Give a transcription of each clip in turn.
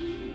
you.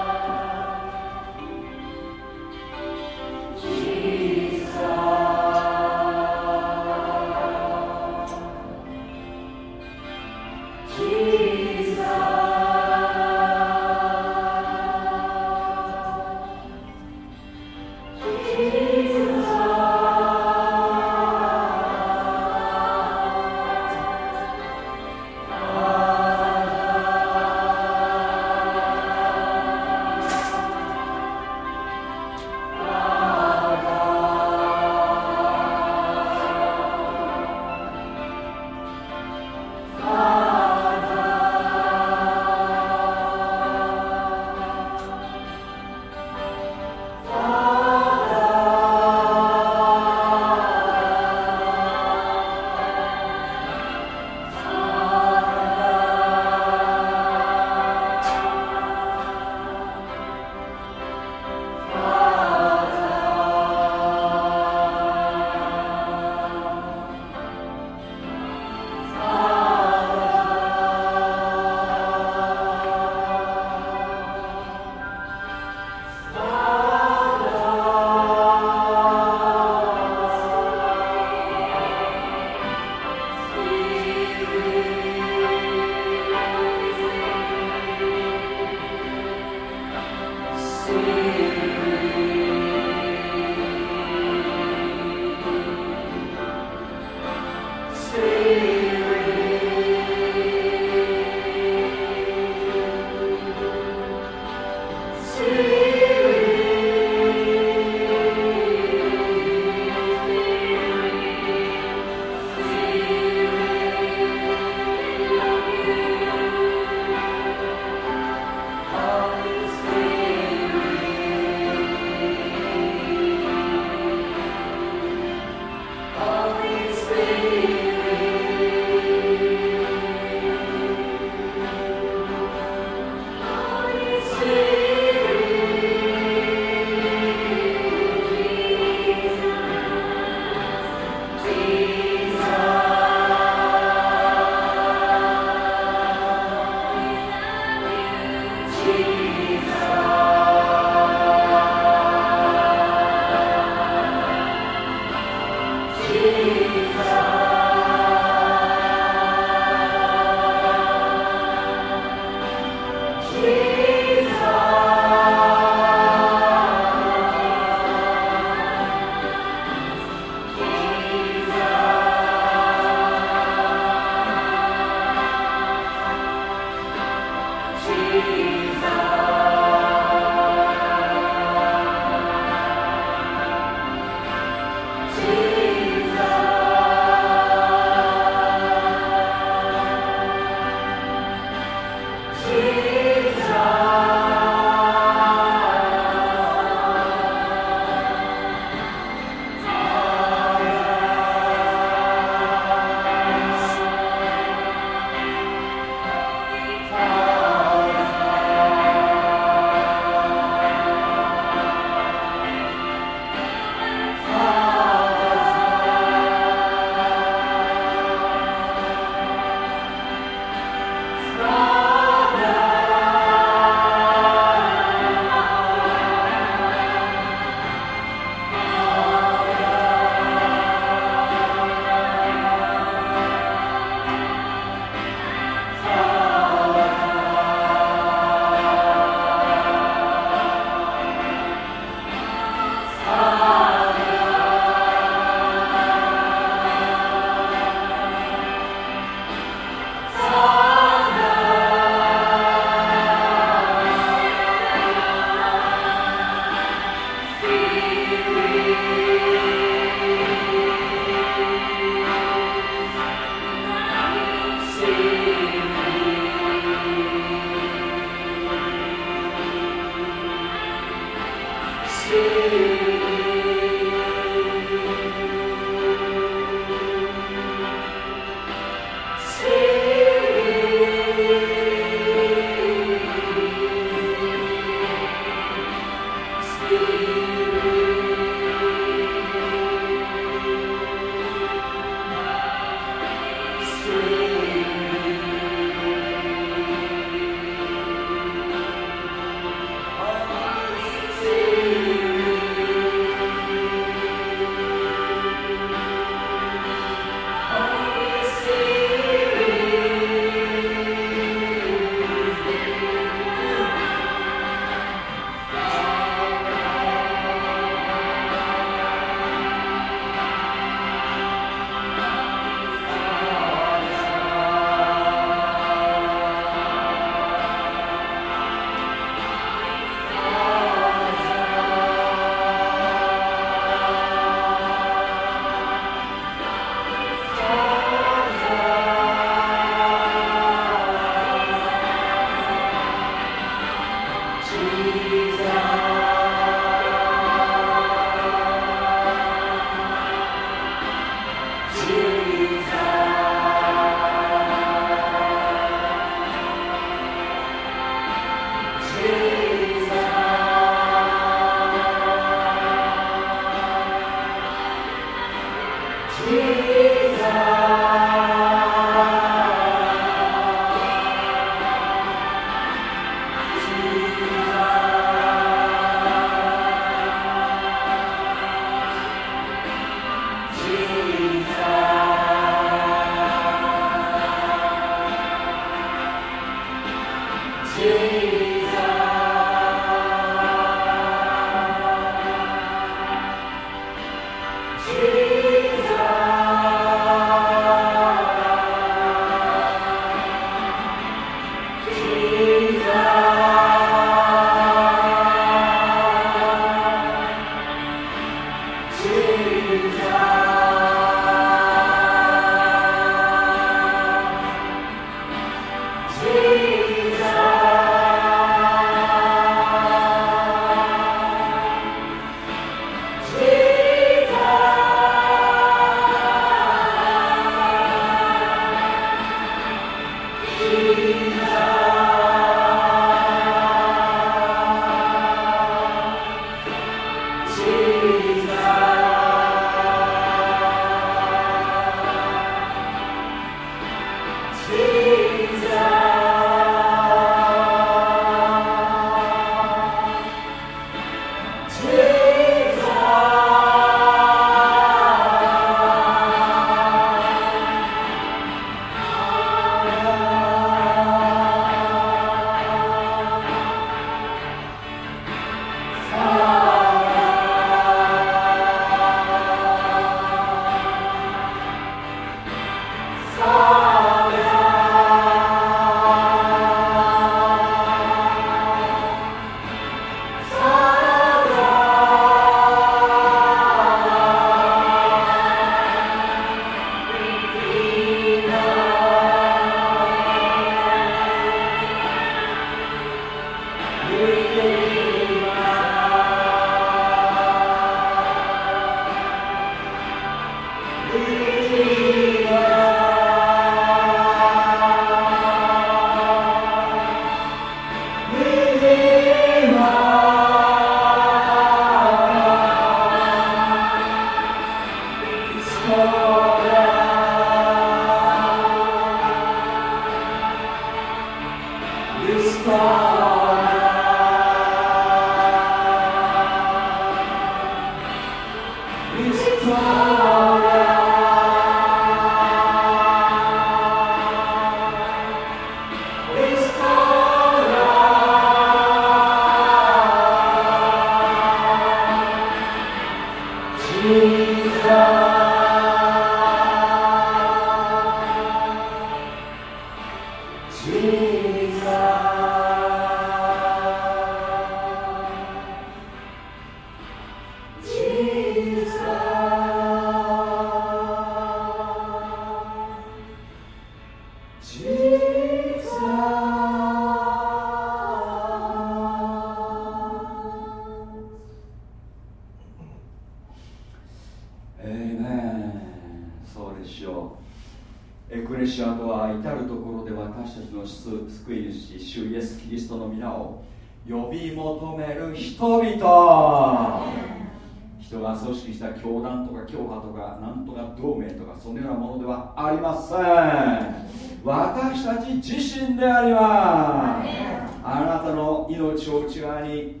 内側に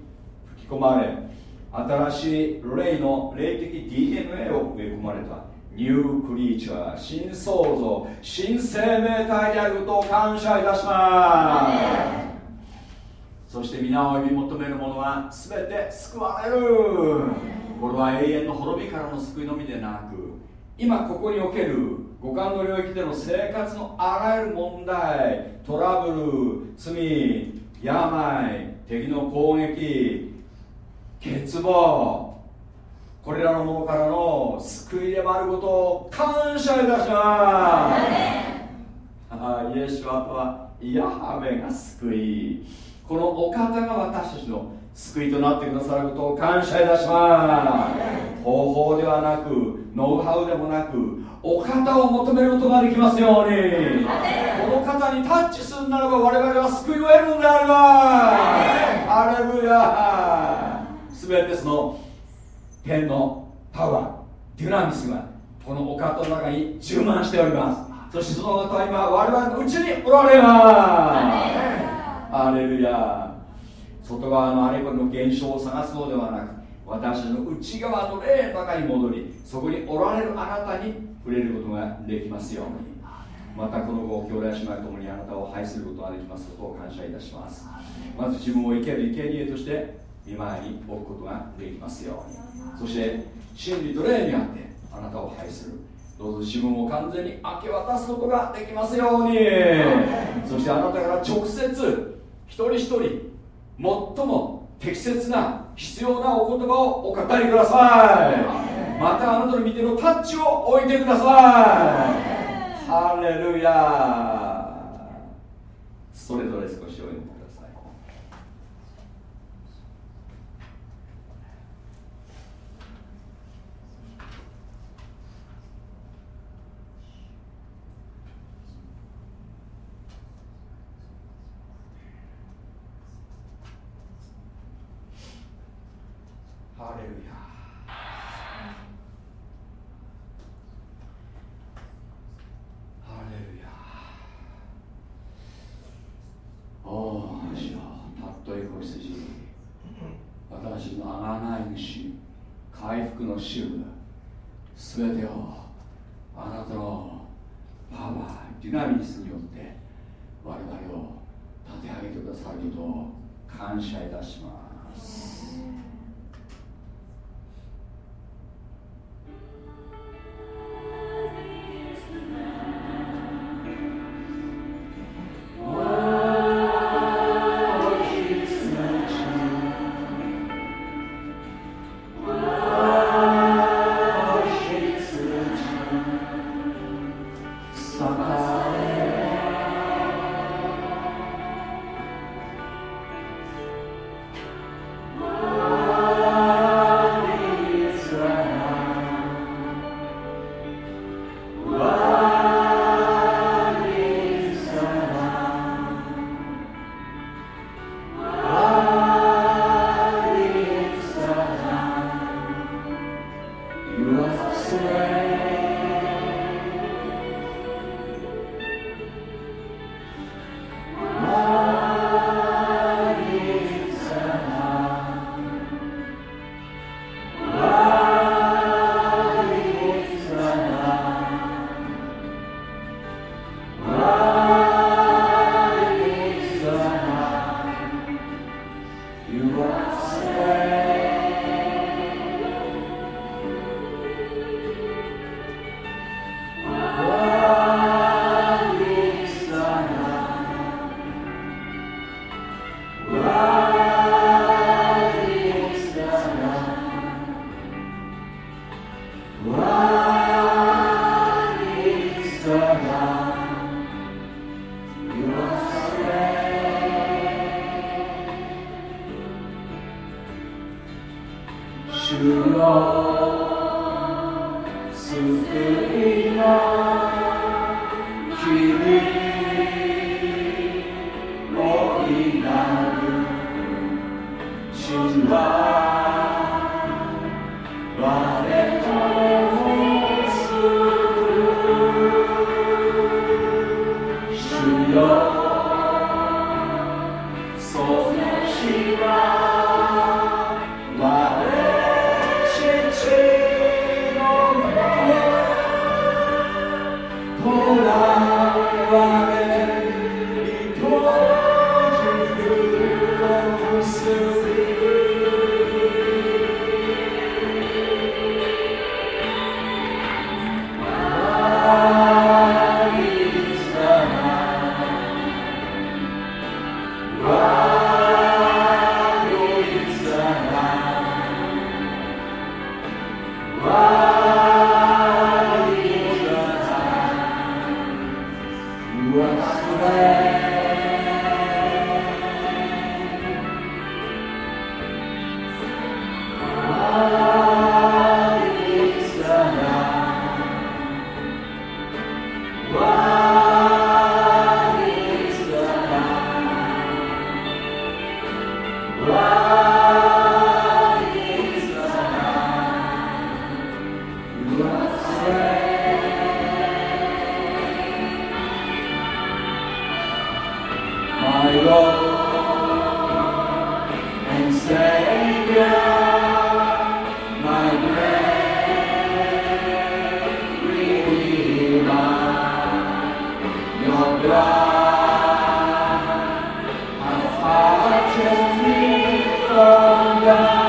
吹き込まれ新しい霊の霊的 DNA を植え込まれた。ニュークリーチャー新創造新生命体であることを感謝いたします。そして皆を呼び求める者は全て救われる。これは永遠の滅びからの救いのみでなく今ここにおける五感の領域での生活のあらゆる問題トラブル罪病敵の攻撃欠乏これらのものからの救いでもあることを感謝いたします。あイエスはヤハベが救い。このお方が私たちの救いとなってくださることを感謝いたします。方法ではなくノウハウでもなくお方を求めることができますように。この方にタッチするならば我々は救いを得るんでありますハレルヤ全てその天のパワーデュナミスがこのお方の中に充満しております。そしてその方は今我々のうちにおられます。アレルヤ外側のあれこれの現象を探すのではなく私の内側の霊の中に戻りそこにおられるあなたに触れることができますように。またこの後兄弟姉妹ともにあなたを愛することができますことを感謝いたします。まず自分を生ける生贄として見舞いに置くことができますように。そして真理と霊にあってあなたを愛する。どうぞ自分を完全に明け渡すことができますように。そしてあなたから直接一人一人最も適切な必要なお言葉をお語りください。またあなたの見てのタッチを置いてくださいハレルヤそれぞれ少しお祈りハレルヤハレルヤおお主よたっとい子羊私のあがない主回復の主すべてをあなたのパワーディナミスによって我々を立てあげてくださることを感謝いたします。Just fall down.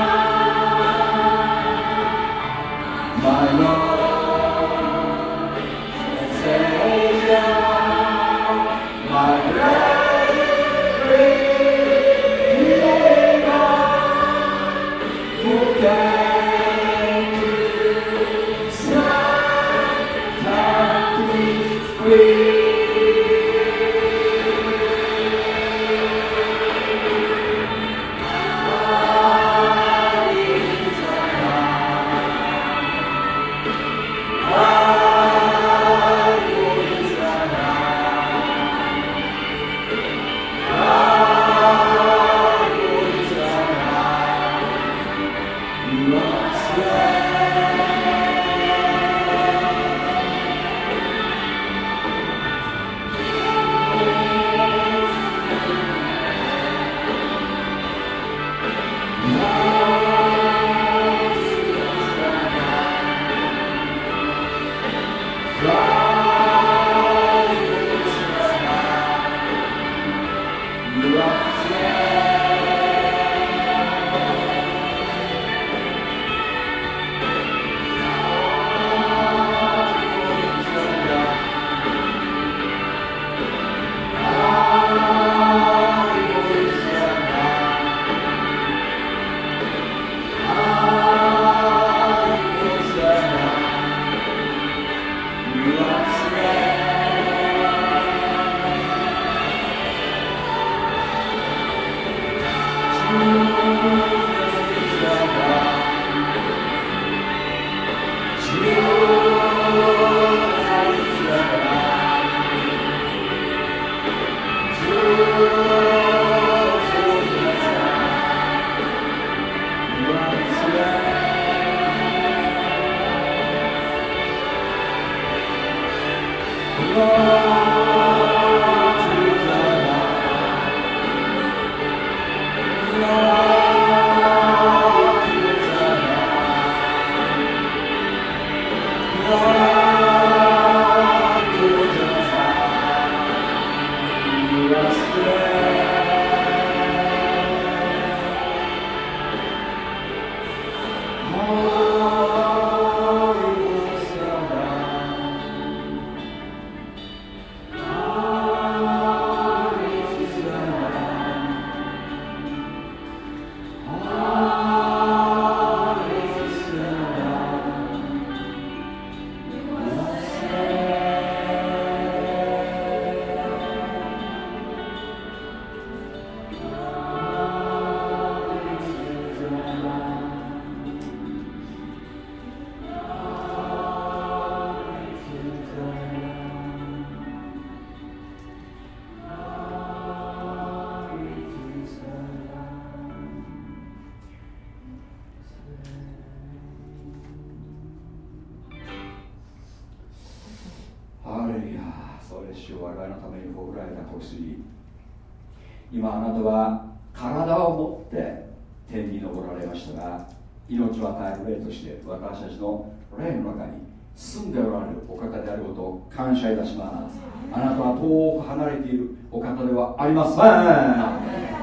謝いたします。あなたは遠く離れているお方ではありません。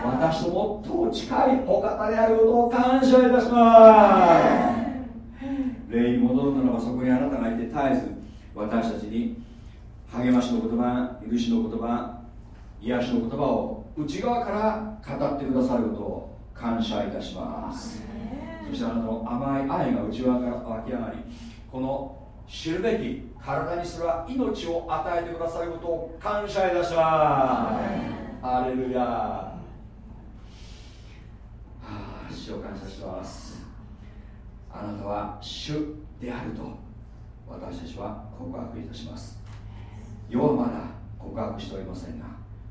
私と最も近いお方であることを感謝いたします。霊に戻るならばそこにあなたがいて絶えず私たちに励ましの言葉許しの言葉癒しの言葉を内側から語ってくださることを感謝いたします。そしてあなたの甘い愛が内側から湧き上がりこの知るべき体にすら命を与えてくださることを感謝いたします。アレルヤはあ主を感謝します。あなたは主であると私たちは告白いたします。世はまだ告白しておりませんが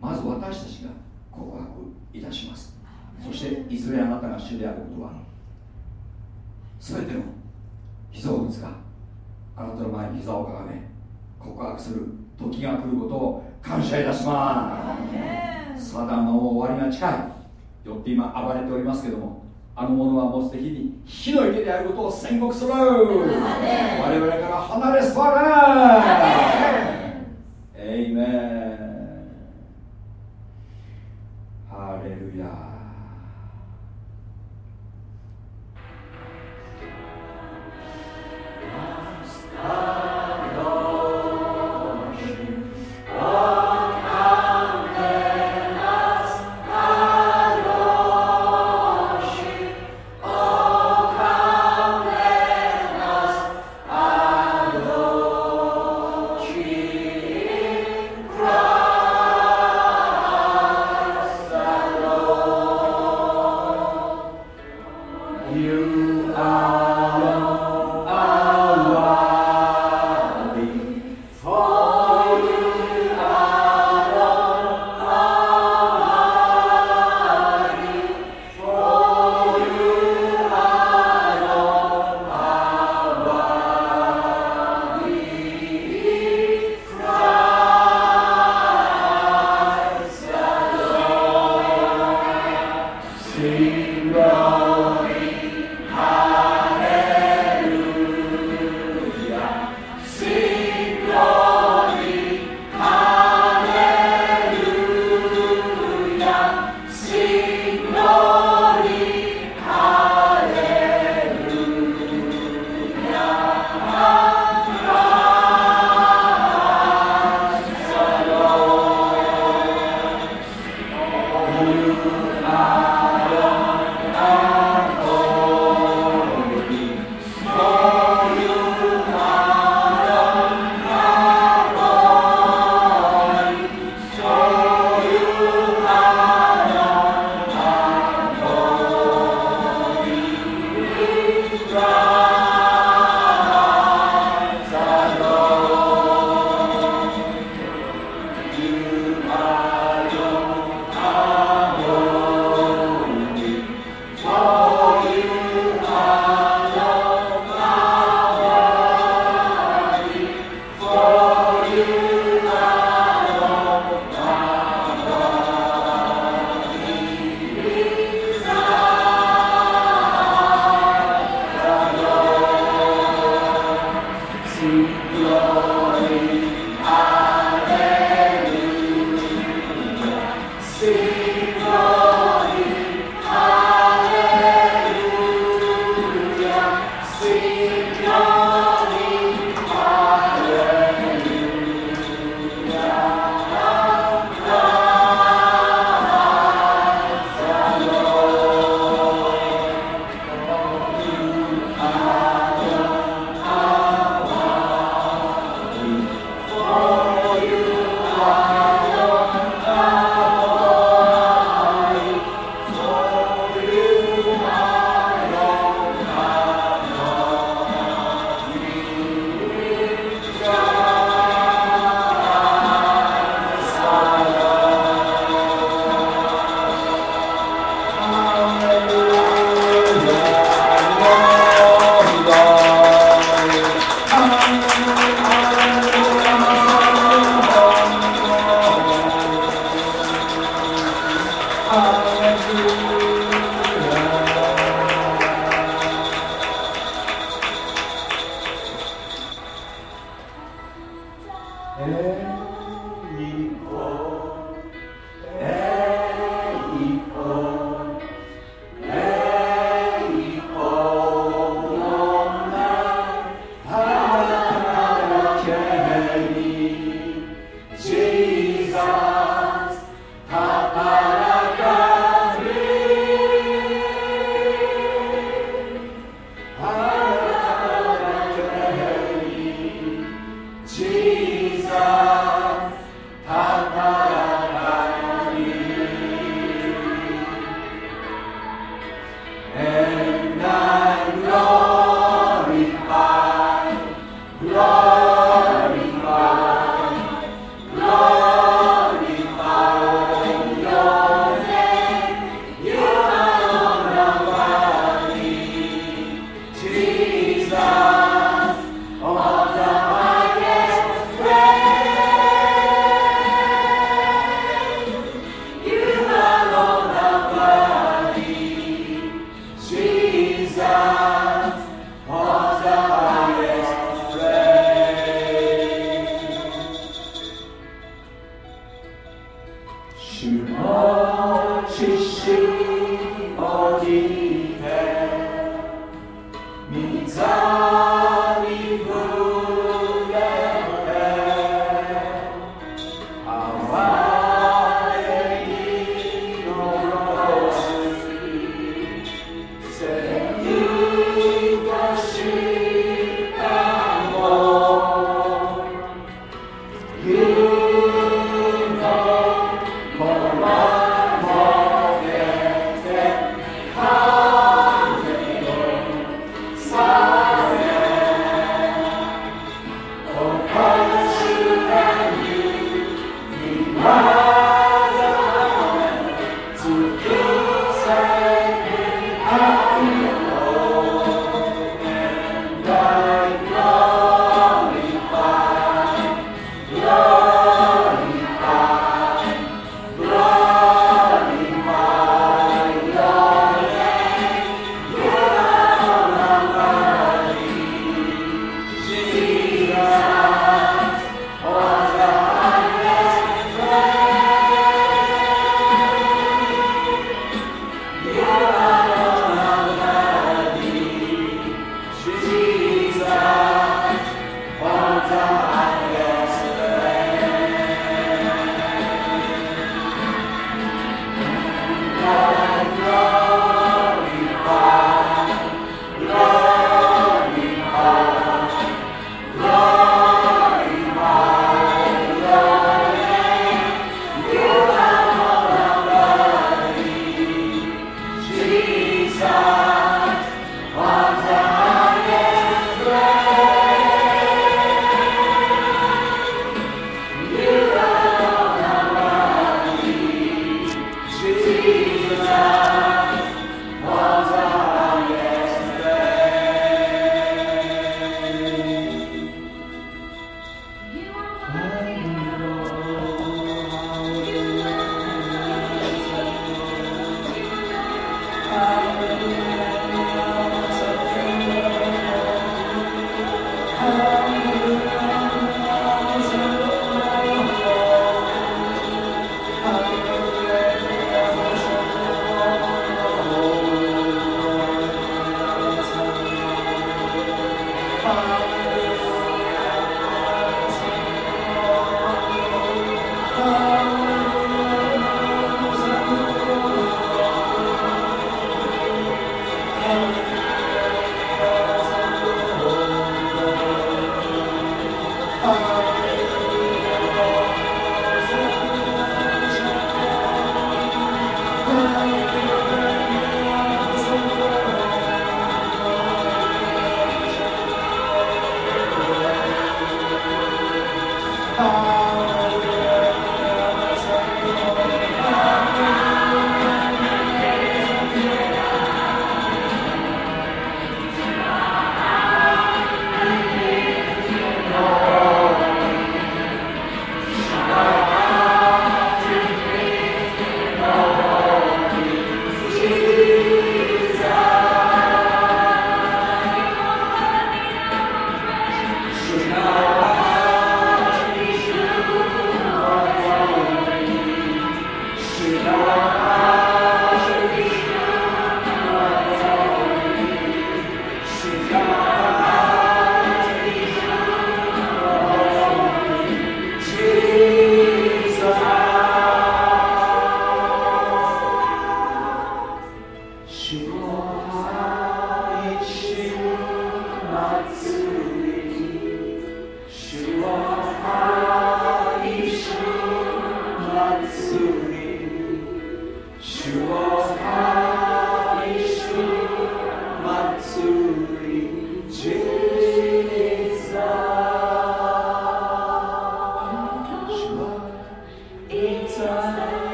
まず私たちが告白いたします。そしていずれあなたが主であることは全ての被造物があなたの前に膝をかがめ告白する時が来ることを感謝いたします。サダンの終わりが近い。よって今暴れておりますけどもあの者はもうすでに火の池であることを宣告する。我々から離れ去れエイメンハレルヤ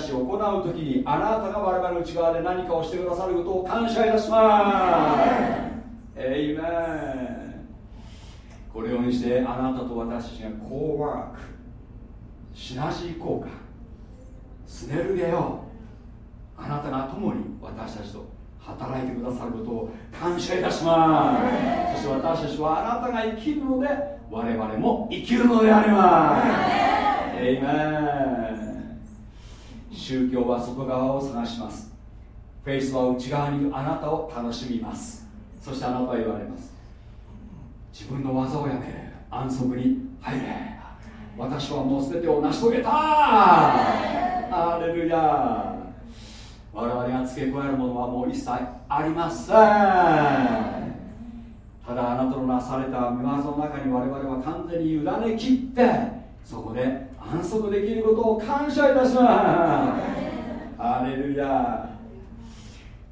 し行う時にあなたが我々の内側で何かをしてくださることを感謝いたします。エイメン。これをにしてあなたと私たちがコーワークシナジー効果スネルゲよ。あなたが共に私たちと働いてくださることを感謝いたします。そして私たちはあなたが生きるので我々も生きるのであります。エイメン。宗教は外側を探します。フェイスは内側にいるあなたを楽しみます。そしてあなたは言われます。自分の技をやめ安息に入れ。私はもう全てを成し遂げた。アレルヤ。我々が付け加えるものはもう一切ありません。ただあなたのなされた御業の中に我々は完全に委ねきってそこで安息できることを感謝いたします。アレルヤ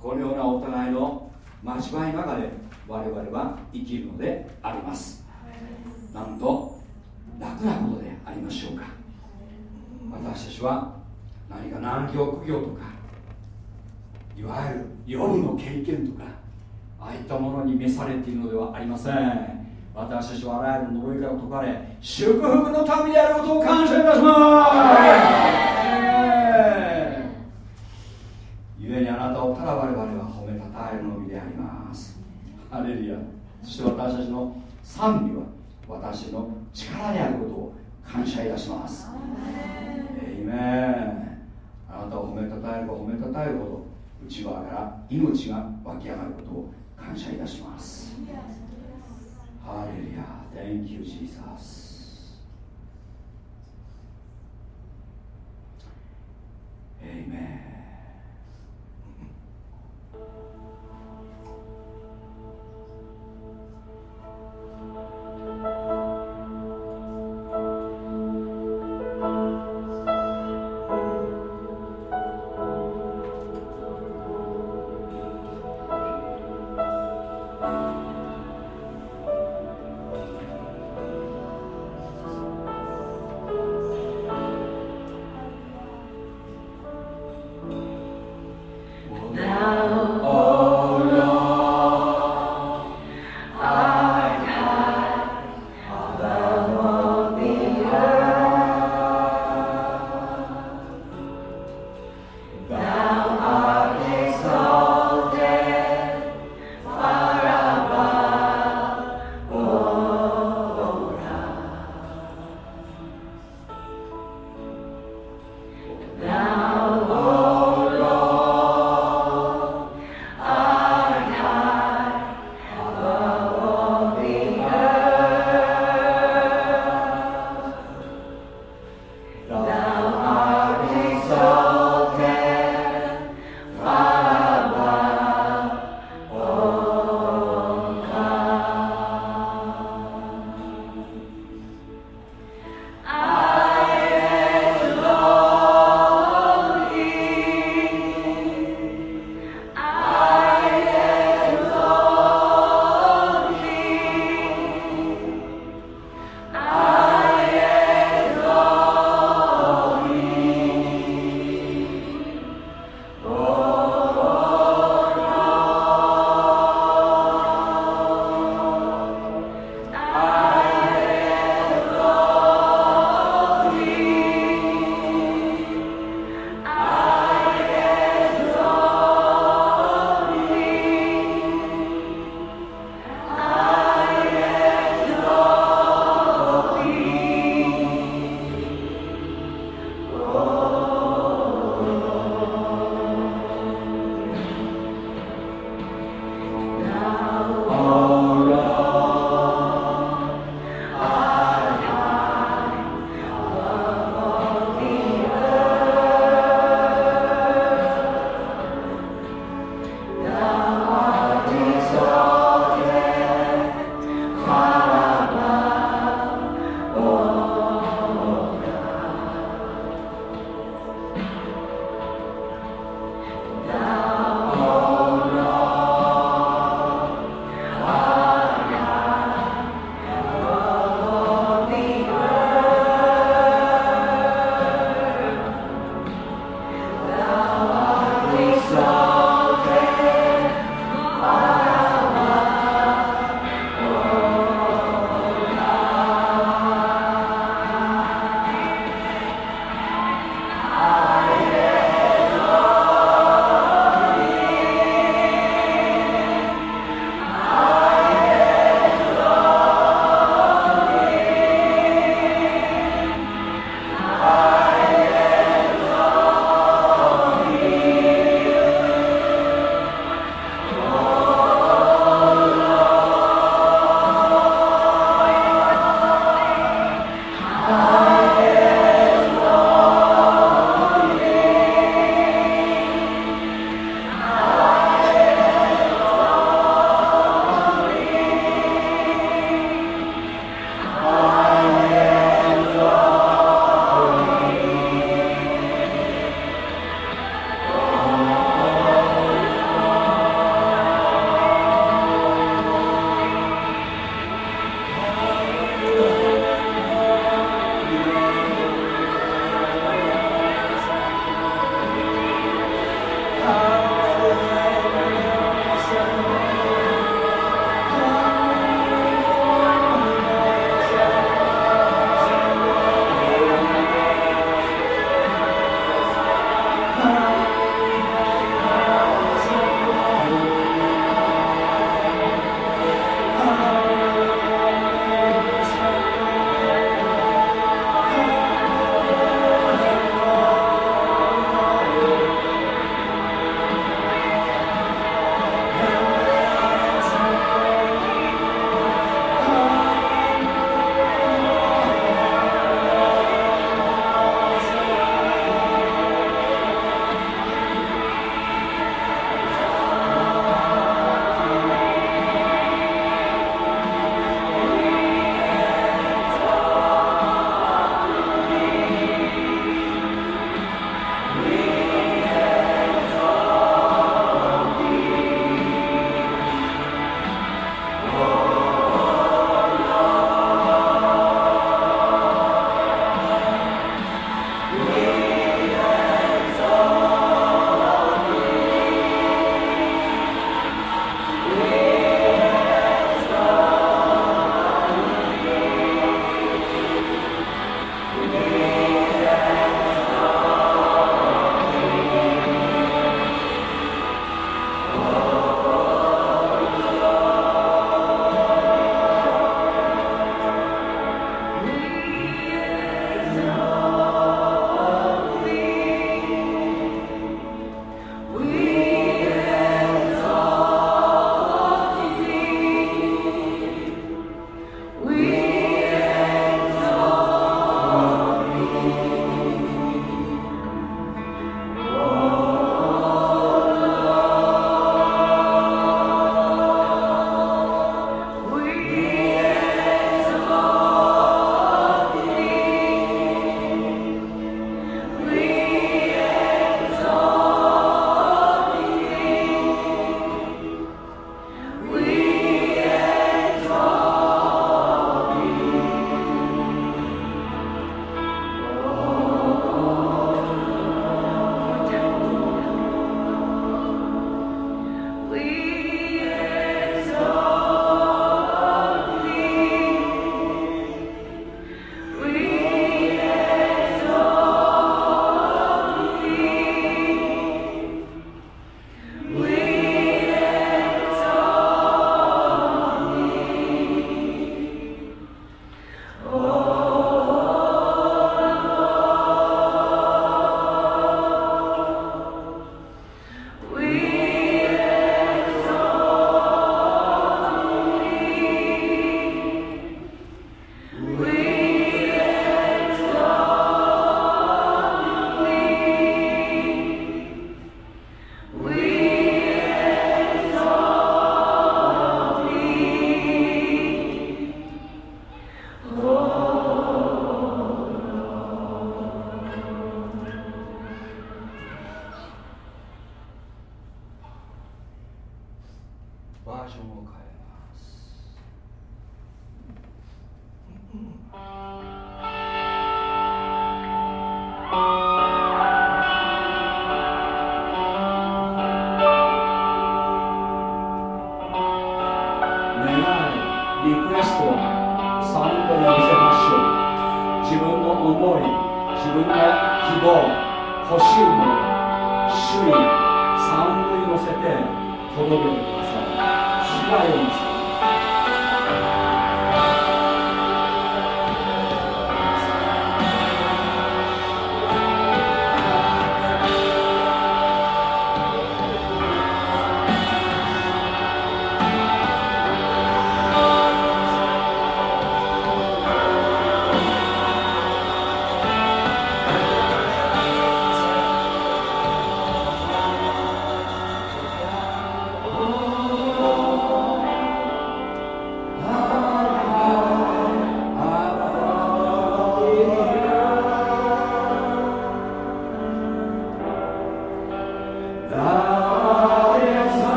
このようなお互いの交わりの中で我々は生きるのであります。なんと楽なことでありましょうか。私たちは何か難行苦行とかいわゆる夜の経験とかああいったものに召されているのではありません。私たちはあらゆる呪いから解かれ祝福の民であることを感謝いたします。ゆえにあなたをただ我々は褒めたたえるのみであります。ハレルヤ。そして私たちの賛美は私の力であることを感謝いたします。エイメンあなたを褒めたたえれば褒めたたえるほど内側から命が湧き上がることを感謝いたしますハレルヤ Thank you Jesus Amen うん。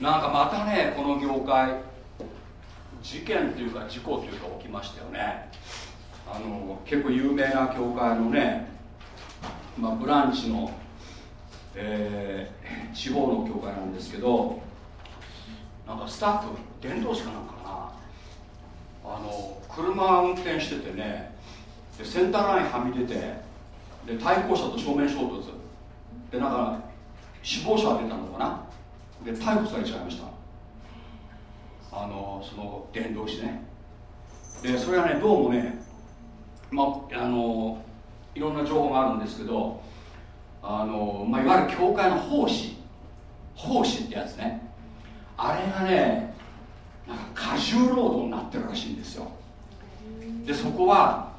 なんかまたねこの業界事件というか事故というか起きましたよね。あの結構有名な教会のね、まあ、ブランチの、えー、地方の教会なんですけどなんかスタッフ伝道師かなんかな。あの車運転しててねでセンターラインはみ出てで対向車と正面衝突。でなんか死亡者が出たのかな。で逮捕されちゃいました。あのその伝道師ね。でそれはねどうもねまああのいろんな情報があるんですけどあの、まあ、いわゆる教会の奉仕。奉仕ってやつね。あれがねなんか過重労働になってるらしいんですよ。でそこは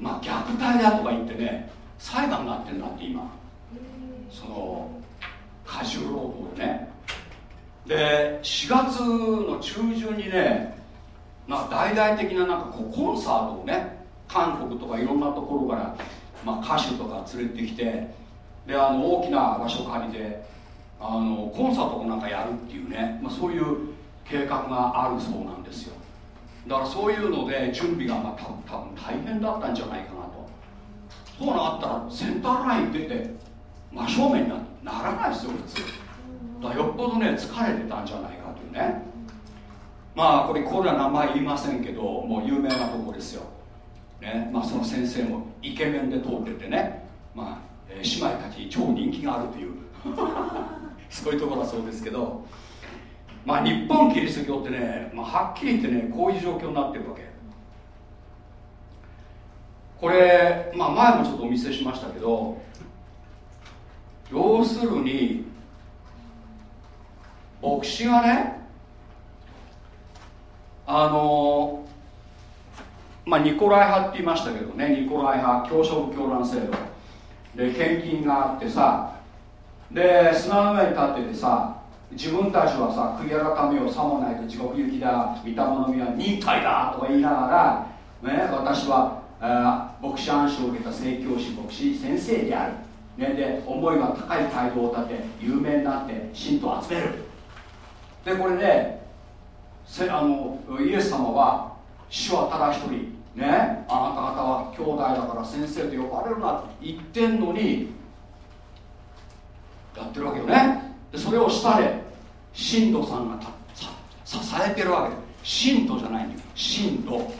まあ虐待だとか言ってね裁判になってるんだって今。その過重労働でね。で4月の中旬にねな大々的ななんかこうコンサートをね韓国とかいろんなところから、まあ、歌手とか連れてきてであの大きな場所借りてあのコンサートをなんかやるっていうね、まあ、そういう計画があるそうなんですよ。だからそういうので準備がまあ多分多分大変だったんじゃないかなと。そうなったらセンターライン出て真正面にならないですよ普通。だよっぽどね疲れてたんじゃないかというね。まあこれこれは名前言いませんけどもう有名なとこですよ、ね。まあ、その先生もイケメンで通っててね、まあえー、姉妹たちに超人気があるという。そういうところだそうですけど。まあ日本キリスト教ってね、まあ、はっきり言ってねこういう状況になってるわけ。これ、まあ、前もちょっとお見せしましたけど要するに牧師がねあのまあニコライ派って言いましたけどねニコライ派教職教団制度。で献金があってさで砂の上に立っててさ自分たちはさ悔い改めをさもないと地獄行きだ御霊の実は忍耐だとか言いながら、ね、私は、えー、牧師暗唱を受けた聖教師牧師先生である、ね、で思いは高い態度を立て有名になって信徒を集める。でこれであのイエス様は主はただ一人。ねあなた方は兄弟だから先生と呼ばれるなって言ってんのにやってるわけよね。でそれを下で信徒さんが支えてるわけ。信徒じゃないんだよ。信徒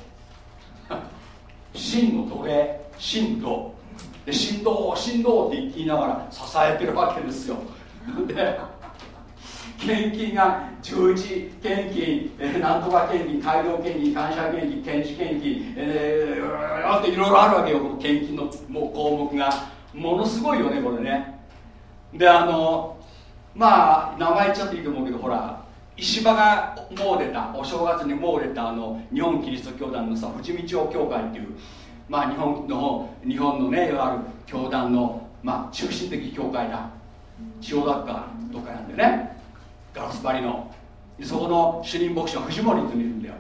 真の奴隷。信徒で振動振動って言いながら支えてるわけですよ。で献金が十字献金、えー、なんとか献金大量献金感謝献金献仕献金、えー、あっていろいろあるわけよこの献金のもう項目が。ものすごいよねこれね。であのまあ名前言っちゃっていいと思うけどほら石破がもう出たお正月にもう出たあの日本キリスト教団のさ富士見町教会っていうまあ日本の日本のねいわゆる教団の、まあ、中心的教会だ。千代田区かどっかなんでね。ガラス張りの。そこの主任牧師が藤森っていうんだよ。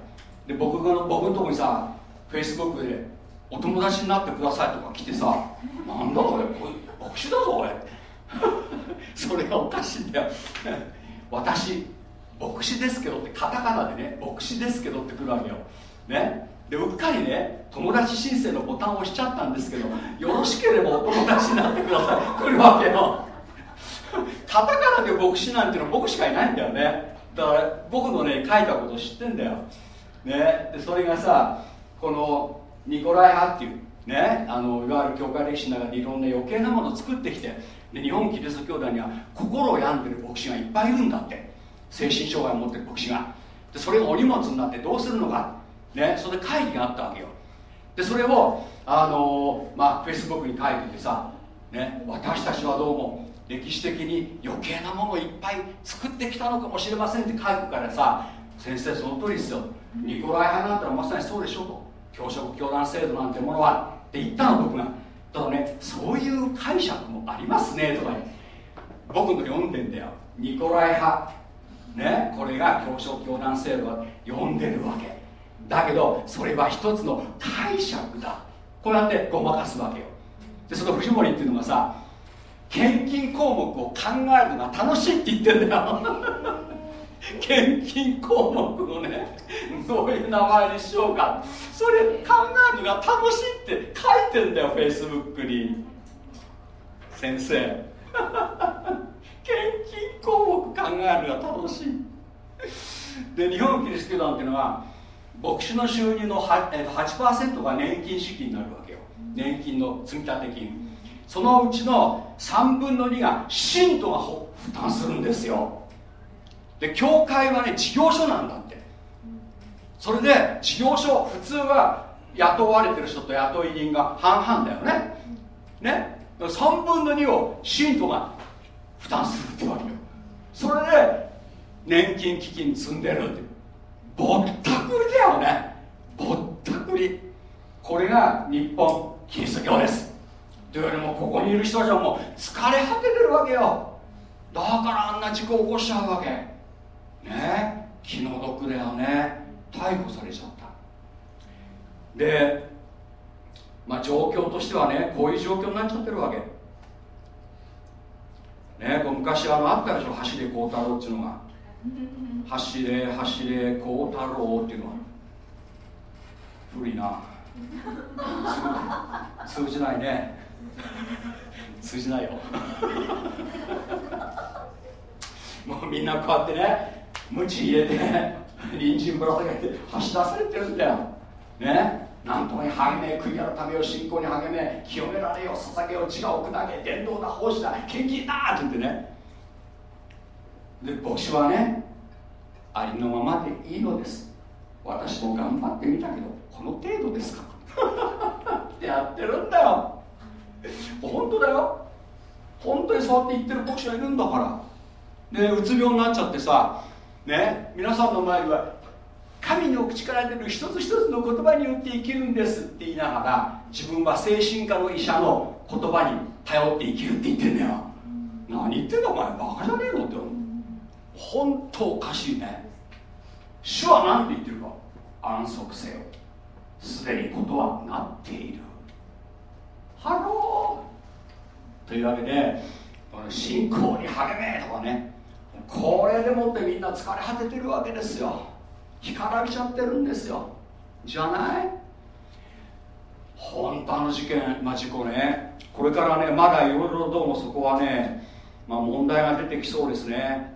で僕が僕のとこにさフェイスブックでお友達になってくださいとか来てさなんだこれこ それがおかしいんだよ。私牧師ですけどってカタカナでね牧師ですけどってくるわけよ。ね。でうっかりね友達申請のボタンを押しちゃったんですけどよろしければお友達になってください。来るわけよ。カタカナで牧師なんての僕しかいないんだよね。だから僕のね書いたこと知ってんだよ。ね。でそれがさこのニコライ派っていうね。あのいわゆる教会歴史の中でいろんな余計なものを作ってきてで日本キリスト教団には心を病んでる牧師がいっぱいいるんだって。精神障害を持ってる牧師が。でそれがお荷物になってどうするのか。ね。それで会議があったわけよ。でそれをあの、まあフェイスブックに書いててさ、ね、私たちはどうも歴史的に余計なものをいっぱい作ってきたのかもしれませんって書くからさ先生その通りですよ。ニコライ派なんてのはまさにそうでしょと。教職教団制度なんてものはって言ったの僕が。ただねそういう解釈もありますねとか僕の読んでんだよ。ニコライ派。ねこれが教職教団制度は読んでるわけ。だけどそれは一つの解釈だ。こうやってごまかすわけよ。でその藤森っていうのがさ献金項目を考えるのが楽しいって言ってんだよ。献金項目をねどういう名前にしようか。それ考えるのが楽しいって書いてんだよフェイスブックに。先生。献金項目考えるのが楽しい。で日本キリスト教団っていうのは牧師の収入の 8%, 8が年金資金になるわけよ。年金の積立金そのうちの3分の2が信徒が負担するんですよ。で教会はね事業所なんだって。それで事業所普通は雇われてる人と雇い人が半々だよね。ね。3分の2を信徒が負担するってわけよ。それで年金基金積んでるって。ぼったくりだよね。ぼったくり。これが日本キリスト教です。というよりもここにいる人たちはもう疲れ果ててるわけよ。だからあんな事故起こしちゃうわけ。ね？気の毒だよね。逮捕されちゃった。でまあ状況としてはねこういう状況になっちゃってるわけ。ね？こう昔あのあったでしょ？走れ孝太郎っていうのが。走れ走れ孝太郎っていうのは。古いな。通じないね。通じないよ。もうみんなこうやってね鞭入れて隣人ぶら下げて走らされてるんだよ。ね？なんとかに励め悔い改めよ信仰に励め清められよ捧げよ血が置くだけ伝道だ奉仕だ献金だって言ってね。で牧師はねありのままでいいのです。私も頑張ってみたけどこの程度ですか？ってやってるんだよ。本当だよ。本当にそうやって言ってる牧師がいるんだから。でうつ病になっちゃってさ。ね皆さんの前には神の口から出る一つ一つの言葉によって生きるんですって言いながら自分は精神科の医者の言葉に頼って生きるって言ってんだよ。何言ってんだお前バカじゃねえのって思う。本当おかしいね。主は何て言ってるか。安息せよ。すでにことはなっている。 Hello。というわけで信仰に励めとかね。これでもってみんな疲れ果ててるわけですよ。干からびちゃってるんですよ。じゃない？本当の事件、まあ、事故ね。これからねまだいろいろどうもそこはね、まあ、問題が出てきそうですね。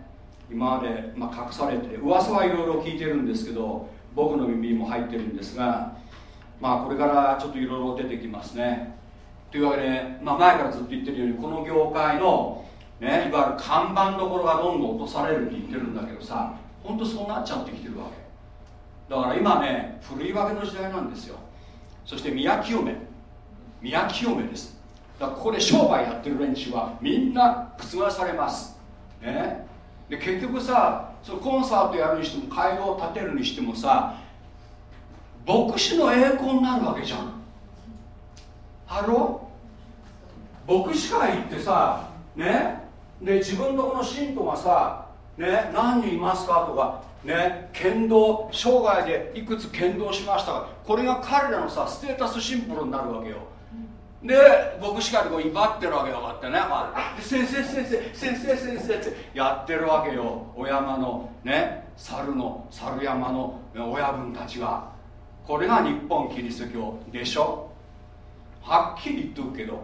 今まで、まあ、隠されて噂はいろいろ聞いてるんですけど僕の耳にも入ってるんですがまあこれからちょっといろいろ出てきますね。というわけで、まあ、前からずっと言ってるようにこの業界の、ね、いわゆる看板どころがどんどん落とされるって言ってるんだけどさ本当そうなっちゃってきてるわけ。だから今ね古いわけの時代なんですよ。そして宮清め宮清めです。だからここで商売やってる連中はみんな覆されます。ね。で結局さそのコンサートやるにしても会合を立てるにしてもさ牧師の栄光になるわけじゃん。ハロ牧師会行ってさね？で自分のこの信徒がさね？何人いますかとかね？剣道生涯でいくつ剣道しましたか。これが彼らのさステータスシンボルになるわけよ。で牧師会でこう威張ってるわけだかってね。で先生先生先生先生ってやってるわけよお山のね？猿の猿山の親分たちはこれが日本キリスト教でしょ？はっきり言っておくけど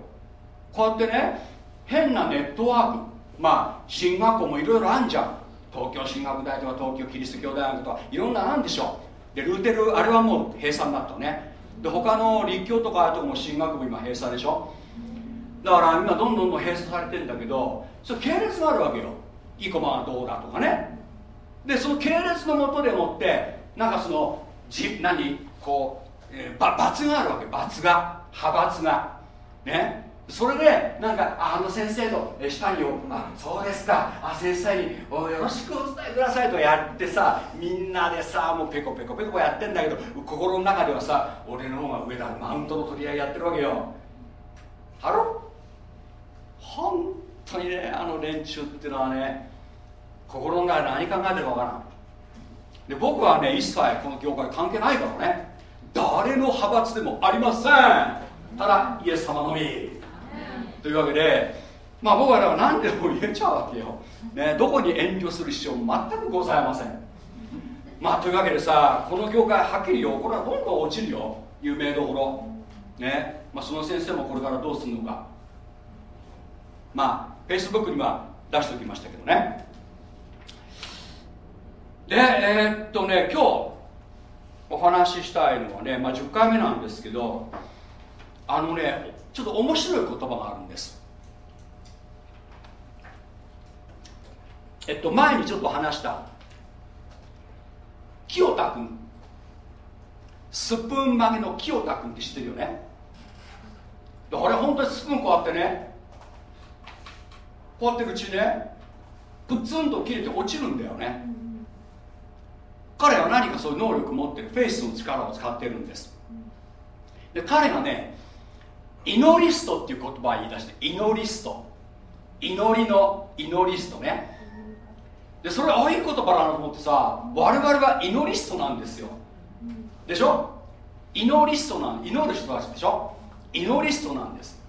こうやってね変なネットワークまあ進学校もいろいろあんじゃん。東京進学大とか東京キリスト教大学とかいろんなあるんでしょ。でルーテルあれはもう閉鎖になったね。で他の立教とかああいうとこも進学部今閉鎖でしょ。だから今どんどんどん閉鎖されてんだけどそれ系列があるわけよ。生駒はどうだとかね。でその系列のもとでもってなんかそのじ何？こう、えー、罰があるわけ罰が。派閥が。ね。それでなんかあの先生と下にあそうですか。あ先生におよろしくお伝えくださいとやってさみんなでさもうペコペコペコやってんだけど心の中ではさ俺の方が上だ。マウントの取り合いやってるわけよ。ハロ本当にねあの連中っていうのはね心の中で何考えてるか分からん。で僕はね一切この業界関係ないからね。誰の派閥でもありません。ただイエス様のみ。というわけでまあ僕はだから何でも言えちゃうわけよ、ね、どこに遠慮する必要も全くございません。まあというわけでさこの業界はっきりよこれはどんどん落ちるよ。有名どころ。ねまあ、その先生もこれからどうするのか。まあフェイスブックには出しておきましたけどね。でえー、っとね今日お話ししたいのはね、まあ、10回目なんですけどあのねちょっと面白い言葉があるんです。えっと前にちょっと話した清田君。スプーン曲げの清田君って知ってるよね？あれ本当にスプーンこうやってねこうやって口ねプツンと切れて落ちるんだよね、彼は何かそういう能力持ってるフェイスの力を使ってるんです。で彼がね祈りストっていう言葉を言い出して祈りスト。祈りの祈りストね。でそれああいう言葉だなと思ってさ我々は祈りストなんですよ。でしょ？祈りストなん祈る人たちでしょ？祈りストなんです。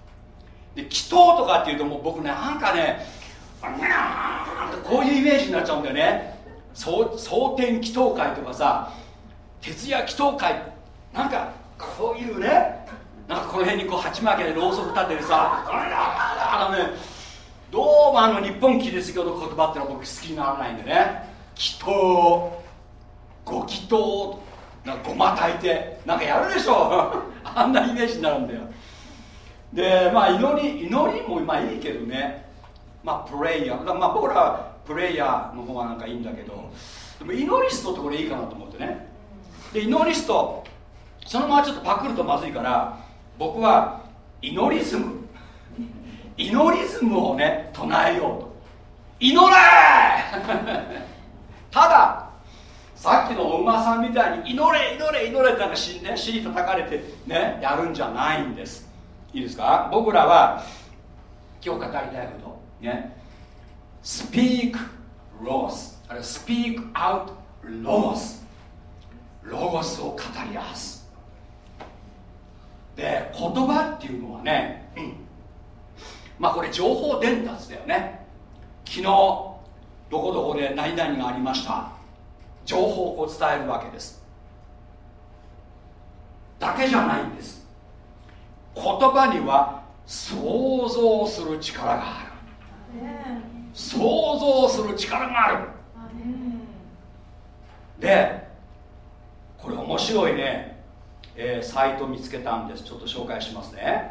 で祈祷とかっていうともう僕ねなんかねこういうイメージになっちゃうんだよね。蒼天祈祷会とかさ徹夜祈祷会。なんかこういうねなんかこの辺にこう鉢巻きでろうそく立ててさあのねどうもあの日本キリスト教の言葉ってのは僕好きにならないんでね祈祷ご祈祷なんかごま炊いてなんかやるでしょ あんなイメージになるんだよ。でまあ祈り祈りもまあいいけどね。まあプレイヤー。まあ僕らはプレイヤーの方がなんかいいんだけどでも祈りストってこれいいかなと思ってね。で祈りスト。そのままちょっとパクるとまずいから僕は祈りズム祈りズムをね唱えようと。祈れ！たださっきのお馬さんみたいに祈れ祈れ祈れってなんか死んで尻叩かれてねやるんじゃないんです。いいですか？僕らは今日語りたいことね Speak Logos あるいは Speak Out Logos ロゴスを語り出す。で言葉っていうのはね、うん、まあこれ情報伝達だよね。昨日どこどこで何々がありました。情報を伝えるわけです。だけじゃないんです。言葉には想像する力がある。想像する力がある。でこれ面白いねえー、サイト見つけたんです。ちょっと紹介しますね。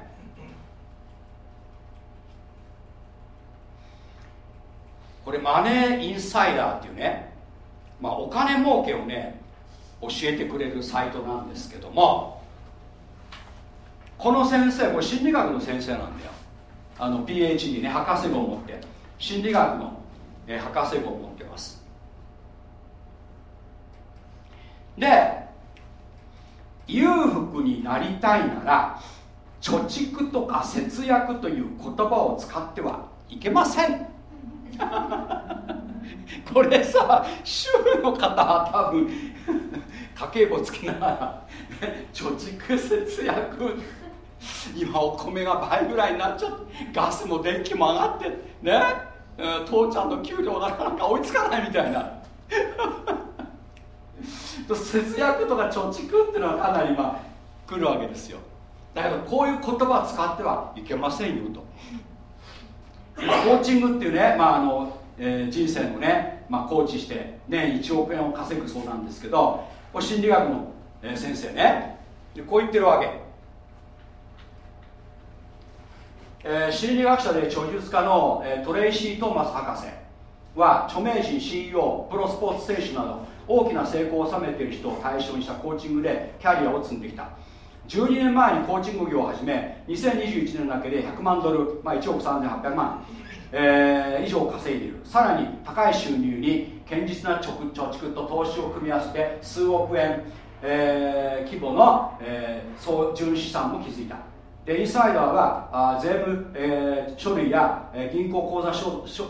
これマネーインサイダーっていうね、まあ、お金儲けをね教えてくれるサイトなんですけどもこの先生これ心理学の先生なんだよ。あの PhD ね博士号を持って。心理学の、えー、博士号を持ってます。で裕福になりたいなら貯蓄とか節約という言葉を使ってはいけません。これさ主婦の方は多分家計簿つけながら貯蓄節約今お米が倍ぐらいになっちゃってガスも電気も上がってね、うん、父ちゃんの給料がなかなか追いつかないみたいな。節約とか貯蓄っていうのはかなり今来るわけですよ。だけどこういう言葉を使ってはいけませんよと。コーチングっていうね、まああのえー、人生のね、まあ、コーチして年1億円を稼ぐそうなんですけどこれ心理学の、えー、先生ね。でこう言ってるわけ、えー、心理学者で著述家の、えー、トレイシー・トーマス博士は著名人 CEO プロスポーツ選手など大きな成功を収めている人を対象にしたコーチングでキャリアを積んできた。12年前にコーチング業を始め2021年だけで100万ドル、まあ、1億3800万、えー、以上稼いでいる。さらに高い収入に堅実な貯蓄と投資を組み合わせて数億円、えー、規模の、えー、総純資産も築いた。でインサイダーはあ税務、えー、書類や、えー、銀行口座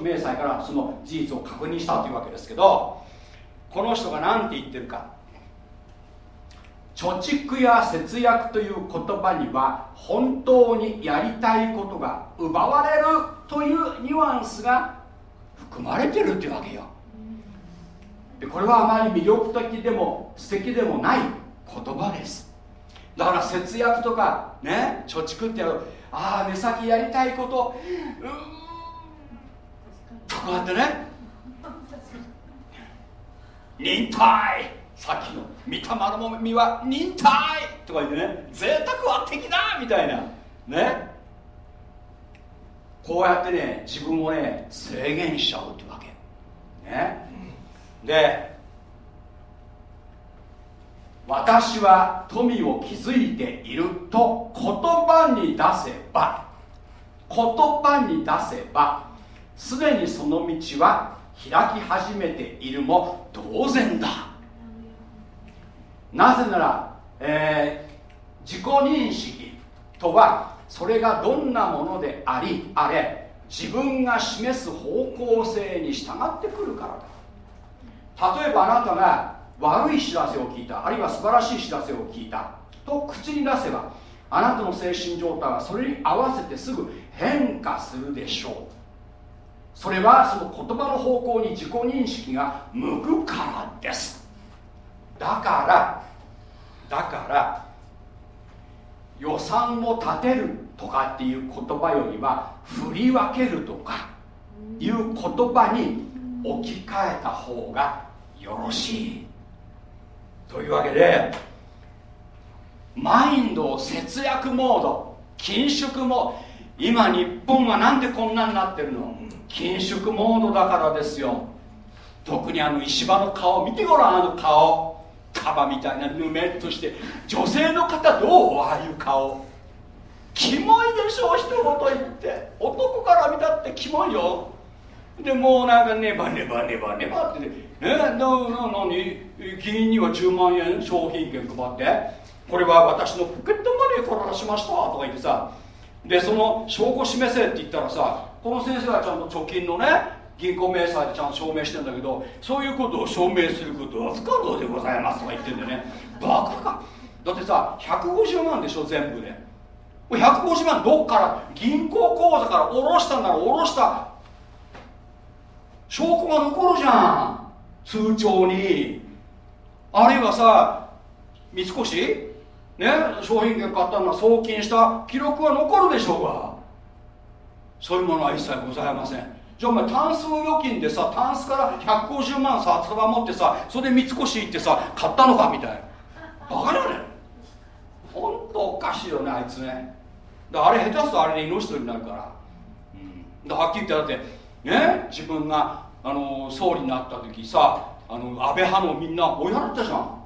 明細からその事実を確認したというわけですけどこの人が何て言ってるか。貯蓄や節約という言葉には本当にやりたいことが奪われるというニュアンスが含まれてるっていうわけよ。でこれはあまり魅力的でも素敵でもない言葉です。だから節約とかね貯蓄ってああ目先やりたいこと。うん。とこうやってね。忍耐。さっきの「御霊の実は忍耐」とか言ってね贅沢は敵だ。みたいな。ね。こうやってね自分をね制限しちゃうってわけ。ね。で私は富を築いていると言葉に出せば。言葉に出せば。すでにその道は開き始めているも同然だ。なぜなら、えー、自己認識とはそれがどんなものでありあれ自分が示す方向性に従ってくるからだ。例えばあなたが悪い知らせを聞いたあるいは素晴らしい知らせを聞いたと口に出せばあなたの精神状態はそれに合わせてすぐ変化するでしょう。それはその言葉の方向に自己認識が向くからです。だからだから予算を立てるとかっていう言葉よりは振り分けるとかいう言葉に置き換えた方がよろしい。というわけでマインドを節約モード緊縮も今日本はなんでこんなになってるの？緊縮モードだからですよ。特にあの石破の顔見てごらんあの顔。カバみたいなぬめっとして女性の方どうああいう顔。キモいでしょ一言言って。男から見たってキモいよ。でもうなんかネバネバネバネバってね。なななに？議員には10万円商品券配って。これは私のポケットマネーから出しました。とか言ってさ。でその証拠示せって言ったらさこの先生はちゃんと貯金のね銀行明細でちゃんと証明してんだけどそういうことを証明することは不可能でございますとか言ってんだよね。バカか。だってさ150万でしょ全部で。150万どっから銀行口座から下ろしたんなら下ろした。証拠が残るじゃん。通帳に。あるいはさ三越？ね？商品券買ったのは送金した。記録は残るでしょうが。そういうものは一切ございません。じゃあお前タンス預金でさタンスから150万札束持ってさそれで三越行ってさ買ったのかみたいな。バカだねほんとおかしいよねあいつね。だあれ下手すとあれで命取りになるから、うん、だはっきり言ってだってね自分があの総理になった時さあの安倍派のみんな追い払ったじゃん。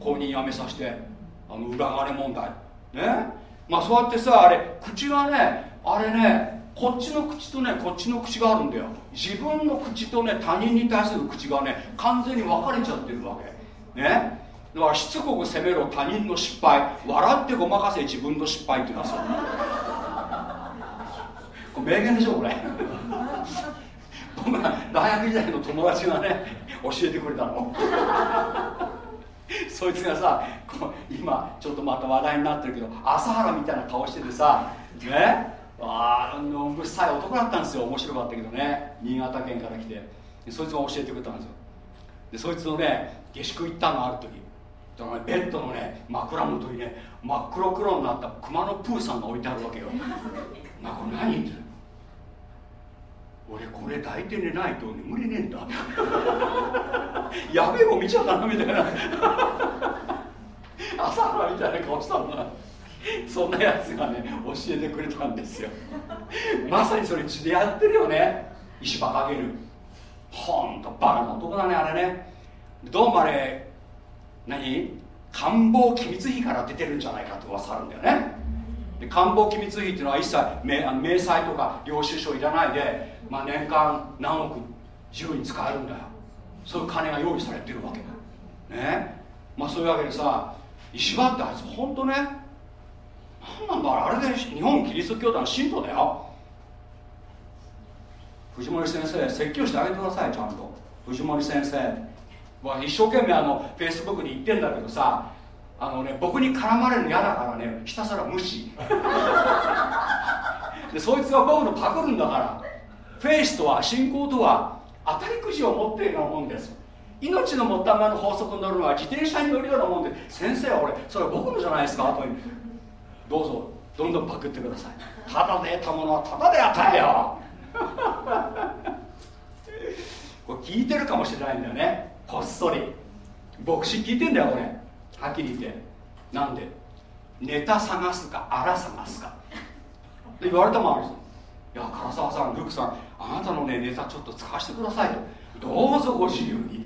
公認辞めさせて。あの裏金問題。ね。まあそうやってさあれ口がねあれねこっちの口とねこっちの口があるんだよ。自分の口とね他人に対する口がね完全に分かれちゃってるわけ。ね？だからしつこく責めろ他人の失敗。笑ってごまかせ自分の失敗っていうのはそう。これ名言でしょこれ。僕が大学時代の友達がね教えてくれたの。そいつがさ今ちょっとまた話題になってるけど朝原みたいな顔しててさね？ああのぶっさい男だったんですよ。面白かったけどね。新潟県から来て。そいつが教えてくれたんですよ。でそいつのね下宿行ったのある時。だから、ね、ベッドのね枕元にね真っ黒黒になった熊のプーさんが置いてあるわけよ。なこれ何言ってる？俺これ抱いて寝ないと眠れねえんだ。やべえもん見ちゃったなみたいな朝原みたいな顔したんだ そんなやつがね教えてくれたんですよ。まさにそれ血でやってるよね。石ばかげる。ほんとバカな男だねあれね。どうもあれ何？官房機密費から出てるんじゃないかって噂あるんだよね。で官房機密費っていうのは一切明明細とか領収書いらないで、まあ、年間何億自由に使えるんだよ。そういう金が用意されてるわけ。だね。まあそういうわけでさ石破ってあいつ本当ねなんだあれで日本キリスト教団の信徒だよ。藤森先生説教してあげてくださいちゃんと。藤森先生。は一生懸命あのフェイスブックに言ってんだけどさあのね僕に絡まれるの嫌だからねひたすら無視。でそいつが僕のパクるんだから。フェイスとは信仰とは当たりくじを持っているようなもんです。命のもったまの法則に乗るのは自転車に乗るようなもんで先生は俺それ僕のじゃないですか？とどうぞどんどんパクってください。ただで得たものはただで与えよ これ聞いてるかもしれないんだよね。こっそり。牧師聞いてんだよこれ。はっきり言って。なんで？ネタ探すかあら探すか。で言われたもんあるんですいや唐沢さんルークさんあなたのねネタちょっと使わせてくださいと。どうぞご自由に。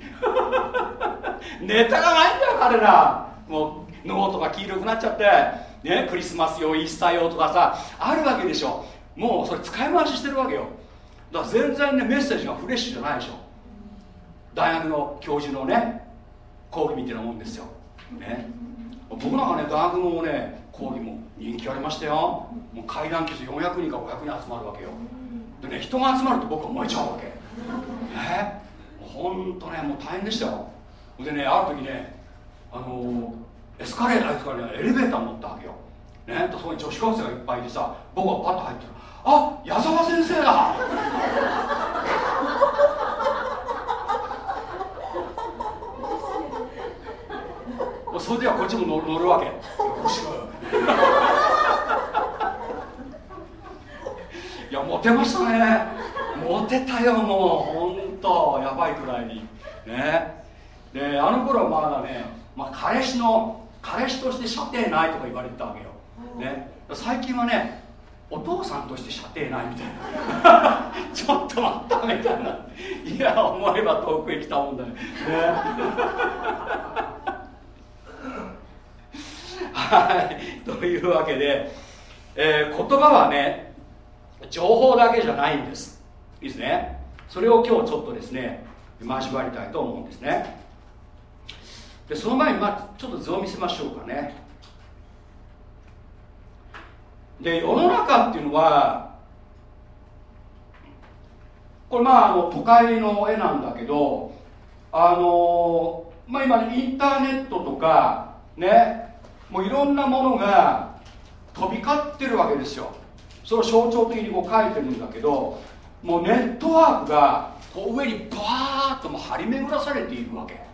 ネタがないんだよ彼ら。もうノートが黄色くなっちゃって。ねクリスマス用イースター用とかさあるわけでしょ。もうそれ使い回ししてるわけよ。だから全然ねメッセージがフレッシュじゃないでしょ。大学の教授のね講義みたいなもんですよ。ね。僕なんかね大学のね講義も人気ありましたよ。もう階段傷400人か500人集まるわけよ。でね人が集まると僕は燃えちゃうわけ。ね。ほんとねもう大変でしたよ。でねある時ねあの、エスカレーターですからねエレベーター乗ったわけよ。ねそこに女子高生がいっぱいいてさ僕はパッと入ってるあ矢沢先生だ。それではこっちも乗る乗るわけ。いやモテましたね。モテたよもうほんと。やばいくらいに。ね。であの頃はまだね、まあ、彼氏の彼氏として射程ないとか言われてたわけよ、ね、最近はねお父さんとして射程ないみたいな。ちょっと待ったみたいな。いや思えば遠くへ来たもんだよね。はい。というわけで、えー、言葉はね情報だけじゃないんです。いいですね。それを今日ちょっとですね交わりたいと思うんですねでその前に、まあ、ちょっと図を見せましょうかね。で世の中っていうのはこれまああの都会の絵なんだけどあのまあ今インターネットとかねもういろんなものが飛び交ってるわけですよ。それを象徴的にこう書いてるんだけどもうネットワークがこう上にバーッとも張り巡らされているわけ。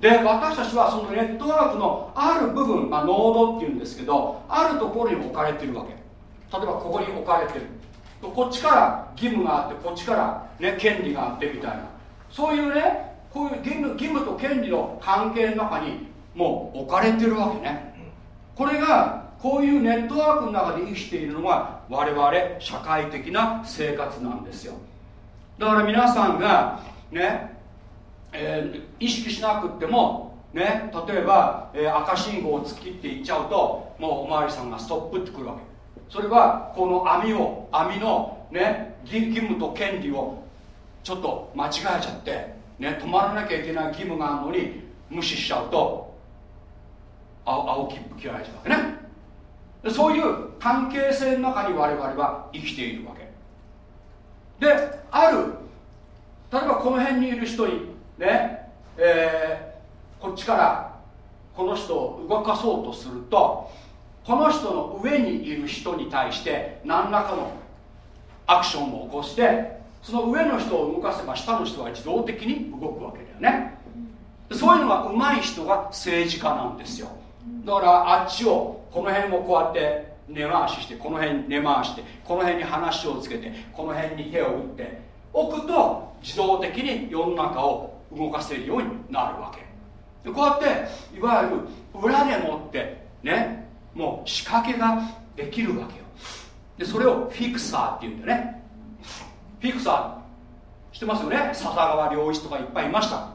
で私たちはそのネットワークのある部分、まあ、ノードっていうんですけどあるところに置かれてるわけ。例えばここに置かれてる。こっちから義務があってこっちから、ね、権利があってみたいな。そういうねこういう義務義務と権利の関係の中にもう置かれてるわけね。これがこういうネットワークの中で生きているのが我々社会的な生活なんですよ。だから皆さんがね、えー、意識しなくってもね例えば、えー、赤信号を突っ切っていっちゃうともうおまわりさんがストップってくるわけ。それはこの網を網のね義務と権利をちょっと間違えちゃって、ね、止まらなきゃいけない義務があるのに無視しちゃうと青青切符切られちゃうわけね。そういう関係性の中に我々は生きているわけ。である例えばこの辺にいる人にね、えこっちからこの人を動かそうとするとこの人の上にいる人に対して何らかのアクションを起こしてその上の人を動かせば下の人は自動的に動くわけだよね。そういうのが上手い人が政治家なんですよ。だからあっちをこの辺をこうやって根回ししてこの辺に根回してこの辺に話をつけてこの辺に手を打っておくと自動的に世の中を動かせるようになるわけ。でこうやっていわゆる裏でもってねもう仕掛けができるわけよ。でそれをフィクサーっていうんだよね。フィクサー知ってますよね？笹川良一とかいっぱいいました。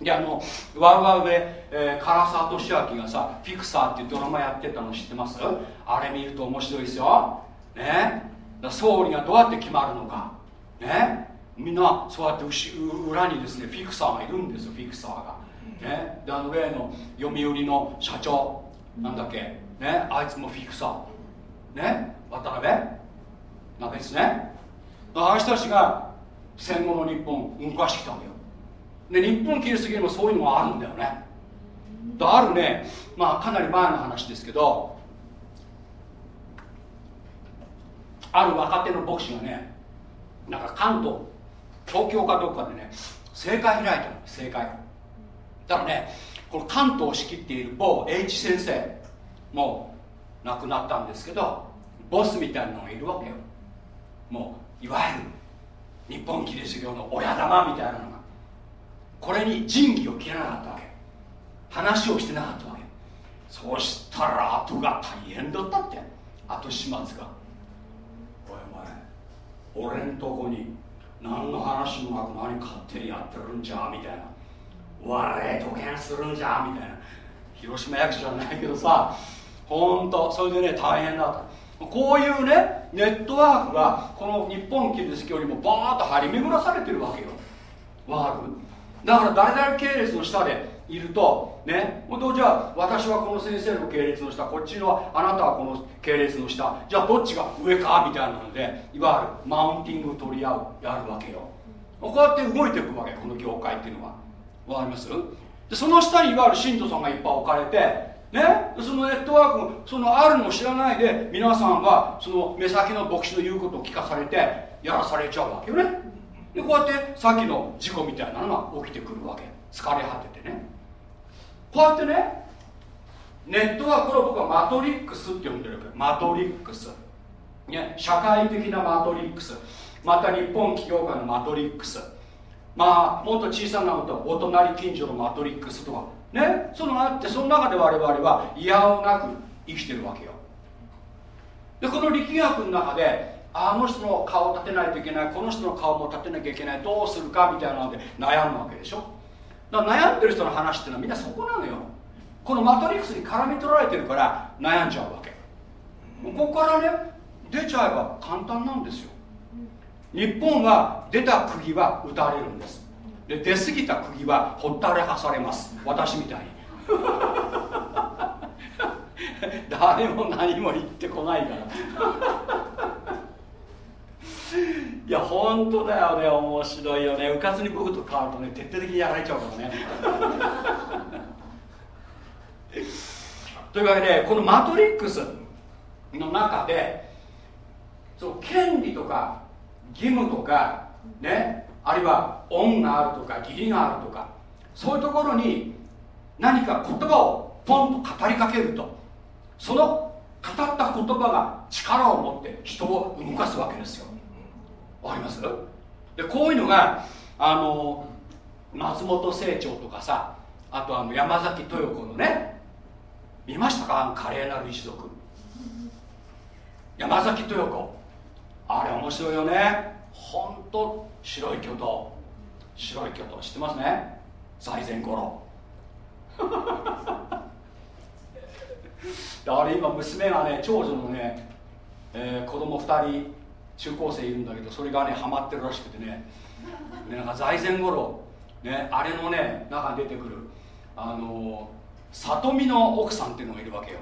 であのワウワウで、えー、唐沢俊明がさフィクサーっていうドラマやってたの知ってます？あれ見ると面白いですよ。ね？だ総理がどうやって決まるのか。ね？みんなそうやって裏にですねフィクサーがいるんですよフィクサーが。ね。であの例の読売の社長なんだっけ。ね。あいつもフィクサー。ね。渡辺。なですね。ああ人たちが戦後の日本動かしてきたわけよ。で日本キリスト教にもそういうのがあるんだよね。あるねまあかなり前の話ですけどある若手の牧師がねなんか関東東京かどっかでね正解開いたの正解だからねこの関東を仕切っている某 H 先生もう亡くなったんですけどボスみたいなのがいるわけよ。もういわゆる日本キリスト教の親玉みたいなのが。これに仁義を切らなかったわけ。話をしてなかったわけ。そしたら後が大変だったって。後始末が。おいお前俺んとこに何の話もなく何勝手にやってるんじゃみたいな。我土建するんじゃみたいな。広島役者じゃないけどさ本当それでね大変だった。こういうねネットワークがこの日本キリスト教にもバーッと張り巡らされてるわけよ。わかるだから誰々系列の下でいるとね。本当じゃあ私はこの先生の系列の下こっちのあなたはこの系列の下じゃあどっちが上かみたいなのでいわゆるマウンティング取り合うやるわけよ。こうやって動いていくわけこの業界っていうのは。わかります？でその下にいわゆる信徒さんがいっぱい置かれてね。そのネットワークそのあるのを知らないで皆さんはその目先の牧師の言うことを聞かされてやらされちゃうわけよね。でこうやってさっきの事故みたいなのが起きてくるわけ。疲れ果ててね。こうやってねネットワークを僕はマトリックスって呼んでるわけ。マトリックス、ね、社会的なマトリックス。また日本企業界のマトリックス。まあもっと小さなことお隣近所のマトリックスとかねそのあってその中で我々は嫌をなく生きてるわけよ。でこの力学の中であの人の顔を立てないといけないこの人の顔も立てなきゃいけないどうするかみたいなので悩むわけでしょ。だから悩んでる人の話っていうのはみんなそこなのよ。このマトリックスに絡み取られてるから悩んじゃうわけ。ここからね出ちゃえば簡単なんですよ。日本は出た釘は打たれるんです。で出過ぎた釘はほったらかされます。私みたいに。誰も何も言ってこないからいや本当だよね面白いよね。うかつに僕と変わるとね徹底的にやられちゃうからね。というわけでこのマトリックスの中でその権利とか義務とかねあるいは恩があるとか義理があるとかそういうところに何か言葉をポンと語りかけると。その語った言葉が力を持って人を動かすわけですよ。わかります？でこういうのがあの松本清張とかさあとあの山崎豊子のね見ましたか？華麗なる一族。山崎豊子。あれ面白いよね。ほんと白い巨頭白い巨頭知ってますね？財前五郎 あれ今娘がね長女のね、えー、子供2人中高生いるんだけどそれがねハマってるらしくてね。ねなんか財前五郎、ね、あれのね中に出てくるあの里見の奥さんっていうのがいるわけよ。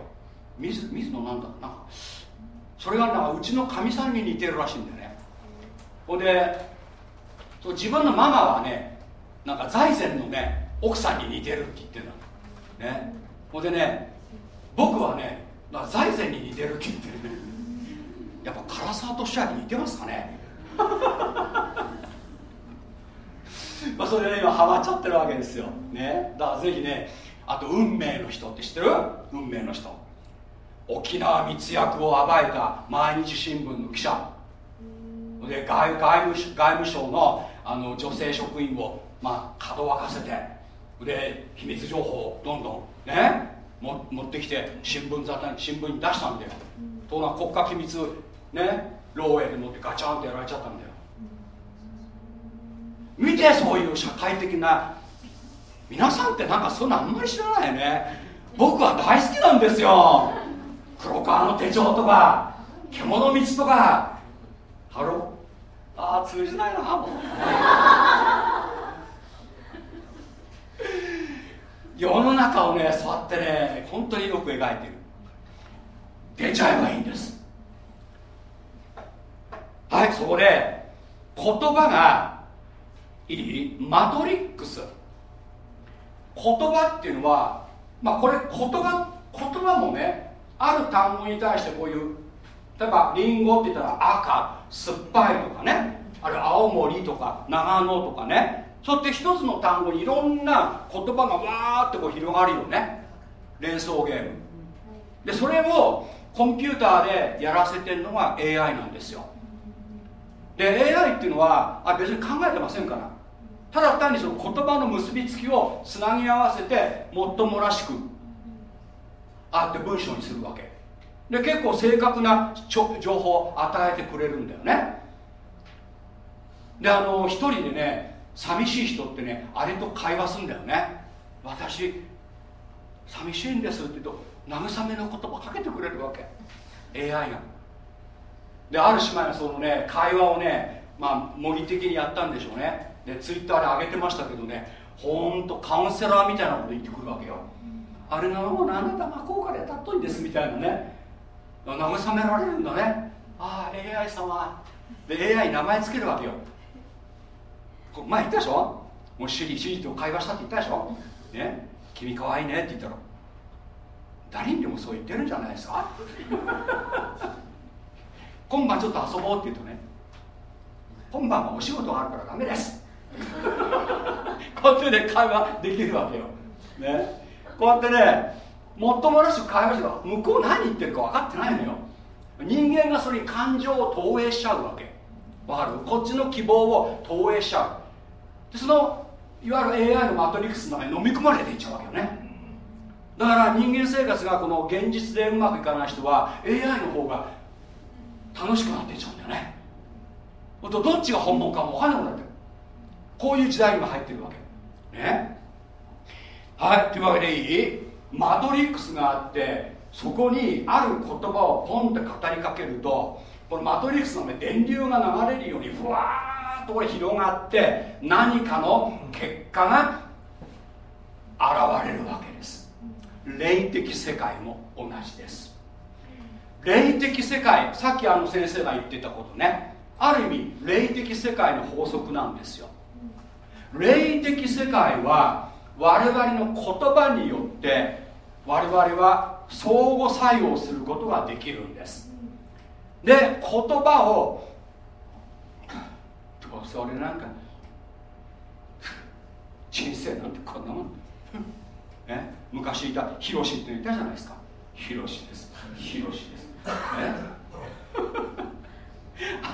水水野なんだなんか。それがなんかうちのかみさんに似てるらしいんだよね。ほんで自分のママはねなんか財前のね奥さんに似てるって言ってるの。ね。ほんでね僕はね財前に似てるって言ってるやっぱ唐沢とシャに似てますかね？まあそれで今ハマっちゃってるわけですよ。ね？だからぜひねあと運命の人って知ってる？運命の人。沖縄密約を暴いた毎日新聞の記者。で外外務外務省のあの女性職員を、まあ、かどわかせてで秘密情報をどんどんね？も持ってきて新聞沙汰に新聞に出したんだよ。とな国家機密ね漏洩でもってガチャンってやられちゃったんだよ。見てそういう社会的な皆さんってなんかそんなあんまり知らないよね。僕は大好きなんですよ。黒革の手帳とか獣道とか。 Hello。ああ通じないなもう。世の中をねそうやってね本当によく描いてる。出ちゃえばいいんです。はいそこで言葉がいい？マトリックス。言葉っていうのはまあこれ言葉言葉もねある単語に対してこういう例えばリンゴって言ったら赤酸っぱいとかねあるいは青森とか長野とかねそうやって一つの単語にいろんな言葉がわーってこう広がるよね。連想ゲーム。でそれをコンピューターでやらせてるのが AI なんですよ。で AI っていうのはあ別に考えてませんから。ただ単にその言葉の結びつきをつなぎ合わせてもっともらしくあって文章にするわけ。で結構正確な情報を与えてくれるんだよね。であの一人でね寂しい人ってねあれと会話するんだよね。私寂しいんですって言うと慰めの言葉かけてくれるわけ。AI が。である姉妹がそのね会話をねまあ模擬的にやったんでしょうね。でツイッターで上げてましたけどねほんとカウンセラーみたいなこと言ってくるわけよ。あれがもうあなたが効果で尊いんですみたいなね。慰められるんだね。ああ AI 様。で AI 名前つけるわけよ。前言ったでしょ。もうシリシリと会話したって言ったでしょ。ね。君かわいいねって言ったら誰にでもそう言ってるんじゃないですか。今晩ちょっと遊ぼうって言うとね今晩はお仕事があるからダメです こうやってね会話できるわけよ。ね。こうやってねもっともらしく会話して向こう何言ってるか分かってないのよ。人間がそれに感情を投影しちゃうわけ。わかる？こっちの希望を投影しちゃう。でそのいわゆる AI のマトリックスの中に飲み込まれていっちゃうわけよね。だから人間生活がこの現実でうまくいかない人は AI の方が楽しくなっていっちゃうんだよね。とどっちが本物かも分かんなくなってる。こういう時代に今入ってるわけ。ね。はい。というわけでいい？マトリックスがあってそこにある言葉をポンって語りかけるとこのマトリックスの、ね、電流が流れるようにふわーっとこれ広がって何かの結果が現れるわけです。霊的世界も同じです。霊的世界さっきあの先生が言ってたことね。ある意味霊的世界の法則なんですよ。霊的世界は我々の言葉によって我々は相互作用することができるんです。で言葉をどうせ俺なんか人生なんてこんなもん、ね、昔いたヒロシって言ったじゃないですか。ヒロシです。ヒロシです、あ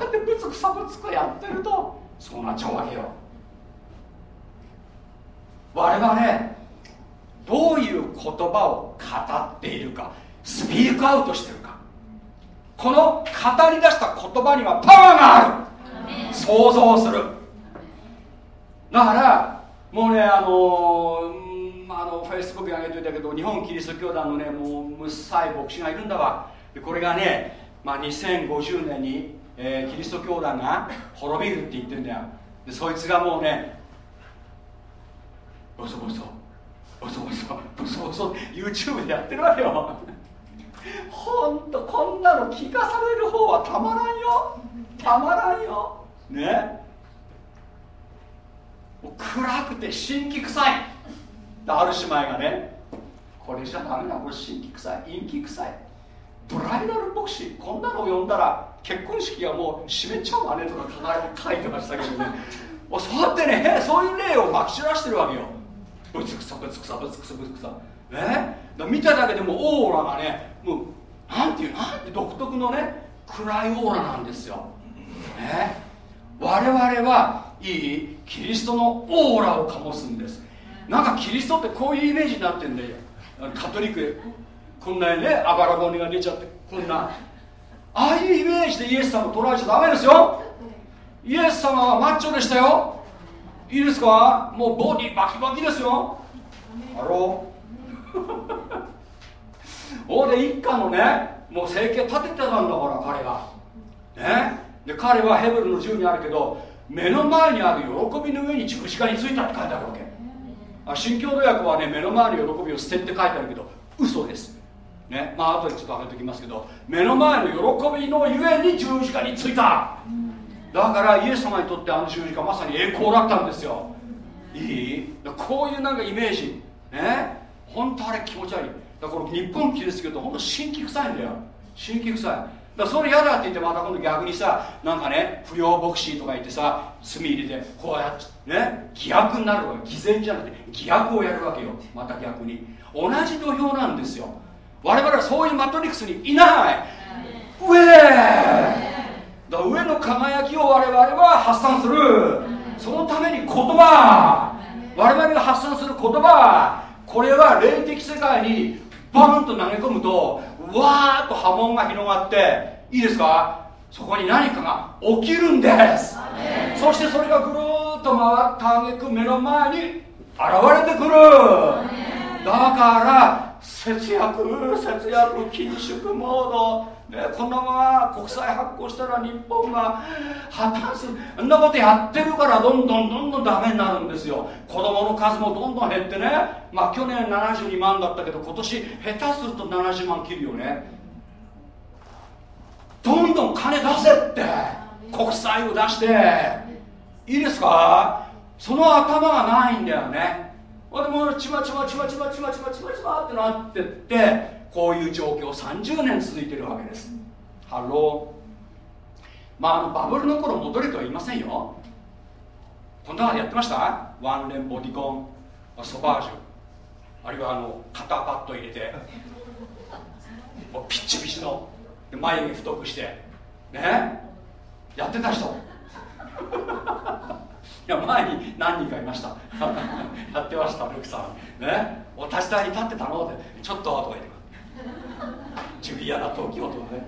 ってぶつくさぶつくやってるとそうなっちゃうわけよ。我々どういう言葉を語っているかスピークアウトしてるか。この語り出した言葉にはパワーがある。想像する。だからもうねあのあのフェイスブックに上げておいたけど日本キリスト教団のねもうむっさい牧師がいるんだわでこれがね、まあ、2050年に、えー、キリスト教団が滅びるって言ってんだよ。でそいつがもうねボソボソボソボソボソボソ YouTube でやってるわけよ。ほんとこんなの聞かされる方はたまらんよ。たまらんよ。ね。暗くて神気臭い。ある姉妹がねこれじゃダメだこれ神気臭い陰気臭い。ブライダル牧師こんなのを呼んだら結婚式はもう閉めちゃうわねとか書いてましたけどね。そうやってねそういう例をまき散らしてるわけよ。ぶつくさぶつくさぶつくさぶつくさね見ただけでもオーラがねもうなんていうなんて独特のね暗いオーラなんですよ、ね、我々はいいキリストのオーラを醸すんです。なんかキリストってこういうイメージになってんだよ。カトリックこんなにねあばら骨が出ちゃってこんな。ああいうイメージでイエス様を捉えちゃダメですよ。イエス様はマッチョでしたよ。いいですか？もうボディバキバキですよ。ハローおで一家のねもう生計立ててたんだから彼が。ね。で彼はヘブルの12にあるけど目の前にある喜びの上に十字架についたって書いてあるわけ。あ新共同訳はね目の前の喜びを捨てって書いてあるけど嘘です。ね。まあ後でちょっと上げておきますけど目の前の喜びのゆえに十字架についた。だからイエス様にとってあの十字架まさに栄光だったんですよ。いい？こういうなんかイメージ。ね？本当あれ気持ち悪い。だから日本キリスト教って本当神気臭いんだよ。神気臭い。だそれ嫌だって言ってまた今度逆にさなんかね不良牧師とか言ってさ炭入れてこうやってね？偽悪になるわけ。偽善じゃなくて偽悪をやるわけよ。また逆に。同じ土俵なんですよ。我々はそういうマトリックスにいない。上。だ上の輝きを我々は発散する。そのために言葉。我々が発散する言葉。これは霊的世界にバンと投げ込むとわーっと波紋が広がっていいですか？そこに何かが起きるんです。そしてそれがぐるーっと回ったあげく目の前に現れてくる。だから節約節約緊縮モード。ね、このまま国債発行したら日本が破綻する。あんなことやってるからどんどんどんどんダメになるんですよ。子供の数もどんどん減ってね。まあ去年72万だったけど今年下手すると70万切るよね。どんどん金出せって。国債を出して。いいですか？その頭がないんだよね。でもちまちまちまちまちまちまちまちまってなってってこういう状況30年続いてるわけです。ハローまああのバブルの頃戻れとは言いませんよ。こんなのやってました？ワンレンボディコンソバージュ。あるいはあの肩パッド入れて。もうピッチピチの。眉毛太くして。ね？やってた人。いや前に何人かいました。やってましたルクさん。ね。お立ち台に立ってたの？って。ちょっととか言ってジュリアナ東京とかね。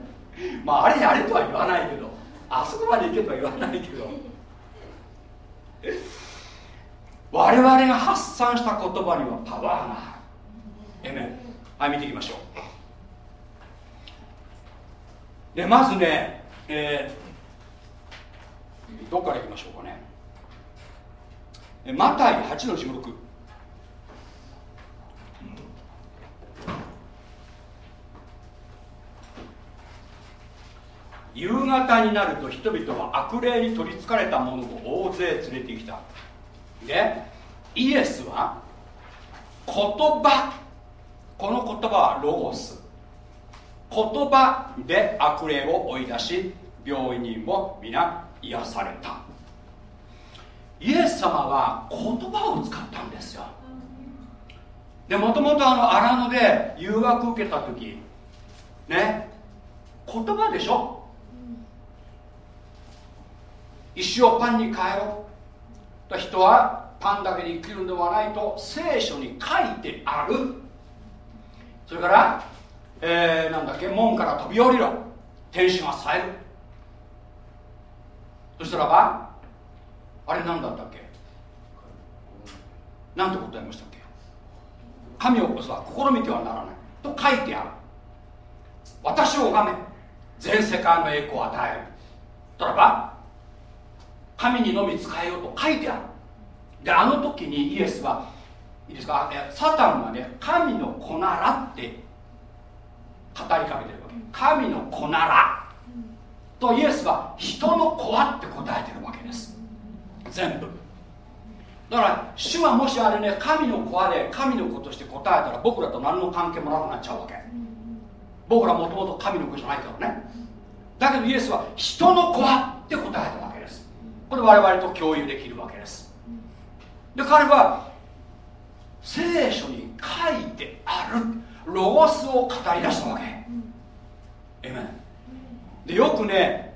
まああれやれとは言わないけど。あそこまで行けとは言わないけど。我々が発散した言葉にはパワーがある。えめはい見ていきましょう。でまずね、えー、どっからいきましょうかね。マタイ8の16夕方になると人々は悪霊に取りつかれた者を大勢連れてきた。でイエスは言葉この言葉はロゴス。言葉で悪霊を追い出し病院にも皆癒された。イエス様は言葉を使ったんですよ。でもともとあの荒野で誘惑受けた時ね言葉でしょ？石をパンに変えろ。と人はパンだけで生きるのではないと聖書に書いてある。それから、えー、なんだっけ門から飛び降りろ。天使が冴える。そしたらばあれ何だったっけ？なんて答えましたっけ？神をさ試みてはならない。と書いてある。私を拝め全世界の栄光を与える。とらば神にのみ使えようと書いてある。であの時にイエスはいいですか？サタンはね神の子ならって語りかけてるわけ。神の子なら。とイエスは人の子はって答えてるわけです。全部。だから主はもしあれね神の子で神の子として答えたら僕らと何の関係もなくなっちゃうわけ。僕らもともと神の子じゃないからね。だけどイエスは人の子はって答えたわけです。これ我々と共有できるわけです。で彼は聖書に書いてある。ロゴスを語り出したわけ。えめでよくね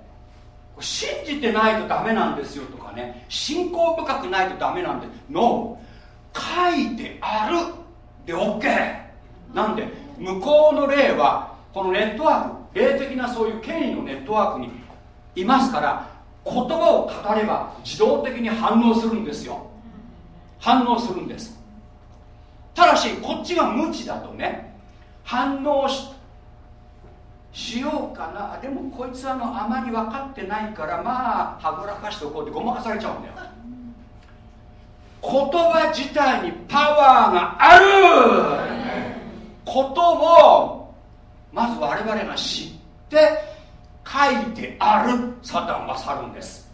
信じてないとダメなんですよとね信仰深くないとダメなんで NO! 書いてある。で OK! なんで向こうの霊はこのネットワーク霊的なそういう権威のネットワークにいますから言葉を語れば自動的に反応するんですよ。反応するんです。ただしこっちが無知だとね反応ししようかな。でもこいつはのあまり分かってないからまあはぐらかしておこうってごまかされちゃうんだよ。言葉自体にパワーがある。ことをまず我々が知って書いてある。サタンは去るんです。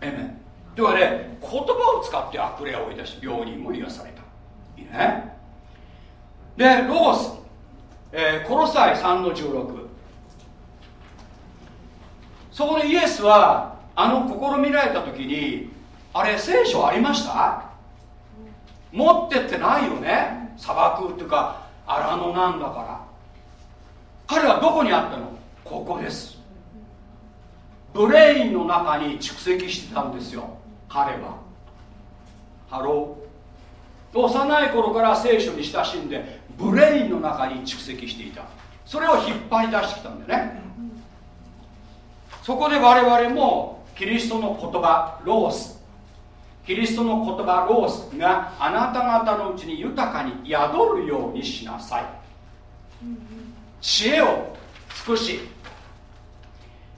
えめではね言葉を使って悪霊を追い出し病人も癒された。いいね。でロゴス、えー、コロサイ3の16そこでイエスはあの試みられた時にあれ聖書ありました？持ってってないよね？砂漠っていうか荒野なんだから。彼はどこにあったの？ここです。 brain の中に蓄積してたんですよ。彼は。 Hello。幼い頃から聖書に親しんで brain の中に蓄積していた。それを引っ張り出してきたんだよね。そこで我々もキリストの言葉ロース。キリストの言葉ロースがあなた方のうちに豊かに宿るようにしなさい。知恵を尽くし、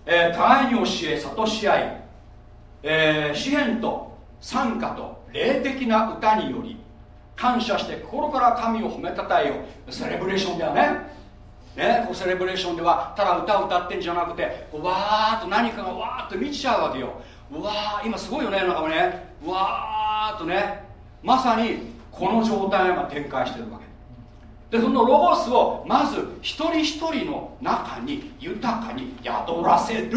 えー、互いに教え諭し合い、えー、詩篇と賛歌と霊的な歌により感謝して心から神を褒めたたえよう。セレブレーションだよね。ね、こうセレブレーションではただ歌を歌ってんじゃなくてわーっと何かがわーっと満ちちゃうわけよ。わー今すごいよねなんかねわーっとね。まさにこの状態が展開してるわけ。でそのロゴスをまず一人一人の中に豊かに宿らせる。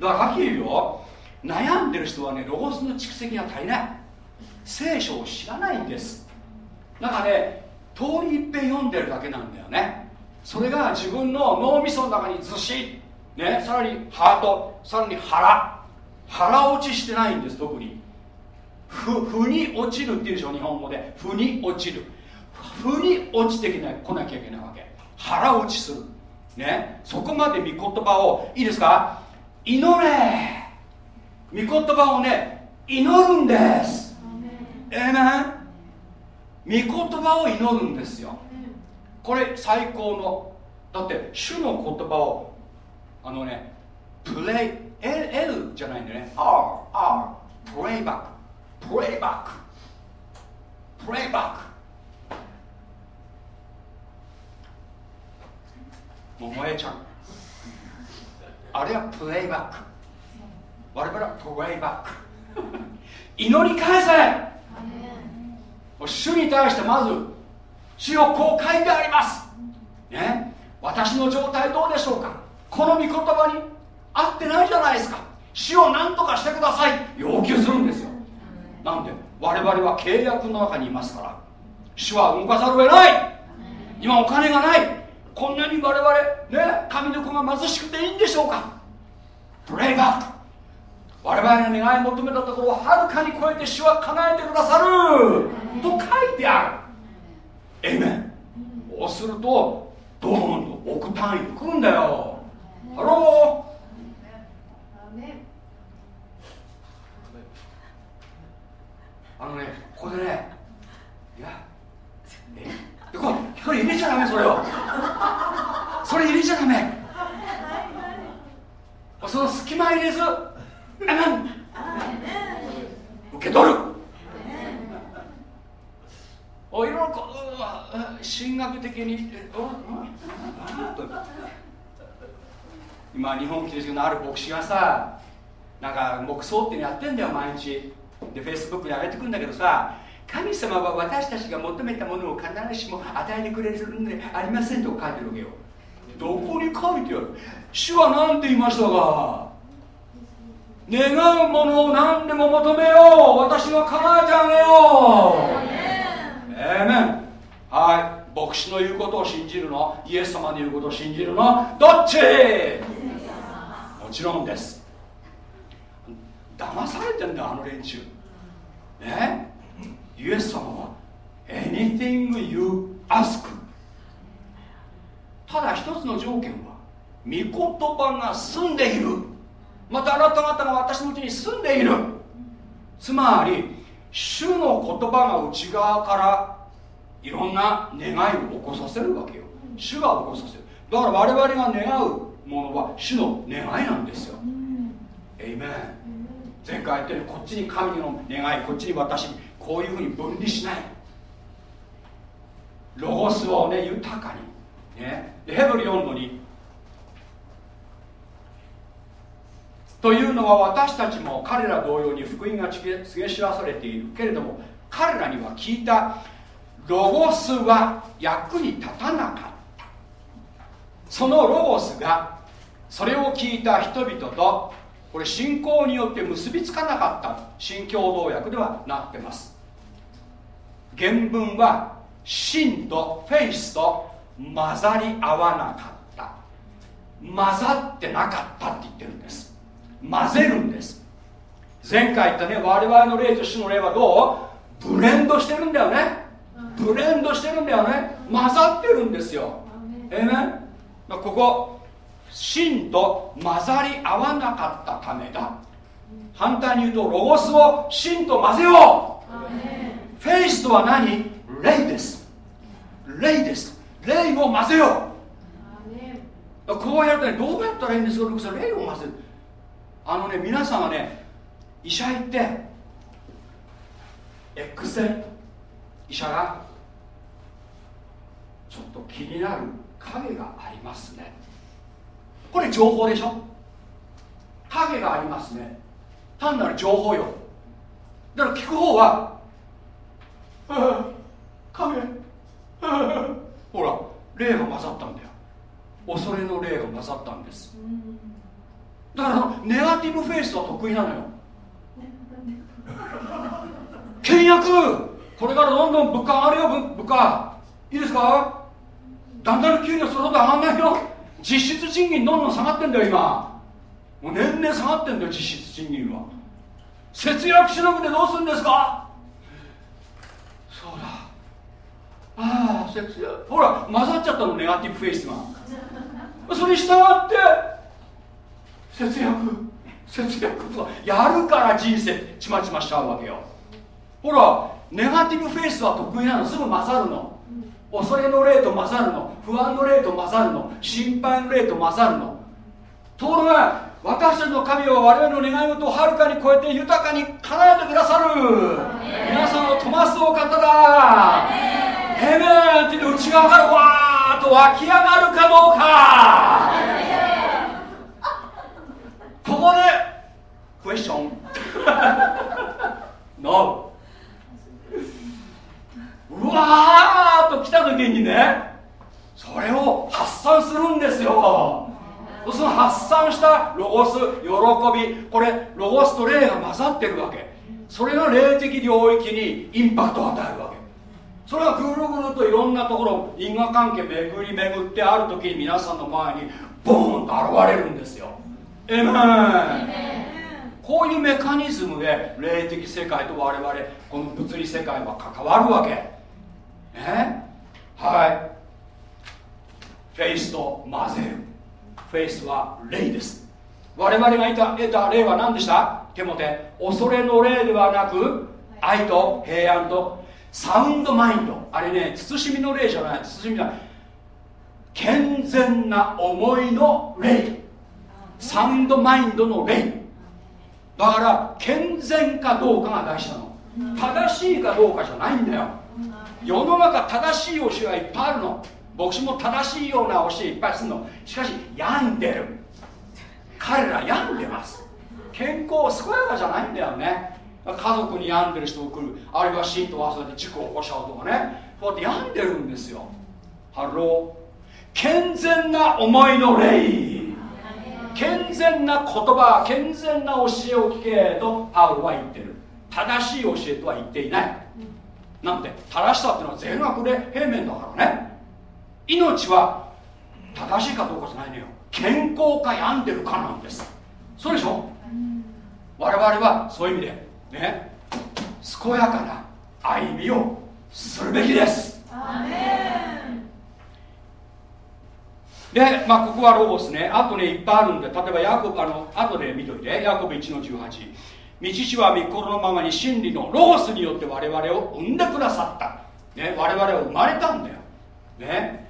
だからはっきり言うよ。悩んでる人はねロゴスの蓄積が足りない。聖書を知らないんです。なんかね通り一遍読んでるだけなんだよね。それが自分の脳みその中にずしねさらにハートさらに腹腹落ちしてないんです特に。ふふに落ちるっていうでしょ日本語で。ふに落ちる。ふに落ちてきない来なきゃいけないわけ。腹落ちする。ね。そこまで御言葉をいいですか？祈れ。御言葉をね祈るんです。ええね御言葉を祈るんですよこれ最高の。だって主の言葉をあのねプレイ L, L じゃないんだよね。R R プレイバックプレイバックプレイバックもう燃えちゃうあれはプレイバック我々はプレイバック祈り返せ主に対してまず主よこう書いてあります。ね？私の状態どうでしょうか？この御言葉に合ってないじゃないですか。主を何とかしてください。要求するんですよ。なんで？我々は契約の中にいますから。主は動かざるを得ない。今お金がない。こんなに我々ね？神の子が貧しくていいんでしょうか？プレイバック。我々の願い求めたところをはるかに超えて主は叶えてくださる。と書いてある。エメンそうするとドーンと億単位で来るんだよ。 Hello。あのねここでねいやえこれこれ入れちゃダメそれを。それ入れちゃダメ。その隙間入れず受け取るおいろいろこう神学的に。今日本キリストのある牧師がさなんか牧草ってやってんだよ毎日でフェイスブックに上げてくんだけどさ神様は私たちが求めたものを必ずしも与えてくれるんでありませんと書いてるわけよどこに書いてある主は何て言いましたか願うものを何でも求めよう私が叶えてあげようええねはい。牧師の言うことを信じるの？イエス様の言うことを信じるの？どっち？もちろんです。騙されてんだよあの連中。ね？イエス様は Anything you ask ただ一つの条件は御言葉が住んでいる。またあなた方が私のうちに住んでいる。つまり主の言葉が内側からいろんな願いを起こさせるわけよ。主が起こさせる。だから我々が願うものは主の願いなんですよ。エイメン前回言ったようにこっちに神の願いこっちに私こういうふうに分離しない。ロゴスをね豊かに。ね。ヘブル4の2というのは私たちも彼ら同様に福音が告げ知らされているけれども彼らには聞いたロゴスは役に立たなかった。そのロゴスがそれを聞いた人々とこれ信仰によって結びつかなかった。新共同訳ではなってます。原文は真とフェイスと混ざり合わなかった。混ざってなかったって言ってるんです。混ぜるんです。前回言ったね我々の霊と主の霊はどう？ブレンドしてるんだよね。ブレンドしてるんだよね。混ざってるんですよ。ええねここ真と混ざり合わなかったためだ。反対に言うとロゴスを真と混ぜよう。フェイスとは何？霊です。霊です。霊を混ぜよう。こうやってねどうやったらいいんですか？霊を混ぜるあのね皆さんはね医者行って X 線医者がちょっと気になる影がありますね。これ情報でしょ？影がありますね。単なる情報よ。だから聞く方は「あ あ影。ほら霊が混ざったんだよ。恐れの霊が混ざったんです。だからネガティブフェイスは得意なのよ。倹約！これからどんどん物価上がるよ物価。いいですか？だんだん給料それほど上がんないよ。実質賃金どんどん下がってんだよ今。もう年々下がってんだよ実質賃金は。節約しなくてどうするんですか？そうだ。ああ節約。ほら混ざっちゃったのネガティブフェイスが。それに従って節約節約とかやるから人生ちまちましちゃうわけよ。ほらネガティブフェイスは得意なの。すぐ混ざるの。恐れの霊と混ざるの。不安の霊と混ざるの。心配の霊と混ざるの。ところが私たちの神は我々の願い事をはるかに超えて豊かに叶えてくださる。皆さんを飛ばすお方だ。へめって内側からわーっと湧き上がるかどうかここでクエスチョン NO うわーっと来た時にねそれを発散するんですよその発散したロゴス喜びこれロゴスと霊が混ざってるわけそれが霊的領域にインパクトを与えるわけそれがぐるぐるといろんなところ因果関係巡り巡ってある時に皆さんの前にボーンと現れるんですよエメンこういうメカニズムで霊的世界と我々この物理世界は関わるわけ。ね？はい。フェイスと混ぜる。フェイスは霊です。我々が得た霊は何でした？テモテ。恐れの霊ではなく愛と平安と。サウンドマインド。あれね慎みの霊じゃない。慎みは健全な思いの霊サウンドマインドの霊だから健全かどうかが大事なの。正しいかどうかじゃないんだよ。世の中正しい教えはいっぱいあるの。牧師も正しいような教えいっぱいするの。しかし病んでる。彼ら病んでます。健康健やかじゃないんだよね。家族に病んでる人を来る。あるいは死と忘れて事故を起こしちゃうとかね。そうやって病んでるんですよ。 Hello。健全な思いの霊健全な言葉健全な教えを聞けとパウロは言ってる。正しい教えとは言っていない。なんて正しさっていうのは全額で平面だからね。命は正しいかどうかじゃないのよ。健康か病んでるかなんです。そうでしょ？我々はそういう意味でね健やかな歩みをするべきです。で、まあ、ここはロゴスね。あとねいっぱいあるんで例えばヤコブあの後で見といて。ヤコブ1の18道師は御心のままに真理のロゴスによって我々を生んでくださった、ね、我々は生まれたんだよ、ね。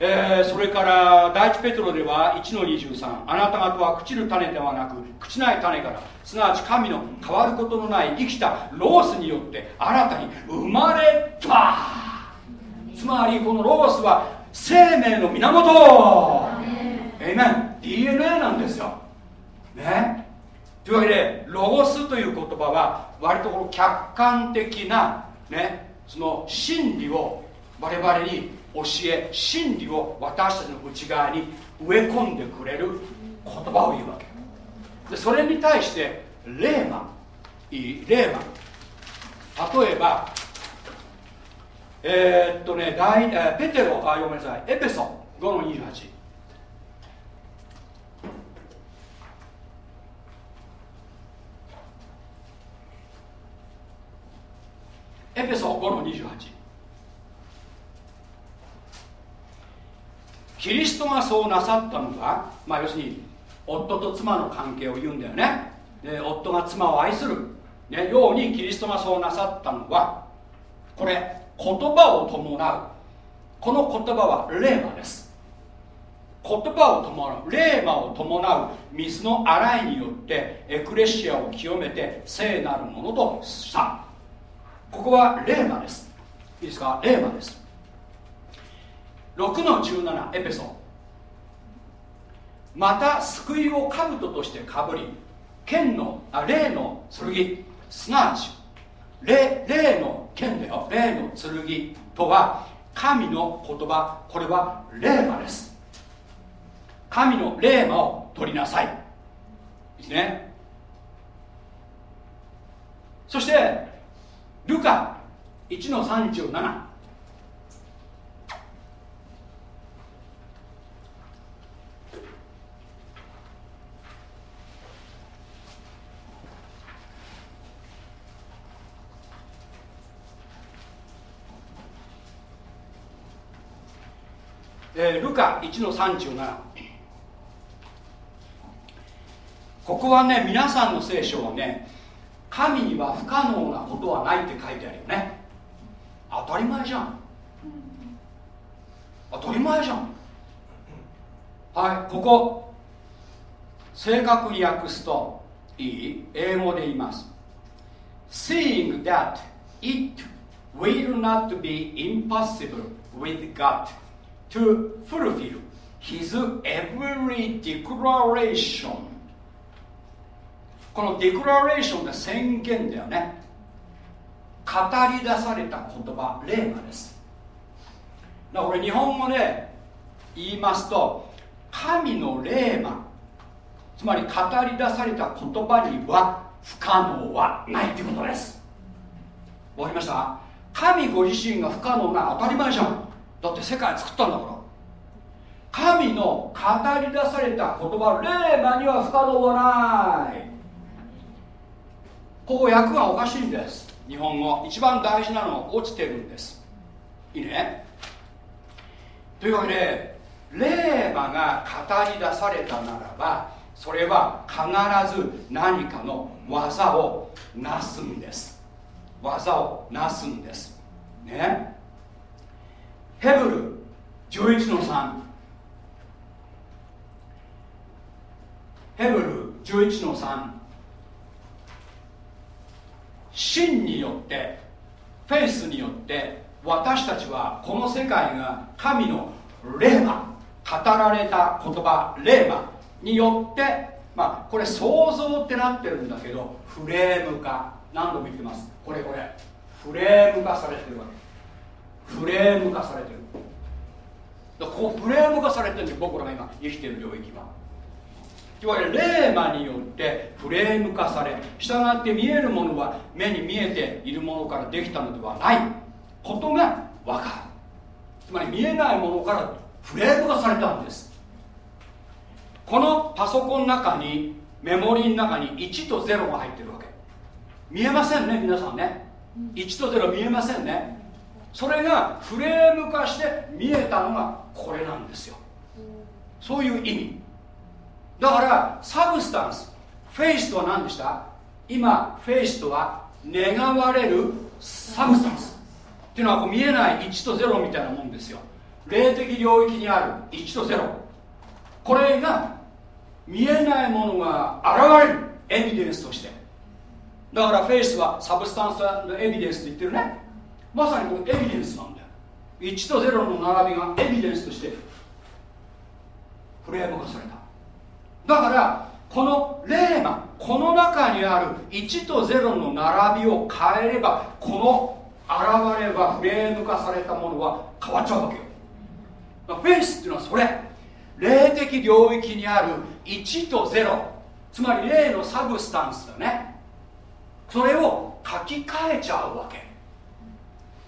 えー、それから第一ペトロでは1の23あなた方は朽ちる種ではなく朽ちない種からすなわち神の変わることのない生きたロースによって新たに生まれた。つまりこのロースは生命の源。えいめん DNA なんですよ。ね。というわけでロゴスという言葉は割とこの客観的なねその真理を我々に教え真理を私たちの内側に植え込んでくれる言葉を言うわけ。でそれに対してレーマいいレーマ例えばえー、っとね大、えペテロあごめんなさい。エペソ5の28エペソ5の28キリストがそうなさったのは、まあ、要するに夫と妻の関係を言うんだよね。で夫が妻を愛する、ね、ようにキリストがそうなさったのはこれ。言葉を伴う。この言葉はレーマです。言葉を伴う。レーマを伴う水の洗いによってエクレシアを清めて聖なるものとしたここはレーマです。いいですか？レーマです。6の17エペソ。ンまた救いを兜としてかぶり剣のあ霊の剣。すなわち霊霊の剣だよ霊の剣とは神の言葉これは霊魔です。神の霊魔を取りなさい。ですね。そしてルカ1の37えー、ルカ1の37ここはね皆さんの聖書はね神には不可能なことはないって書いてあるよね。当たり前じゃん。当たり前じゃん。はいここ。正確に訳すといい？英語で言います。Seeing that it will not be impossible with God. To fulfill his every declaration. このデクラレーションって宣言だよね。語り出された言葉霊馬です。だからこれ日本語で言いますと神の霊馬つまり語り出された言葉には不可能はないってことです。わかりました？神ご自身が不可能な当たり前じゃん。だって世界作ったんだから。神の語り出された言葉霊魔には不可能はない。ここ訳がおかしいんです。日本語一番大事なのは落ちてるんです。いいね？というわけで霊魔が語り出されたならばそれは必ず何かの技をなすんです。技をなすんです。ね？ヘブル11の3ヘブル11の3真によってフェイスによって私たちはこの世界が神の霊魔語られた言葉霊魔によってまあこれ想像ってなってるんだけどフレーム化。何度も言ってます。これこれ。フレーム化されてるわけ。フレーム化されてる。だこうフレーム化されてるんで僕らが今生きてる領域は。いわゆるレーマによってフレーム化され従って見えるものは目に見えているものからできたのではない。ことが分かる。つまり見えないものからフレーム化されたんです。このパソコンの中にメモリーの中に1と0が入ってるわけ。見えませんね皆さんね。1と0見えませんね。それがフレーム化して見えたのがこれなんですよ。そういう意味。だから substance。Faith とは何でした？今フェイスとは願われる substance。っていうのはこう見えない1と0みたいなもんですよ。霊的領域にある1と0これが見えないものが現れるエビデンスとして。だから faith は substance のエビデンスって言ってるね。まさにこのエビデンスなんだよ。1と0の並びがエビデンスとしてフレーム化された。だからこのレーマこの中にある1と0の並びを変えればこの現ればフレーム化されたものは変わっちゃうわけよ。フェイスっていうのはそれ。霊的領域にある1と0つまり霊の substance だね。それを書き換えちゃうわけ。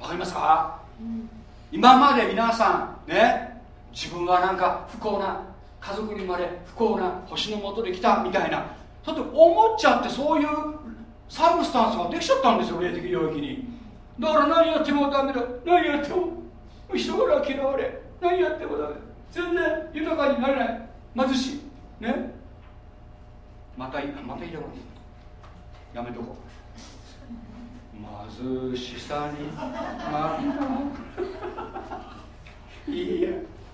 わかりますか、うん、今まで皆さんね自分はなんか不幸な家族に生まれ不幸な星の下で来たみたいなだって思っちゃってそういう substance ができちゃったんですよ霊的領域に。だから何やってもダメだ。何やっても人から嫌われ。何やってもダメ。全然豊かになれない。貧しい。ね？またいまた言いたくやめとこう。貧しさに。負けたいいや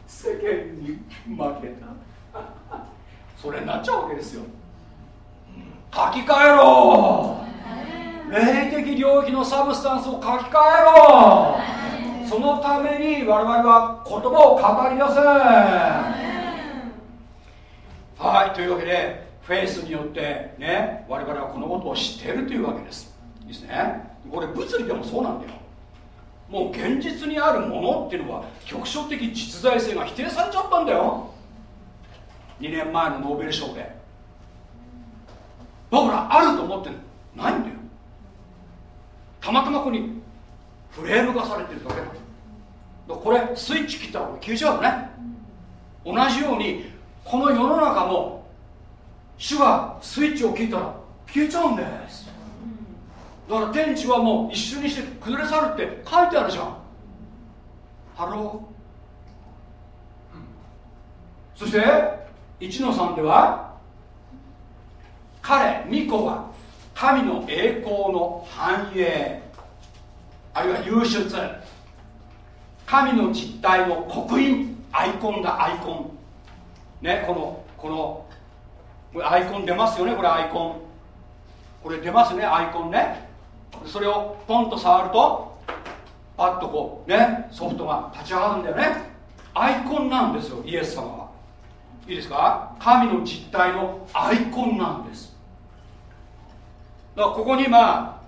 世間に負けた。それになっちゃうわけですよ。書き換えろ。霊的領域のサブスタンスを書き換えろ。そのために我々は言葉を語り出せはいというわけでフェイスによってね我々はこのことを知っているというわけです。いいですね。これ物理でもそうなんだよ。もう現実にあるものっていうのは局所的実在性が否定されちゃったんだよ。2年前のノーベル賞で。だからあると思ってないんだよ。たまたまここにフレーム化されてるだけなんだこれスイッチ切ったら消えちゃうよね。同じようにこの世の中も主がスイッチを切ったら消えちゃうんです。だから天地はもう一瞬にして崩れ去るって書いてあるじゃん。Hello。そして1の3では彼御子は神の栄光の繁栄あるいは流出神の実体の刻印アイコンだアイコン。ねこのこのアイコン出ますよねこれアイコン。これ出ますねアイコンね。それをポンと触るとパッとこうねソフトが立ち上がるんだよね。アイコンなんですよイエス様は。いいですか？神の実体のアイコンなんです。だからここにま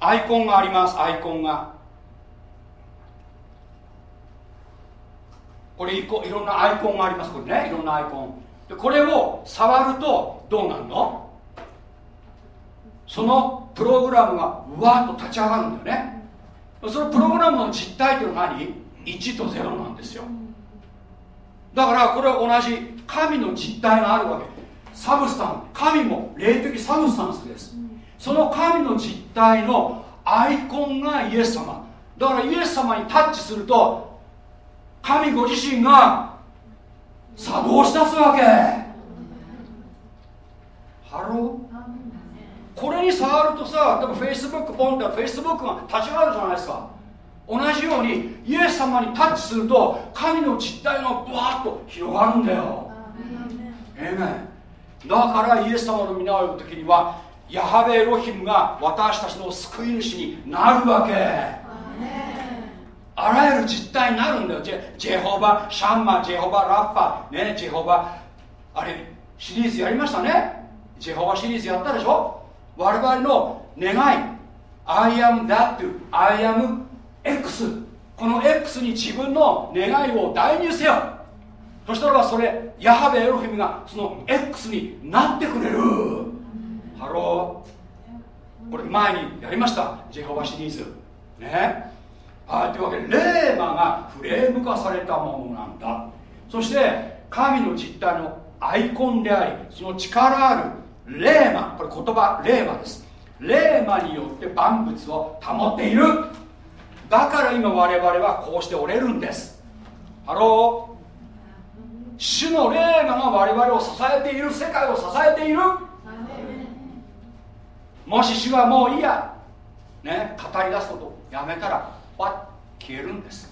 あアイコンがありますアイコンが。これいろんなアイコンがありますこれね。いろんなアイコン。でこれを触るとどうなるの？そのプログラムがうわっと立ち上がるんだよね。そのプログラムの実態っていうのは何 ?1 と0なんですよ。だからこれは同じ神の実態があるわけ。サブスタン神も霊的サブスタンスです。その神の実態のアイコンがイエス様。だからイエス様にタッチすると神ご自身が作動し出すわけ。Hello？これに触るとさ多分フェイスブックポンってフェイスブックが立ち上がるじゃないですか。同じようにイエス様にタッチすると神の実体がブワーッと広がるんだよ。ええね。だからイエス様の御名を呼ぶ時にはヤハウェエロヒムが私たちの救い主になるわけ。あらゆる実体になるんだよ。ジェジェホバシャンマジェホバラッファねジェホバ。あれシリーズやりましたね。ジェホバシリーズやったでしょ我々の願い I am that I am X この X に自分の願いを代入せよ。そしたらばそれヤハウェエロヒムがその X になってくれる。 Hello。これ前にやりました。ジェホバシリーズ。ね。はいというわけでレーマがフレーム化されたものなんだ。そして神の実体のアイコンでありその力あるレーマこれ言葉レーマです。レーマによって万物を保っている。だから今我々はこうしておれるんです。 Hello。主のレーマが我々を支えている世界を支えている。もし主はもういいや。ね語り出すことやめたらわっ消えるんです。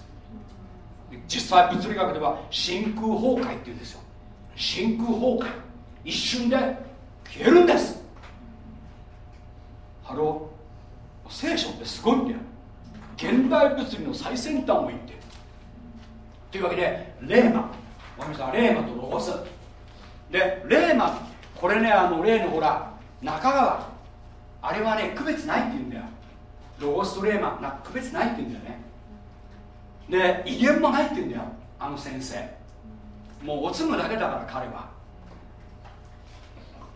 実際物理学では真空崩壊っていうんですよ。真空崩壊。一瞬で消えるんです。ハロー聖書ってすごいんだよ。現代物理の最先端を言って。るというわけでレーマ。わかりましたレーマとロゴス。でレーマこれねあの例のほら中川。あれはね区別ないって言うんだよ。ロゴスとレーマな区別ないって言うんだよね。で威厳もないって言うんだよあの先生。もうおつむだけだから彼は。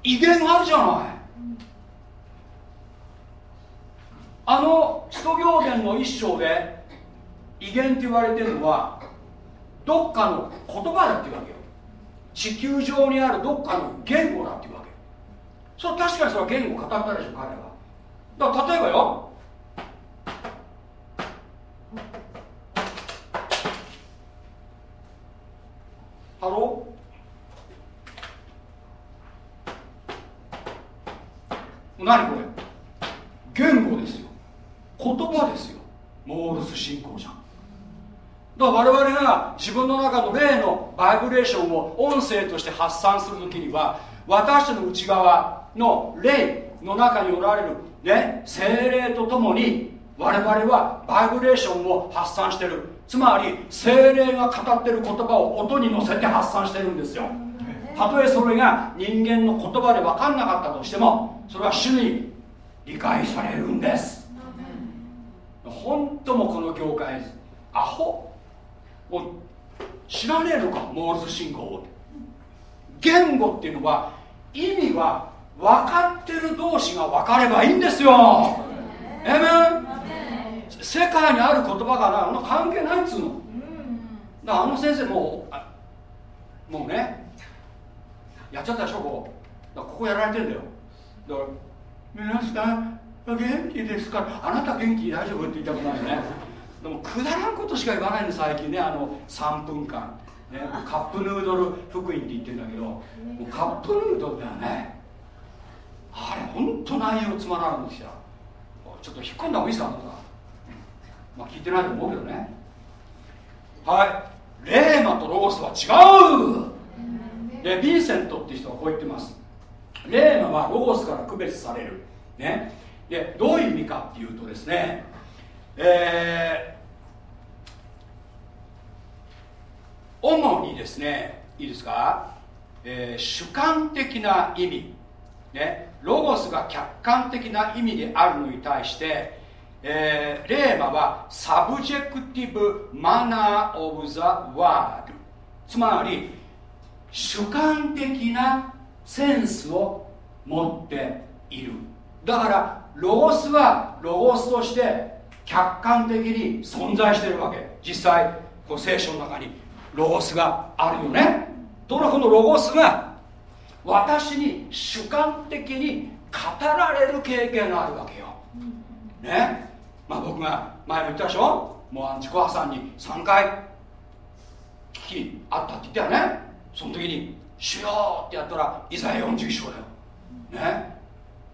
威厳あるじゃない。あの使徒行伝の一章で威厳って言われてるのはどっかの言葉だっていうわけよ。地球上にあるどっかの言語だっていうわけそれ確かにそれは言語語ったでしょ彼は。だから例えばよハロー何これ言語ですよ言葉ですよモールス信号じゃんだから我々が自分の中の霊のバイブレーションを音声として発散する時には私たちの内側の霊の中におられる、ね、精霊とともに我々はバイブレーションを発散してる。つまり精霊が語ってる言葉を音に乗せて発散してるんですよ。たとえそれが人間の言葉で分かんなかったとしてもそれは主に理解されるんです。本当もこの業界アホ？もう知らねえのかモールス信号を。言語っていうのは意味は分かってる同士が分かればいいんですよ。えめ世界にある言葉がなあの関係ないっつうの。だからあの先生もうもうねやっちゃったでしょここここやられてんだよ。だから皆さん元気ですか？らあなた元気大丈夫？って言いたくないね。でもくだらんことしか言わないの最近ね。あの3分間、ね、カップヌードル福音って言ってるんだけどもうカップヌードルだよね。あれ本当内容つまらんですよ。ちょっと引っ込んだ方がいいですかあなた。まあ聞いてないと思うけどね。はい。レーマとロゴスは違う。でヴィンセントっていう人はこう言ってます。レーマはロゴスから区別される。ね。でどういう意味かっていうとですねえー、主にですねいいですか、えー、主観的な意味、ね、ロゴスが客観的な意味であるのに対して、えー、レーマは subjective manner of the word。つまり主観的なセンスを持っている。だからロゴスはロゴスとして客観的に存在しているわけ。実際こう聖書の中にロゴスがあるよね。ところこのロゴスが私に主観的に語られる経験があるわけよ。ね。まあ僕が前も言ったでしょ。もうあの自己破産に3回危機あったって言ったよね。その時に「主よう!」ってやったらイザヤ41章だよ。ね。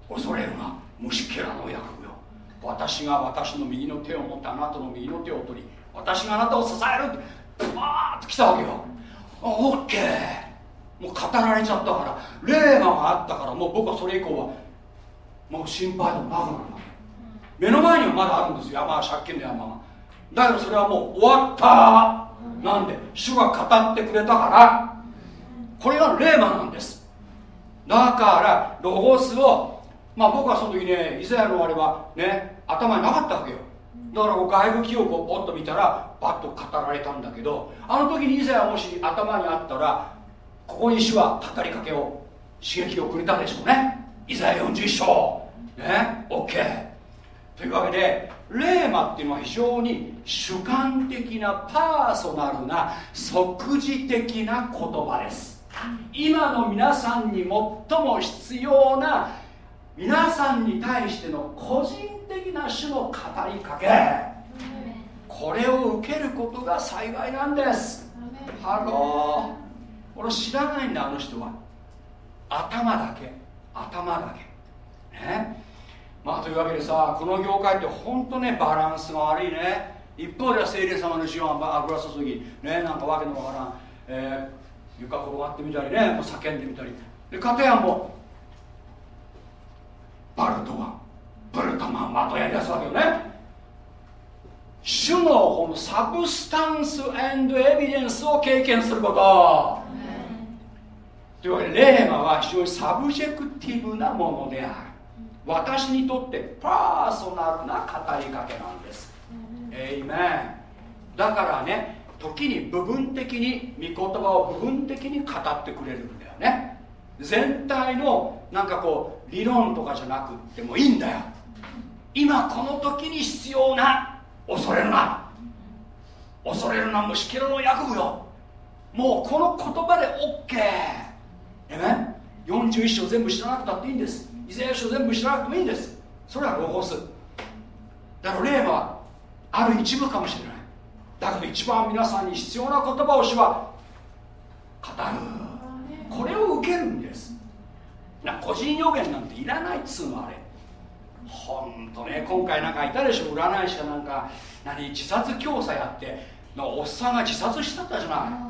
恐れるな。虫けらの役よ。私が私の右の手を持ってあなたの右の手を取り私があなたを支える。ってプワーッと来たわけよ。オッケー。もう語られちゃったから霊馬があったからもう僕はそれ以降はもう心配でもなくなる目の前にはまだあるんですよ山借金の山がだけどそれはもう終わった。なんで主が語ってくれたから。これが霊馬なんです。だからロゴスをまあ僕はその時ねイザヤのあれはね頭になかったわけよ。だから外部記憶をポッと見たらバッと語られたんだけどあの時にイザヤもし頭にあったらここに主は語りかけを刺激をくれたでしょうね。イザヤ41章。ね OK というわけでレーマっていうのは非常に主観的なパーソナルな即時的な言葉です。今の皆さんに最も必要な皆さんに対しての個人的な主の語りかけ。これを受けることが幸いなんです。 Hello。俺知らないんだあの人は。頭だけ。頭だけ。ね。まあというわけでさこの業界って本当ねバランスが悪いね。一方では聖霊様の塩は油注ぎねなんかわけのわからん、えー、床転がってみたりねもう叫んでみたり。で片やもバルトがブルトマンまとやりだすわけよね。主のこのサブスタンスエビデンスを経験すること。というわけでレーマは非常に subjective なものである。私にとってパーソナルな語りかけなんです。エイメンだからね時に部分的に御言葉を部分的に語ってくれるんだよね全体のなんかこう理論とかじゃなくってもいいんだよ。今この時に必要な恐れるな。恐れるな虫けらの役部よ。もうこの言葉で OK えね41章全部知らなくたっていいんです。イザヤ書全部知らなくてもいいんです。それはロゴス。だから霊はある一部かもしれない。だけど一番皆さんに必要な言葉を主は語る。これを受けるんです。な個人予言なんていらないっつうのあれ。ほんとね今回なんかいたでしょ占い師がなんか何自殺教唆やってのおっさんが自殺したったじゃない。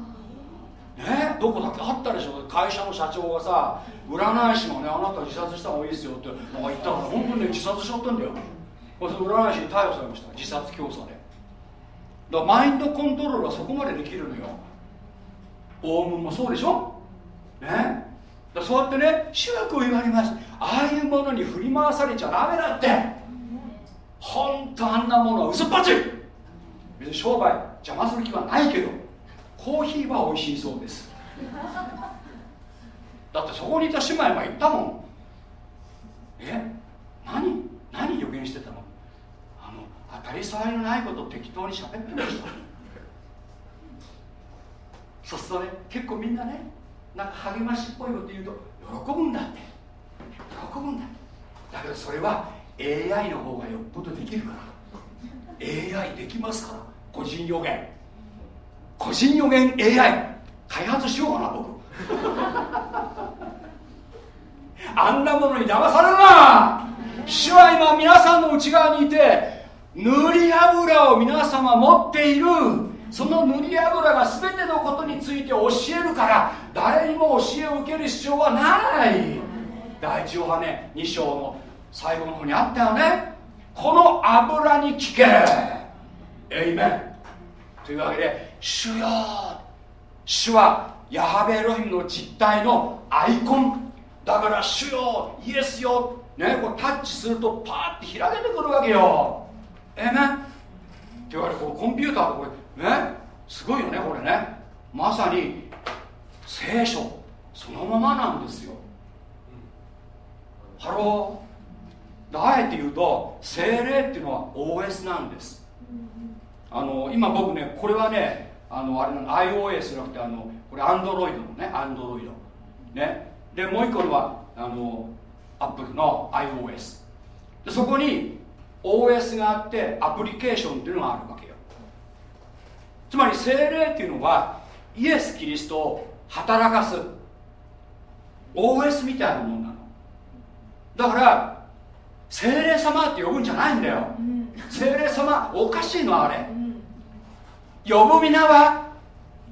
ねどこだっけあったでしょ。会社の社長がさ占い師もねあなた自殺した方がいいですよってなんか言ったら本当にね自殺しちゃったんだよ。占い師に逮捕されました自殺教唆で。だからマインドコントロールはそこまでできるのよ。オウムもそうでしょね。だそうやってね主役を言われますああいうものに振り回されちゃダメだって。本当あんなものは嘘っぱち。別に商売邪魔する気はないけどコーヒーは美味しいそうです。だってそこにいた姉妹は言ったもん。え？何？何予言してたの？あの当たり障りのないことを適当に喋ってました。そうするとね結構みんなねなんか励ましっぽいこと言うと喜ぶんだって。喜ぶんだだけどそれは AI の方がよっぽどできるから。AI できますから。個人予言。個人予言 AI 開発しようかな僕。あんなものに騙されるな。主は今皆さんの内側にいて塗り油を皆様持っている。その塗り油が全てのことについて教えるから誰にも教えを受ける必要はない。第一ヨハネ2章の最後の方にあったよね。この油に聞け。エイメン。というわけで主よ。主はヤハベロヒムの実体のアイコン。だから主よイエスよ。ねこうタッチするとパーって開けてくるわけよ。ええねって言われてこコンピューターとこれね。すごいよねこれね。まさに聖書。そのままなんですよ。 Hello。あえて言うと聖霊っていうのは OS なんです。あの今僕ねこれはねあのあれなの iOS じゃなくてあのこれ Android のね Android ね。でもう一個のはあの Apple の iOS でそこに OS があってアプリケーションっていうのがあるわけ。よつまり精霊っていうのはイエス・キリストを働かす OS みたいなもんなの。だから精霊様って呼ぶんじゃないんだよ、うん、精霊様おかしいのあれ、うん、呼ぶ皆は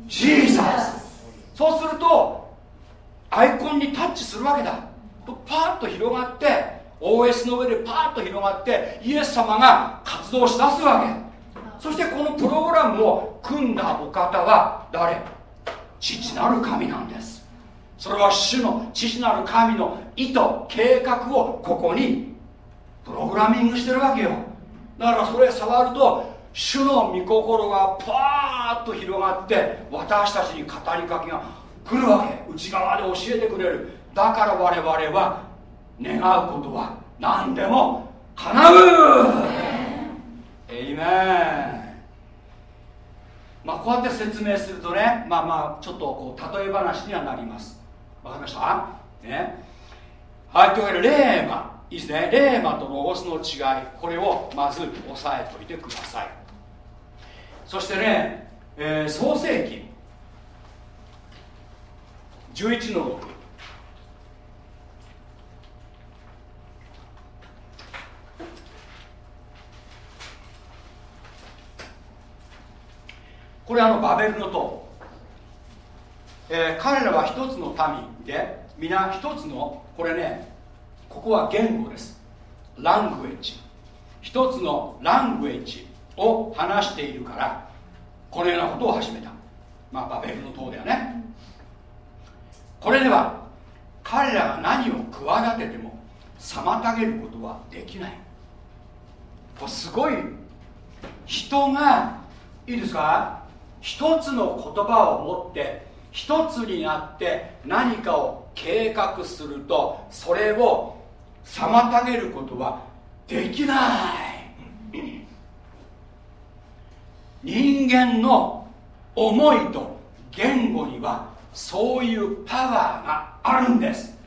ジーザス。そうするとアイコンにタッチするわけだ。とパーッと広がって OS の上でパーッと広がってイエス様が活動しだすわけそしてこのプログラムを組んだお方は誰？父なる神なんです。それは主の父なる神の意図計画をここにプログラミングしてるわけよ。だからそれ触ると主の御心がパーッと広がって私たちに語りかけが来るわけ。内側で教えてくれる。だから我々は願うことは何でも叶う。エイメンまあこうやって説明するとねまあまあちょっとこう例え話にはなります。わかりました？ね。はいというわけでレーマ。いいですね。レーマとロゴスの違い。これをまず押さえておいてください。そしてね、えー、創世記。11の6これあのバベルの塔、えー、彼らは一つの民で皆一つのこれねここは言語です。ラングエッジ一つのラングエッジを話しているからこのようなことを始めた。まあバベルの塔ではね。これでは彼らが何を企てても妨げることはできない。これすごい人がいいですか？一つの言葉を持って一つになって何かを計画するとそれを妨げることはできない。人間の思いと言語にはそういうパワーがあるんです。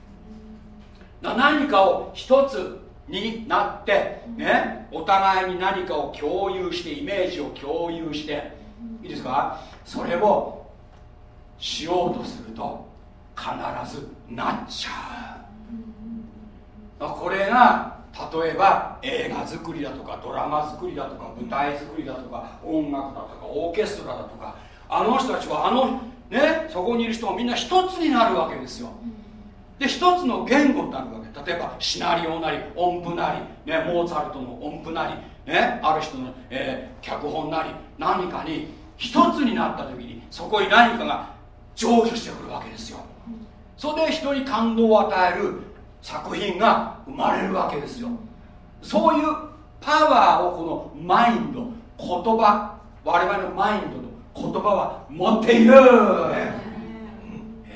何かを一つになってねお互いに何かを共有してイメージを共有していいですか？それをしようとすると必ずなっちゃう。これが例えば映画作りだとかドラマ作りだとか舞台作りだとか音楽だとかオーケストラだとかあの人たちはあのねそこにいる人がみんな一つになるわけですよ。で一つの言語になるわけ。例えばシナリオなり音符なり、ね、モーツァルトの音符なり、ね、ある人の、えー、脚本なり何かに一つになった時にそこに何かが成就してくるわけですよ。それで人に感動を与える作品が生まれるわけですよ。そういうパワーをこのマインド言葉我々のマインドの言葉は持っている。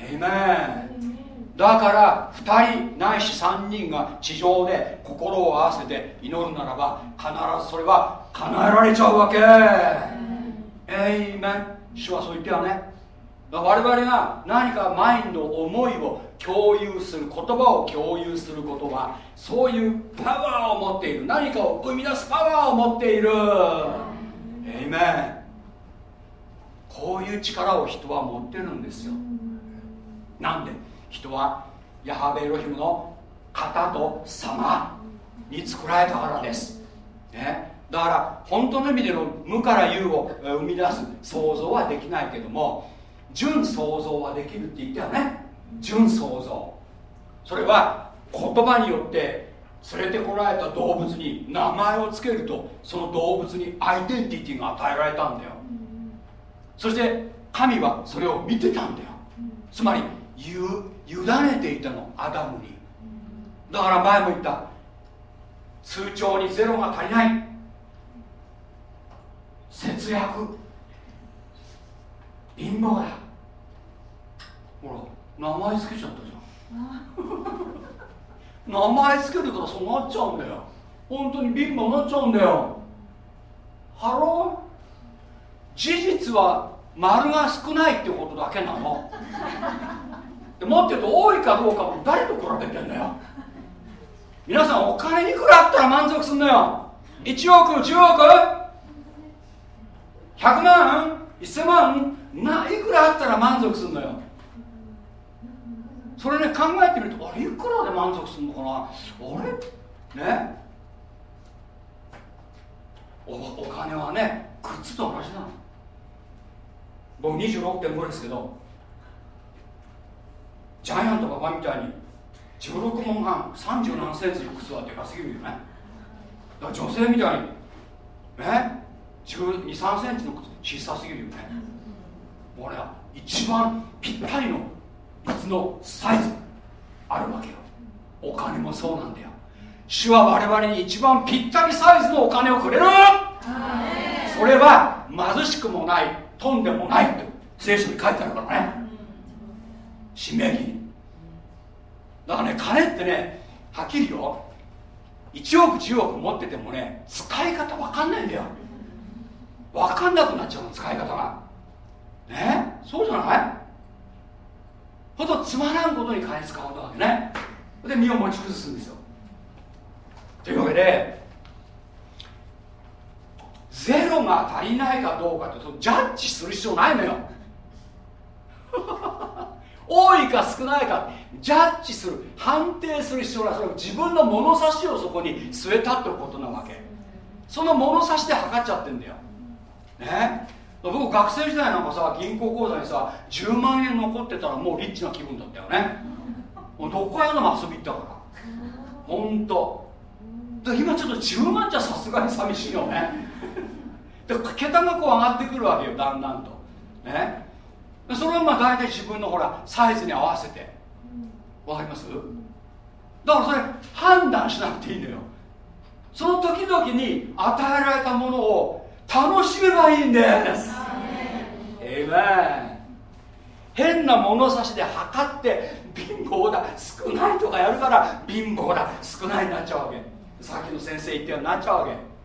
エイメンだから2人ないし3人が地上で心を合わせて祈るならば必ずそれは叶えられちゃうわけエイメン。主はそう言ってはね。我々が何かマインド思いを共有する言葉を共有することはそういうパワーを持っている。何かを生み出すパワーを持っている。エイメン。こういう力を人は持ってるんですよ。なんで？人はヤハベエロヒムの型と様に作られたからです、ね、だから本当の意味での無から有を生み出す想像はできないけども純想像はできるって言ったよね。純想像。それは言葉によって連れてこられた動物に名前を付けるとその動物にアイデンティティが与えられたんだよ。そして神はそれを見てたんだよ。つまりゆ委ねていたのアダムに。だから前も言った。通帳にゼロが足りない節約。貧乏だほら名前つけちゃったじゃん。名前つけるからそうなっちゃうんだよ。本当に貧乏になっちゃうんだよ。ハロー？事実は丸が少ないってことだけなの。でもっと言うと多いかどうかも誰と比べてんだよ。皆さんお金いくらあったら満足すんのよ。1億10億？100万1000万ないくらあったら満足するのよ。それね考えてみるとあれいくらで満足するのかな？あれ？ね？おお金はね靴と同じなの。僕26.5ですけどジャイアントパパみたいに16問半30何センチの靴はでかすぎるよね。だから女性みたいにね？2 3センチの靴小さすぎるよね。俺は一番ぴったりのつのサイズあるわけよ。お金もそうなんだよ。主は我々に一番ぴったりサイズのお金をくれる。それは貧しくもないとんでもないって聖書に書いてあるからね。使命儀だからね金ってねはっきりよ。1億10億持っててもね使い方わかんないんだよ。わかんなくなっちゃうの使い方が。ね？そうじゃない？ほんとつまらんことに金使うんだわけね。で身を持ち崩すんですよ。というわけでゼロが足りないかどうかってジャッジする必要ないのよ。多いか少ないかジャッジする判定する必要ない。それ自分の物差しをそこに据えたってことなわけ。その物差しで測っちゃってんだよ。ね僕学生時代なんかさ銀行口座にさ10万円残ってたらもうリッチな気分だったよね。どこやのも遊び行ったから。本当今ちょっと10万じゃさすがに寂しいよね。で桁がこう上がってくるわけよだんだんと。ね？それはまあ大体自分のほらサイズに合わせて。わかります？だからそれ判断しなくていいのよ。その時々に与えられたものを楽しめばいいんです。えいめ変な物差しで測って貧乏だ。少ないとかやるから貧乏だ。少ないになっちゃうわけ。さっきの先生言ったようになっちゃうわけ。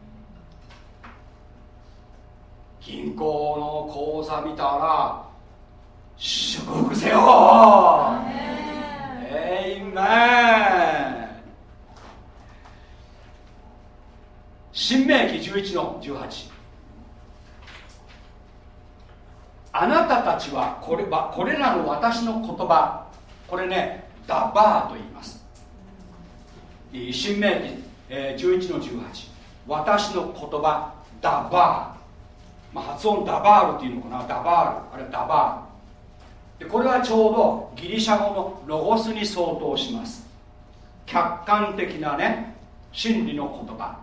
銀行の口座見たら祝福せよ。えいめ新明記11の18あなたたちはこれはこれらの私の言葉これねダバーと言います。新明記、えー、11の18私の言葉ダバー、まあ、発音ダバールっていうのかな？ダバール。あれダバー。ルでこれはちょうどギリシャ語のロゴスに相当します。客観的なね真理の言葉。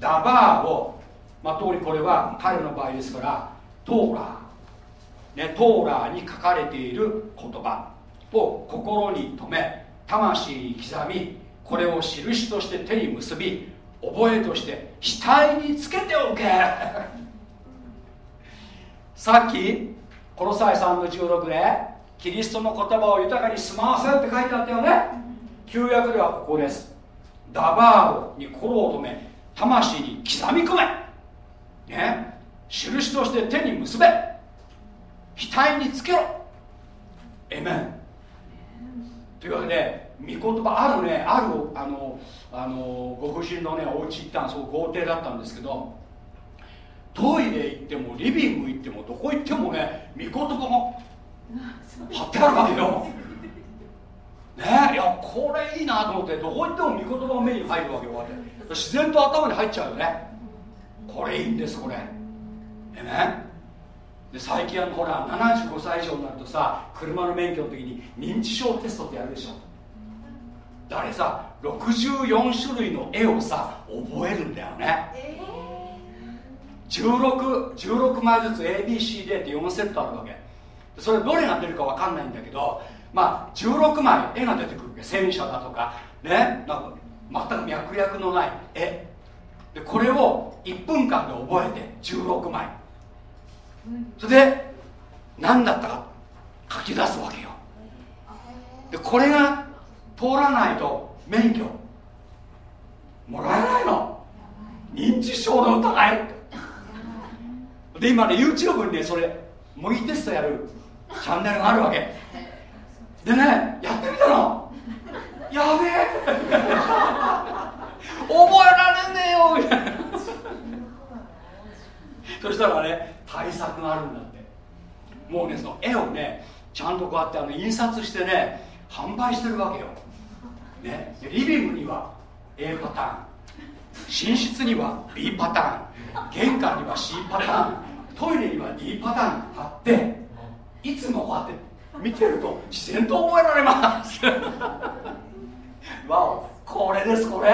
ダバーをまあ通りこれは彼の場合ですからトーラー。ね、トーラーに書かれている言葉を心に留め魂に刻みこれを印として手に結び覚えとして額につけておけ。さっきこの際3の16でキリストの言葉を豊かに住まわせって書いてあったよね。旧約ではここです。ダバールに心を留め魂に刻み込め。ね印として手に結べ。額につけろ。エメンというわけで御言葉あるねあるあのあのご婦人のねお家行ったんそう豪邸だったんですけどトイレ行ってもリビング行ってもどこ行ってもね御言葉が貼ってあるわけよ。ねいやこれいいなと思ってどこ行っても御言葉が目に入るわけよ。自然と頭に入っちゃうよね。これいいんですこれ。えねで最近はほら75歳以上になるとさ車の免許の時に認知症テストってやるでしょ。だからさ64種類の絵をさ覚えるんだよね、えー、16, 16枚ずつ ABCD って4セットあるわけ。それどれが出るか分かんないんだけどまあ16枚絵が出てくるわけ。戦車だとか。ねなんか全く脈絡のない絵。でこれを1分間で覚えて16枚それで何だったか書き出すわけよ。でこれが通らないと免許もらえないの。認知症の疑い。で今ね YouTube にねそれ模擬テストやるチャンネルがあるわけ。でねやってみたの。やべえ。覚えられねえよ。みたいな。そしたらね対策があるんだって。もうねその絵をねちゃんとこうやってあの印刷してね販売してるわけよ、ね、リビングには A パターン。寝室には B パターン。玄関には C パターン。トイレには D パターン貼っていつもこうやって見てると自然と覚えられます。わおこれですこれ。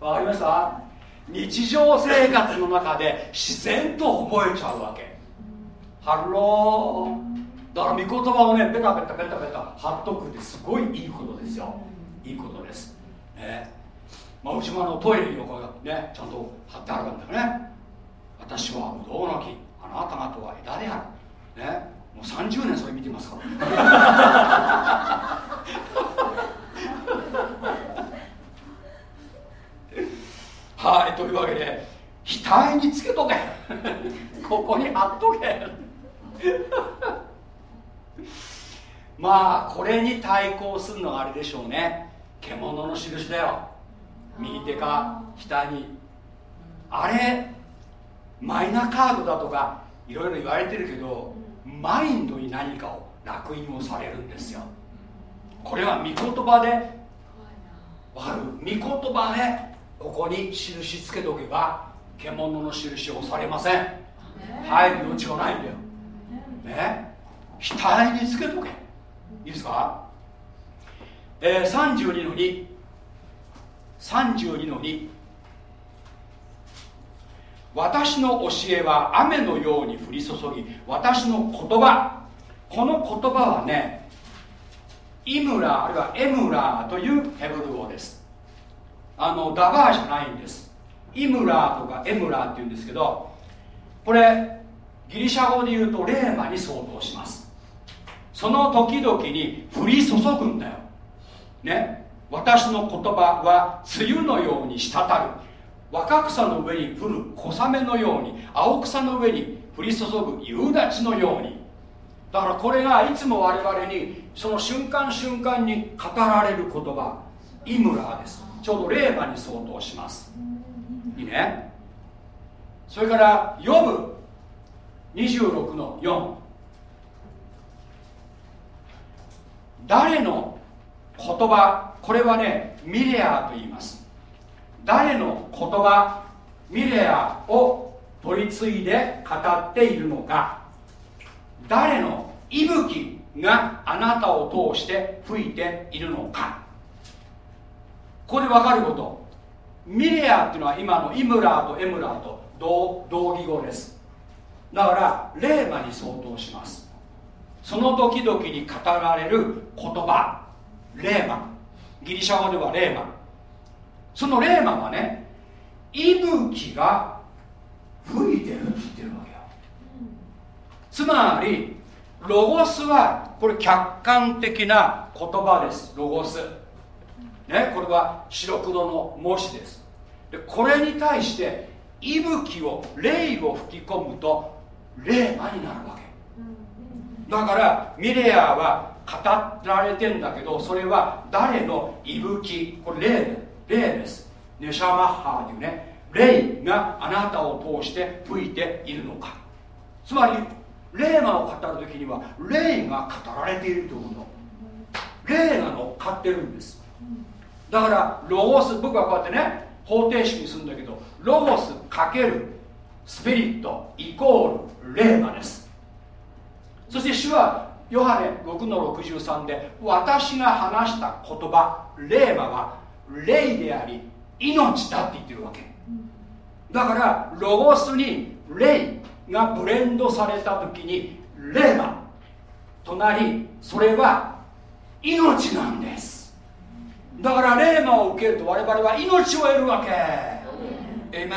わかりました？日常生活の中で自然と覚えちゃうわけ。Hello。だから御言葉をねペタペタペタペタ貼っとくってすごいいいことですよ。いいことです。ね。まあうちもあのトイレに横がねちゃんと貼ってあるんだよね。私はブドウの木あなた方は枝である。ね。もう30年それ見てますから。はいというわけで額につけとけ。ここに貼っとけ。まあこれに対抗するのがあれでしょうね。獣の印だよ。右手か額に。あれマイナカードだとかいろいろ言われてるけどマインドに何かを烙印をされるんですよ。これは御言葉で。わかる？御言葉で。ここに印つけておけば獣の印をされません。入る余地がないんだよ。ね。額につけとけ。いいですか？えー、32の2 32の2私の教えは雨のように降り注ぎ私の言葉。この言葉はねイムラあるいはエムラーというヘブル語ですあのダバーじゃないんです。イムラーとかエムラーっていうんですけどこれギリシャ語で言うとレーマに相当します。その時々に降り注ぐんだよ。ね。私の言葉は梅雨のように滴る。若草の上に降る小雨のように青草の上に降り注ぐ夕立のように。だからこれがいつも我々にその瞬間瞬間に語られる言葉。イムラーです。ちょうど霊馬に相当します。いいね。それからヨブ。26の4誰の言葉これはねミレアと言います。誰の言葉ミレアを取り継いで語っているのか。誰の息吹があなたを通して吹いているのか。ここで分かること。ミレアっていうのは今のイムラーとエムラーと同同義語です。だからレーマに相当します。その時々に語られる言葉。レーマ。ギリシャ語ではレーマ。そのレーマはね息吹が吹いてるって言ってるわけよ。つまりロゴスはこれ客観的な言葉です。ロゴス。ねこれは白黒の文字です。でこれに対して息吹を霊を吹き込むと霊魔になるわけ。だからミレアは語られてんだけどそれは誰の息吹これ霊霊です。ネシャマッハーというね霊があなたを通して吹いているのか。つまり霊魔を語る時には霊が語られているということ。霊が乗っかってるんです。だからロゴス僕はこうやってね方程式にするんだけどロゴスかけるスピリットイコール霊魔です。そして主はヨハネ6の63で私が話した言葉霊魔は霊であり命だって言ってるわけ。だからロゴスに霊がブレンドされた時に霊魔となりそれは命なんです。だから霊魔を受けると我々は命を得るわけ。エイメン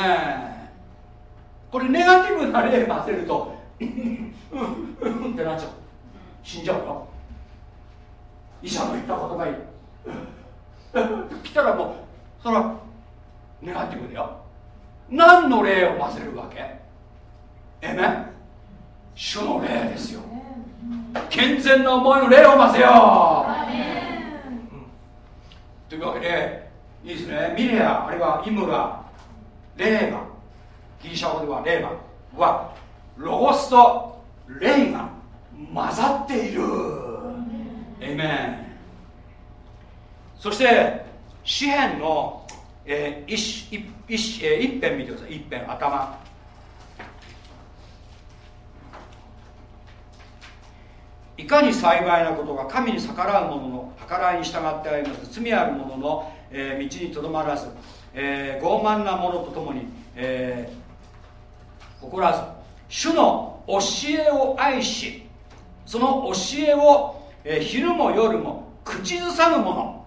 これネガティブな霊魔せるとうんうんってなっちゃう。死んじゃうよ医者の言ったことがいい来たらもうそれはネガティブだよ何の霊を混ぜるわけえめ主の霊ですよ健全な思いの霊を混ぜよう、というわけでいいですね。ミレアあるいはイムラレーマギリシャ語ではレーマはロゴスと霊が混ざっている。エイメン。そして詩篇の、えー、一一一,、えー、一辺見てください。一辺頭。いかに幸いなことが神に逆らう者の計らいに従ってあります罪ある者の、えー、道にとどまらず、えー、傲慢な者とともに、えー、誇らず主の教えを愛しその教えを、えー昼も夜も口ずさむもの。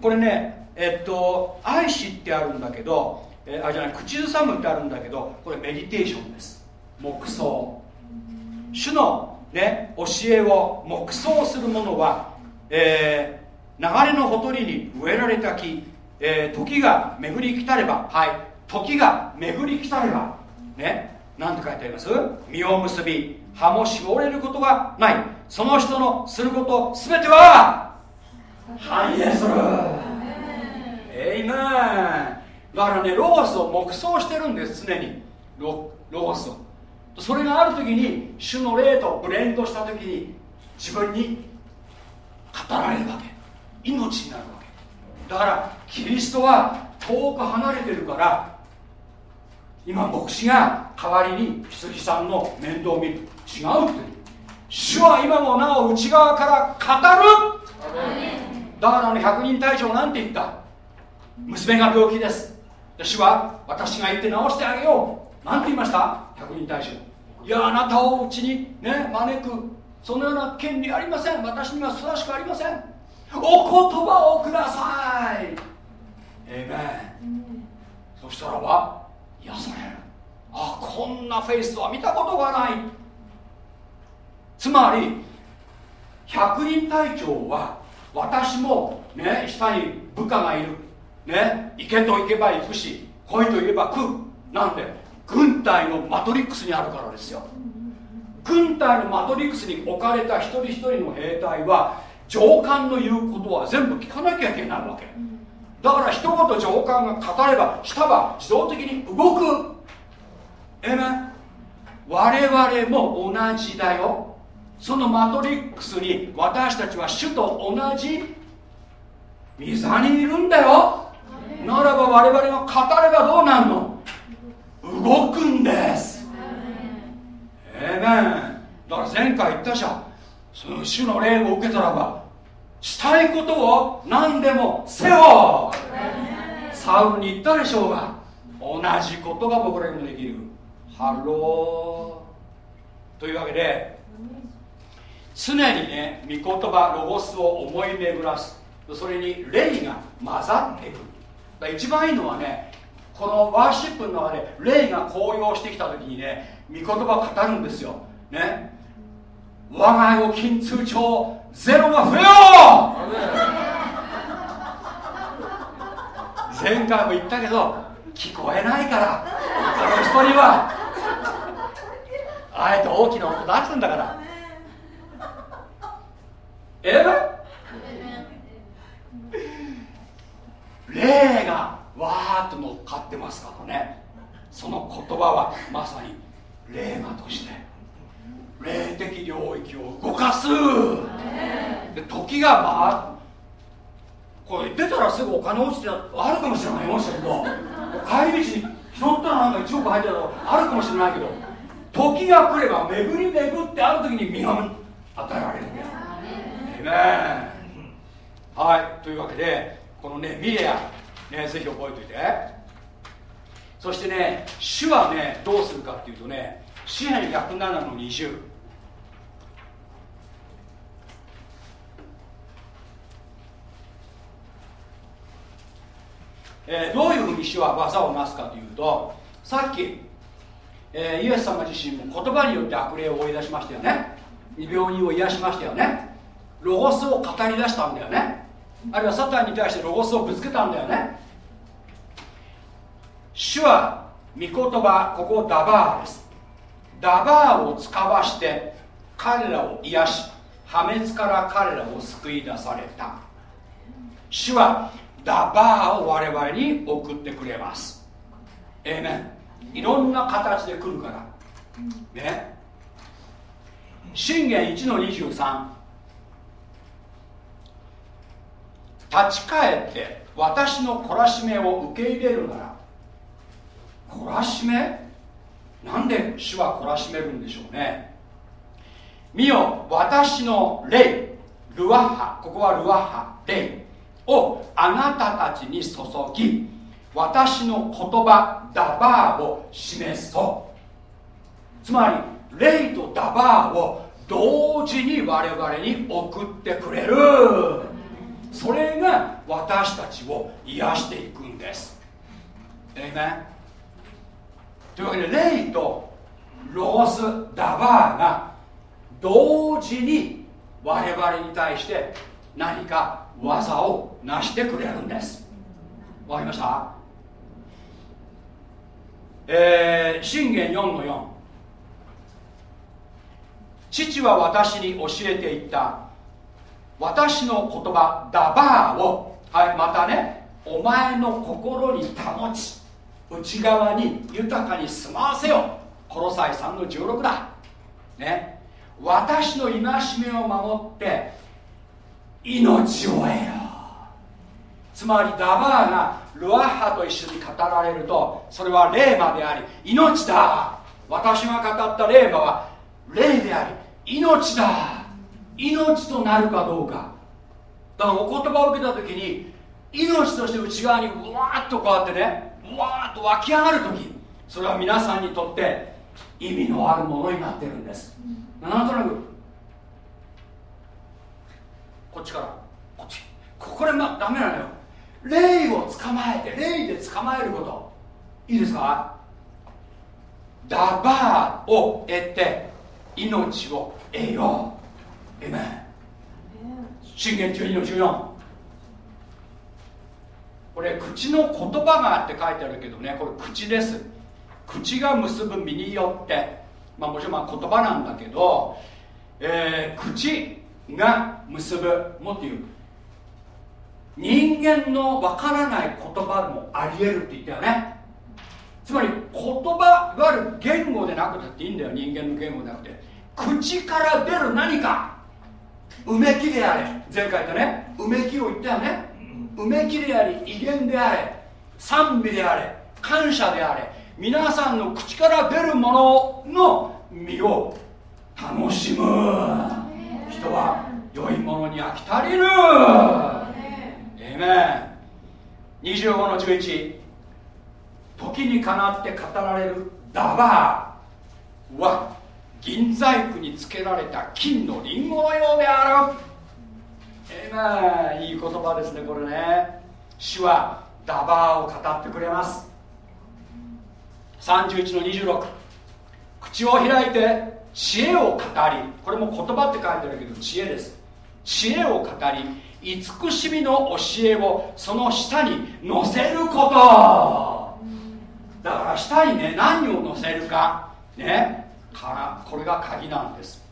これねえっと愛しってあるんだけど、えーあじゃない口ずさむってあるんだけどこれメディテーションです。黙想。主の、ね、教えを黙想する者は、えー流れのほとりに植えられた木、えー時が巡り来たればはい時が巡り来たればねなんて書いてあります？実を結び葉も絞れることがない。その人のすることすべては繁栄する。エイメンだからねロゴスを黙想してるんです常に。ロロゴスを。それがある時に主の霊とブレンドした時に自分に語られるわけ。命になるわけ。だからキリストは遠く離れてるから今牧師が代わりに羊さんの面倒を見る。違うって。主は今もなお内側から語る。だからね百人隊長なんて言った。娘が病気です。で主は私が行って治してあげよう。なんて言いました？百人隊長いやあなたをうちにね招くそのような権利ありません。私にはふさわしくありません。お言葉をください。エイメンそしたらば癒される。あこんなフェイスは見たことがない。つまり百人隊長は私もね下に部下がいる。ね行けと行けば行くし来いと言えば来る。なんで？軍隊のマトリックスにあるからですよ。軍隊のマトリックスに置かれた一人一人の兵隊は上官の言うことは全部聞かなきゃいけないわけ。だから一言上官が語れば下は自動的に動く。えめ我々も同じだよ。そのマトリックスに私たちは主と同じ御座にいるんだよ。ならば我々が語ればどうなるの？動くんです。 Amen。だから前回言ったじゃん。その主の霊を受けたらばしたいことを何でもせよ。サウルに言ったでしょうが同じことが僕らにもできる。 Hello。というわけで常にね御言葉ロゴスを思い巡らす。それに霊が混ざっていくだから一番いいのはねこのワーシップの中で霊が高揚してきた時にね御言葉を語るんですよ。ね。我が預金通帳ゼロが増えよ!う前回も言ったけど聞こえないから他の人には。あえて大きな音出すんだから。え霊がわーっと乗っかってますからね。その言葉はまさに霊魔として霊的領域を動かす。で時が回るこれ出たらすぐお金落ちてあるかもしれないよしたけど帰り道に拾ったらなんか1億入ってたとあるかもしれないけど時が来れば巡り巡ってある時に身が与えられるんだよはい。というわけでこのねミレアねぜひ覚えておいて。そしてね主はねどうするかっていうとね詩篇107の20えーどういうふうに主は技をなすかというとさっき、えーイエス様自身も言葉によって悪霊を追い出しましたよね。病人を癒しましたよね。ロゴスを語り出したんだよね。あるいはサタンに対してロゴスをぶつけたんだよね。主は御言葉ここダバーです。ダバーを使わして彼らを癒し破滅から彼らを救い出された。主はダバーを我々に送ってくれます。ええねいろんな形で来るから。ね。信玄1の23立ち返って私の懲らしめを受け入れるなら懲らしめ？なんで主は懲らしめるんでしょうね。見よ私の霊ルワッハここはルワッハ霊をあなたたちに注ぎ私の言葉ダバーを示そう。つまり霊とダバーを同時に我々に送ってくれる。それが私たちを癒していくんです。えいめというわけでレイとロース・ダバーが同時に我々に対して何か技を成してくれるんです。わかりました？えー、信玄4の4父は私に教えていった。私の言葉ダバーを。はいまたねお前の心に保ち内側に豊かに住まわせよ。コロサイ3の16だ。ね。私の戒めを守って命を得よ。つまりダバーがルアッハと一緒に語られるとそれは霊魔であり命だ。私が語った霊魔は霊であり命だ。命となるかどうか。だからお言葉を受けた時に命として内側にうわーっとこうやってねうわーっと湧き上がる時それは皆さんにとって意味のあるものになってるんです、うん、なんとなくこっちからこっち。ここで、ま、ダメなのよ。霊を捕まえて霊で捕まえること。いいですか？ダバーを得て命を得よう。えめ信玄12の14これ口の言葉がって書いてあるけどね。これ口です。口が結ぶ身によって。まあもちろんまあ言葉なんだけど、えー、口が結ぶもっと言う。人間のわからない言葉もありえるって言ったよね。つまり言葉いわゆる言語でなくたっていいんだよ。人間の言語でなくて。口から出る何か。うめきであれ。前回とね。うめきを言ったよね。うめきであり威厳であれ。賛美であれ。感謝であれ。皆さんの口から出るものの身を楽しむ。人は良いものに飽き足りるえめ25の11時にかなって語られるダバーは銀細工につけられた金のリンゴのようであるえめいい言葉ですねこれね。主はダバーを語ってくれます。31の26口を開いて知恵を語り。これも言葉って書いてあるけど知恵です。知恵を語り慈しみの教えをその下に載せること。だから下にね何を載せるか。ね。からこれが鍵なんです。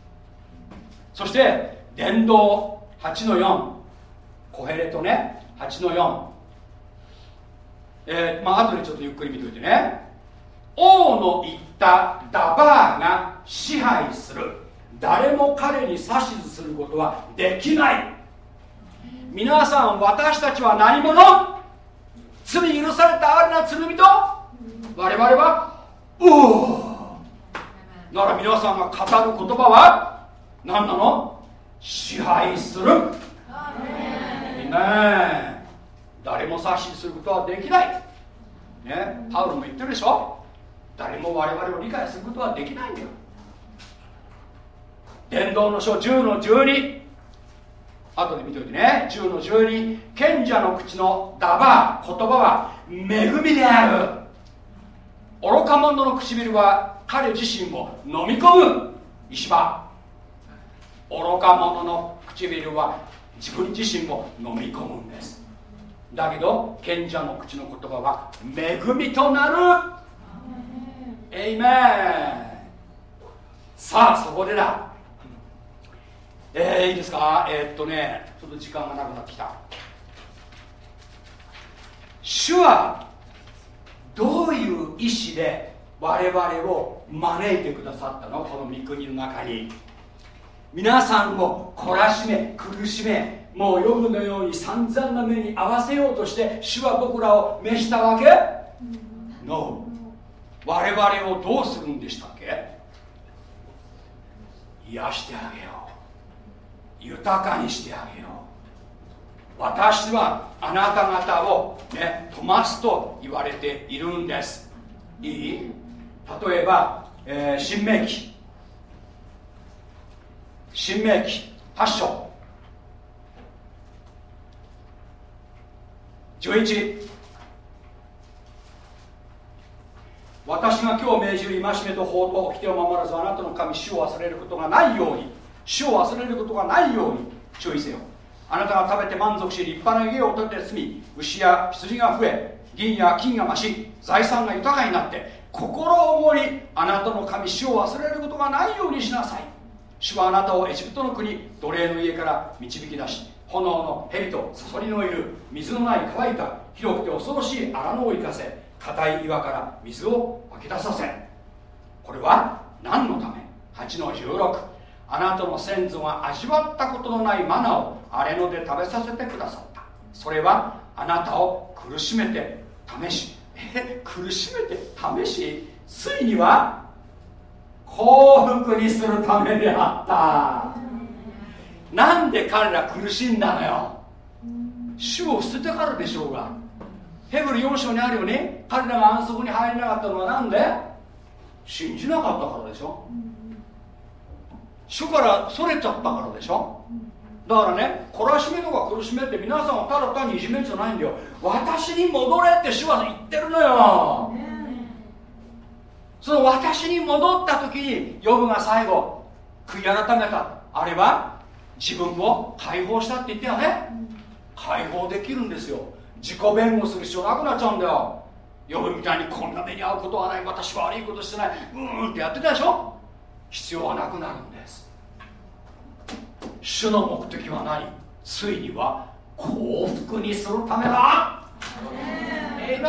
そして伝道8の4コヘレトね。8の4えー、まあ後でちょっとゆっくり見ておいてね。王の言ったダバーが支配する。誰も彼に指図することはできない。皆さん私たちは何者？罪許されたあるな罪人？我々はおなら皆さんが語る言葉は何なの？支配する。ね誰も指図することはできない。ねパウロも言ってるでしょ？誰も我々を理解することはできないんだよ。伝道の書10の12後で見ておいてね。10の12賢者の口のダバ言葉は恵みである。愚か者の唇は彼自身を飲み込む。石破。愚か者の唇は自分自身を飲み込むんです。だけど賢者の口の言葉は恵みとなる。エイメンさあそこでだ。えー、いいですか？えー、っとねちょっと時間がなくなってきた。主はどういう意志で我々を招いてくださったのこの御国の中に。皆さんを懲らしめ苦しめもう夜のように散々な目に合わせようとして主は僕らを召したわけ ?No 我々をどうするんでしたっけ？癒してあげよう。豊かにしてあげよう。私はあなた方をね飛ますと言われているんです。いい？例えば、えー、新明記新明記8章。11私が今日命じる戒めと法と掟を守らずあなたの神主を忘れることがないように。主を忘れることがないように。注意せよ。あなたが食べて満足し立派な家を建て住み牛や羊が増え銀や金が増し財産が豊かになって心を思いあなたの神主を忘れることがないようにしなさい。主はあなたをエジプトの国奴隷の家から導き出し炎の蛇とサソリのいる水のない乾いた広くて恐ろしい荒野を生かせ硬い岩から水を湧き出させ。これは何のため？8の16あなたの先祖が味わったことのないマナを荒れ野で食べさせてくださった。それはあなたを苦しめて試し。苦しめて試し？ついには幸福にするためであった。なんで彼ら苦しんだのよ？主を捨ててからでしょうが。ヘブル4章にあるように彼らが安息に入れなかったのは何で？信じなかったからでしょ。主からそれちゃったからでしょ。だからね懲らしめとか苦しめって皆さんはただ単にいじめじゃないんだよ。私に戻れって主は言ってるのよ、その私に戻った時にヨブが最後悔い改めた。あれは自分を解放したって言ったよね、解放できるんですよ。自己弁護する必要なくなっちゃうんだよ。ヨブみたいにこんな目に遭うことはない。私は悪いことしてない。うーんってやってたでしょ。必要はなくなるんです主の目的は何ついには幸福にするためだ。エイメン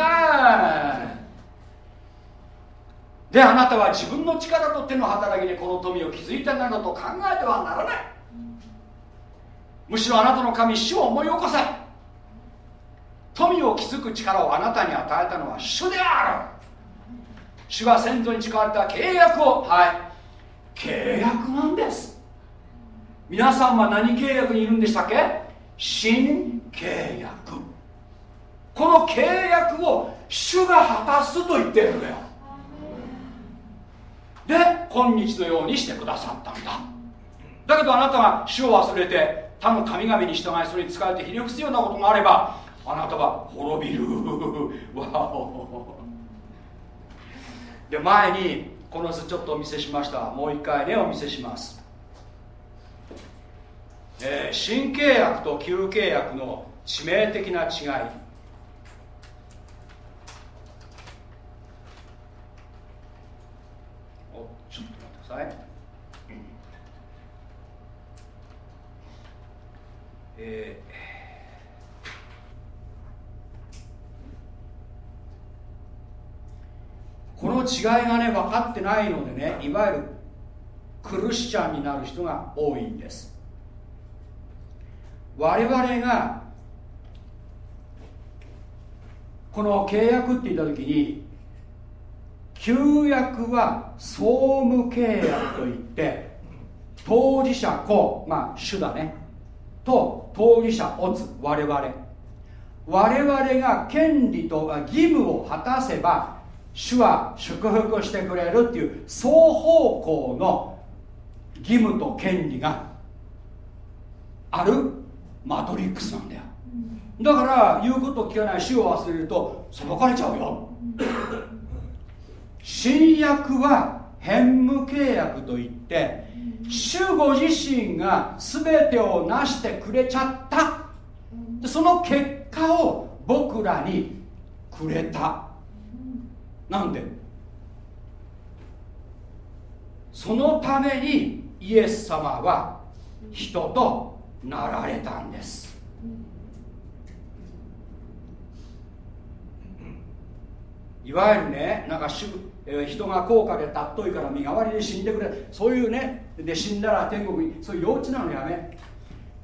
であなたは自分の力と手の働きでこの富を築いたなどと考えてはならない。むしろあなたの神主を思い起こせ。富を築く力をあなたに与えたのは主である。主は先祖に誓われた契約を。はい。契約なんです。皆さんは何契約にいるんでしたっけ？新契約。この契約を主が果たすと言ってるのよ。で今日のようにしてくださったんだ。だけどあなたが主を忘れて他の神々に従いそれに使われてひれ伏すようなことがあればあなたは滅びる。わお。で前にこの図ちょっとお見せしました。もう一回ねお見せします。えー、新契約と旧契約の致命的な違い、この違いがね分かってないのでねいわゆるクルシチャンになる人が多いんです。我々がこの契約って言った時に旧約は総務契約といって当事者子まあ主だね。と当事者オツ我々。我々が権利と義務を果たせば主は祝福してくれるっていう双方向の義務と権利がある。マトリックスなんだよ。だから言うことを聞かない。主を忘れると裁かれちゃうよ。新約は変無契約といって主ご自身が全てを成してくれちゃった。その結果を僕らにくれた。なんで？そのためにイエス様は人となられたんです。いわゆるねなんか主、えー人が高価で尊いから身代わりで死んでくれそういうねで死んだら天国にそういう幼稚なのやめ。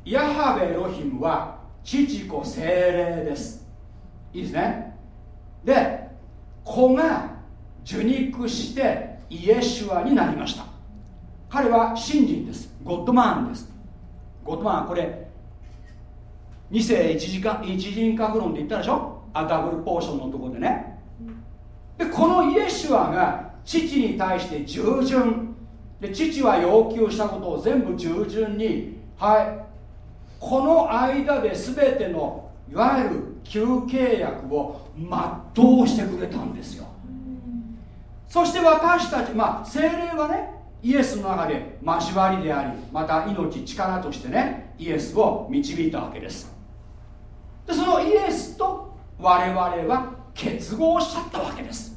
ヤハベロヒムは父子精霊です。いいですね。で子が受肉してイエシュアになりました。彼は信心です。ゴッドマンです。ゴッドマンこれ2世一次か一人格論って言ったでしょ？あダブルポーションのところでね。でこのイエシュアが父に対して従順。で父は要求したことを全部従順に。はい。この間で全てのいわゆる旧契約を全うしてくれたんですよ。そして私たちまあ精霊はねイエスの中で交わりでありまた命力としてねイエスを導いたわけです。でそのイエスと我々は結合しちゃったわけです。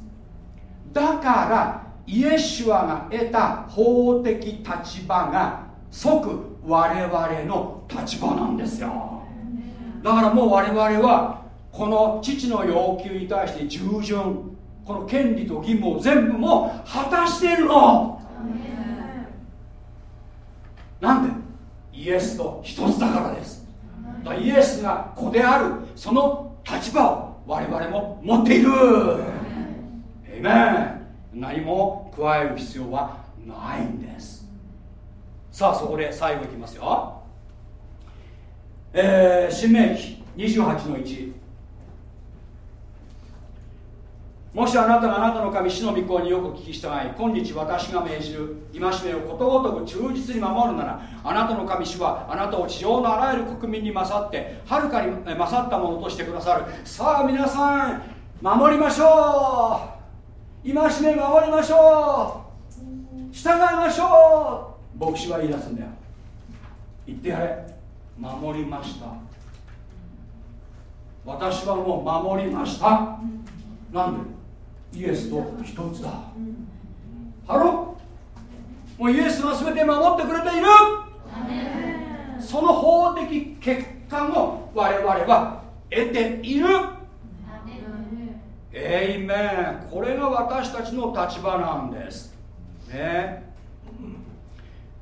だからイエシュアが得た法的立場が即我々の立場なんですよ。だからもう我々はこの父の要求に対して従順この権利と義務を全部もう果たしているの。なんで？イエスと一つだからです。だイエスが子である。その立場を我々も持っている。えいめ何も加える必要はないんです。さあそこで最後いきますよ。えー、新明記28の1もしあなたがあなたの神死の御子によく聞き従い。今日私が命じる戒めをことごとく忠実に守るならあなたの神主はあなたを地上のあらゆる国民に勝ってはるかに勝ったものとしてくださる。さあ皆さん守りましょう。戒め守りましょう。従いましょう。牧師は言い出すんだよ。言ってやれ。守りました。私はもう守りました。なんで？イエスと一つだ。ハロもうイエスは全て守ってくれている。その法的結果も我々は得ている。エイメン。これが私たちの立場なんです。ね。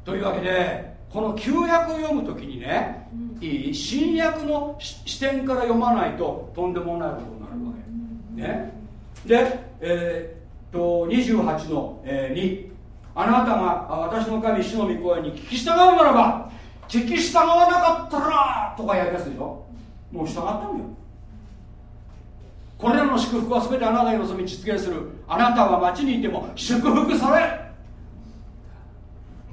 というわけでこの旧約を読む時にね、いい新約の視点から読まないととんでもないことになるわけ。ね。で、えー、っと28の、えー、2あなたが私の神主の御声に聞き従うならば聞き従わなかったらとかやりやすいでしょ。もう従ったんだよ。これらの祝福は全てあなたに望み実現する。あなたは町にいても祝福され。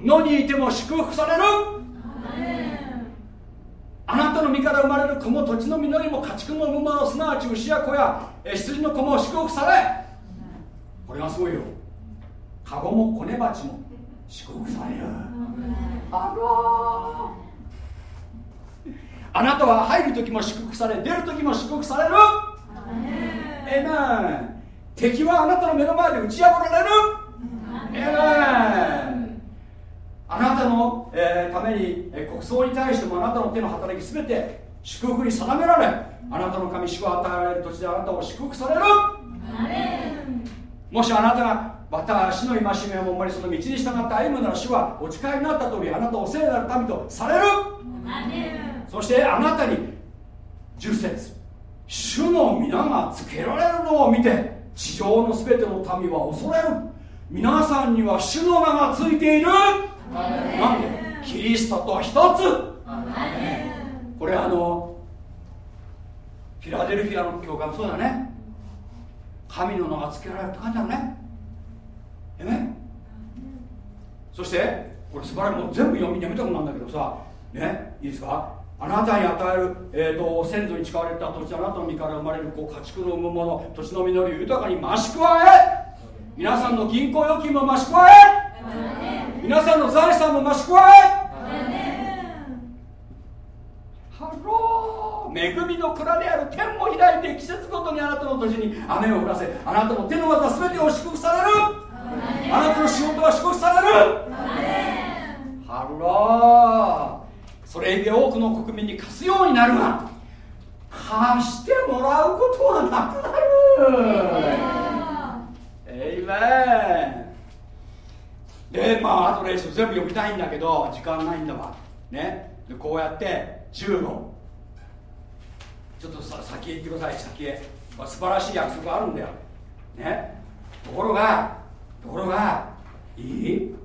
野にいても祝福される。あなたの身から生まれる子も土地の実りも家畜の馬をすなわち牛や子や羊の子も祝福されこれがすごいよ。カゴも子ネバチも祝福される。あらあなたは入る時も祝福され出る時も祝福される。えな敵はあなたの目の前で打ち破られる。えなあなたの、えー、ために、えー、国葬に対してもあなたの手の働きすべて祝福に定められあなたの神主が与えられる土地であなたを祝福される。もしあなたがまた死の戒めを守りその道に従って歩むなら主はお誓いになった通りあなたを聖なる民とされる。そしてあなたに10節主の皆がつけられるのを見て地上の全ての民は恐れる。皆さんには主の名がついているなんでキリストと一つ。これあのフィラデルフィアの教会もそうだね。神の名が付けられるって書いてあるね。え？ねそしてこれ素晴らしいもう全部読みやめたくなんだけどさ。ね？いいですか？あなたに与える、えーと、先祖に誓われた土地あなたの身から生まれるこう家畜の産むもの土地の実りを豊かに増し加え。皆さんの銀行預金も増し加え。皆さんの財産も増し加えHello。恵みの蔵である天も開いて季節ごとにあなたの土地に雨を降らせあなたの手の技全てを祝福される。あなたの仕事は祝福される。 Hello。それゆえ多くの国民に貸すようになるが貸してもらうことはなくなる。エイメンでまああと練習全部読みたいんだけど時間ないんだわ。ね。でこうやって15ちょっとさ先へ行ってください先へ、まあ、素晴らしい約束あるんだよ。ね。ところがところがいい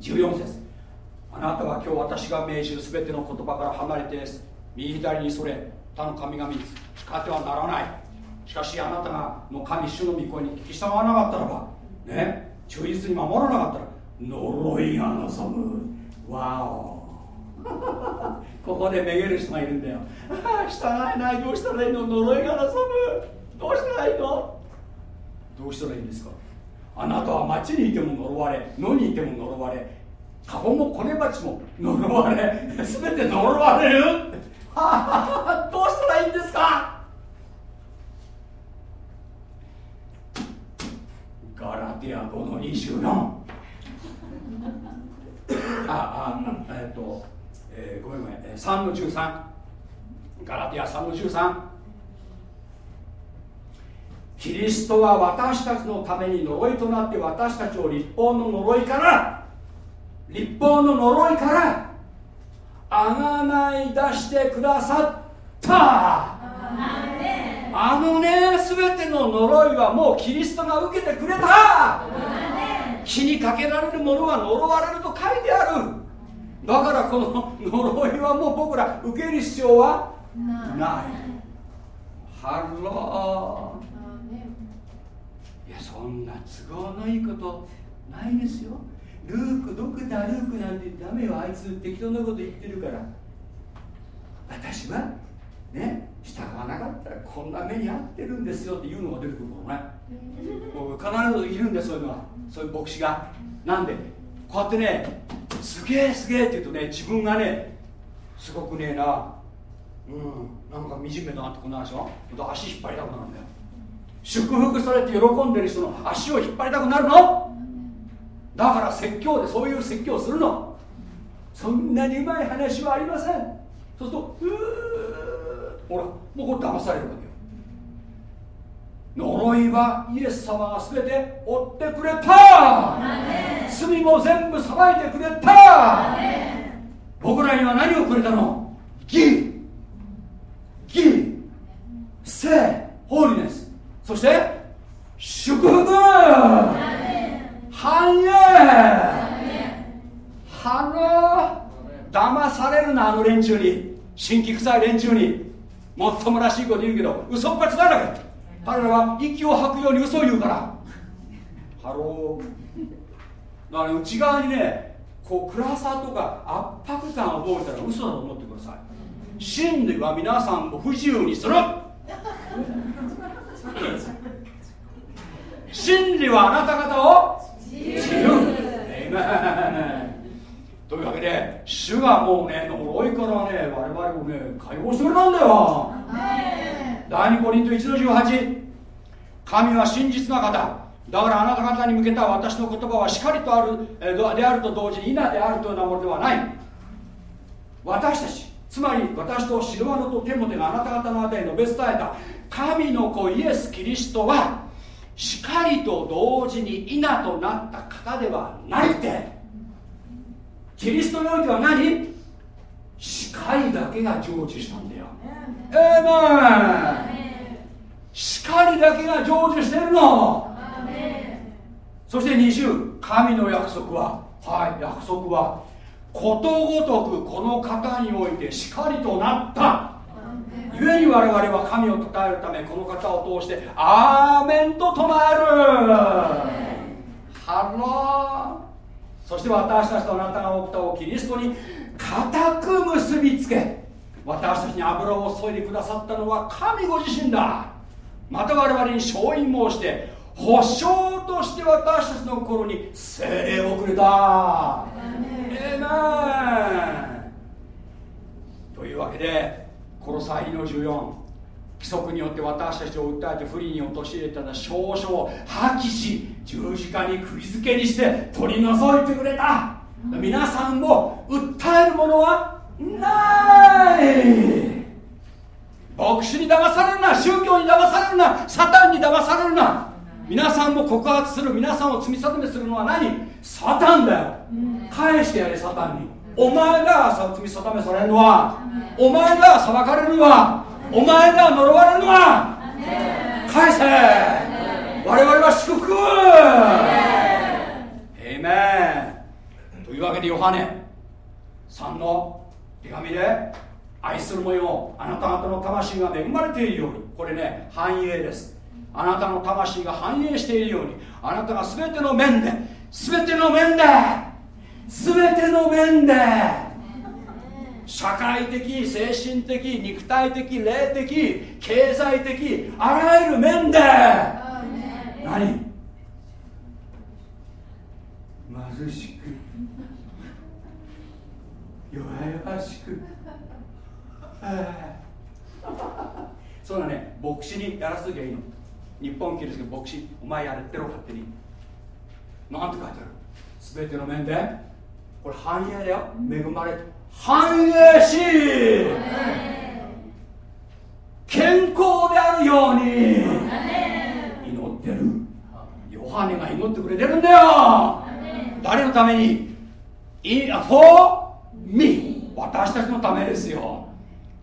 ？14節。あなたは今日私が命じる全ての言葉から離れて右左にそれ他の神々に使ってはならない。しかしあなたがの神主の御声に聞き従わなかったらば。ね。忠実に守らなかったら呪いが望む。わお。ここでめげる人がいるんだよ。ああ従えない。どうしたらいいの？呪いが望む。どうしたらいいの？どうしたらいいんですか？あなたは町にいても呪われ野にいても呪われカゴもコネバチも呪われ全て呪われる。はあどうしたらいいんですか？ガラティア5の24ああえっ、と、えー、ごめんごめん3の13ガラティア3の13キリストは私たちのために呪いとなって私たちを立法の呪いから立法の呪いからあがない出してくださった。あのね全ての呪いはもうキリストが受けてくれた。気にかけられるものは呪われると書いてある。だからこの呪いはもう僕ら受ける必要はない。 Hello。いやそんな都合のいいことないですよ。ルークドクタールークなんてダメよ。あいつ適当なこと言ってるから。私はね従わなかったらこんな目に遭ってるんですよっていうのが出てくるもん。ね必ずいるんですそういうのは。そういう牧師が。なんで？こうやってねすげえすげえって言うとね自分がねすごくねえな。うんなんか惨めだなってこんなでしょ足引っ張りたくなるんだよ。祝福されて喜んでる人の足を引っ張りたくなるの？だから説教でそういう説教をするの。そんなにうまい話はありません。そうするとうーほらもうこれ騙されるわけよ。呪いはイエス様が全て追ってくれた。罪も全部裁いてくれた。僕らには何をくれたの？義。義。聖ホーリネス。そして祝福。繁栄。ハロー騙されるなあの連中に。辛気臭い連中に。もっともらしいこと言うけど嘘っぱちだらけ彼らは息を吐くように嘘を言うから。 Hello。だから内側にねこう暗さとか圧迫感を覚えたら嘘だと思ってください。真理は皆さんを不自由にする。真理はあなた方を自由というわけで主がもうね呪いからね我々をね解放してくれたんだよ。第2コリント1の18神は真実な方。だからあなた方に向けた私の言葉はしかりとある、えであると同時に稲であるというようなものではない。私たちつまり私とシルワノとテモテがあなた方の間に述べ伝えた神の子イエス・キリストはしかりと同時に稲となった方ではないってキリストにおいては何？視界だけが成就したんだよ。ええま光だけが成就してるの。そして20神の約束は。はい約束は。ことごとくこの方において光となった。故に我々は神を称えるためこの方を通してアーメンと唱える。ハローそして私たちとあなたが起きたをキリストに固く結びつけ私たちに油を注いでくださったのは神ご自身だ。また我々に証印を押して保証として私たちの心に聖霊をくれたえめというわけでこの際の14規則によって私たちを訴えて不利に陥れたのは少々を破棄し十字架に釘付けにして取り除いてくれた。皆さんも訴えるものはない。牧師に騙されるな宗教に騙されるなサタンに騙されるな。皆さんも告発する皆さんを罪定めするのは何サタンだよ。返してやれサタンに。お前が罪定めされるのは。お前が裁かれるのはお前が呪われるのは返せ。我々は祝福。エイメンというわけでヨハネ3の手紙で愛する模様あなた方の魂が恵まれているように。これね繁栄です。あなたの魂が繁栄しているように。あなたが全ての面で全ての面で全ての面で社会的精神的肉体的霊的経済的あらゆる面で。何？貧しく。弱々しく。そうだね。牧師にやらせときゃいいの。日本キリスト牧師お前やれってろ勝手に。なんて書いてある？全ての面で。これ繁栄だよ。恵まれ繁栄し健康であるように祈ってる。ヨハネが祈ってくれてるんだよ。誰のために？for me 私たちのためですよ。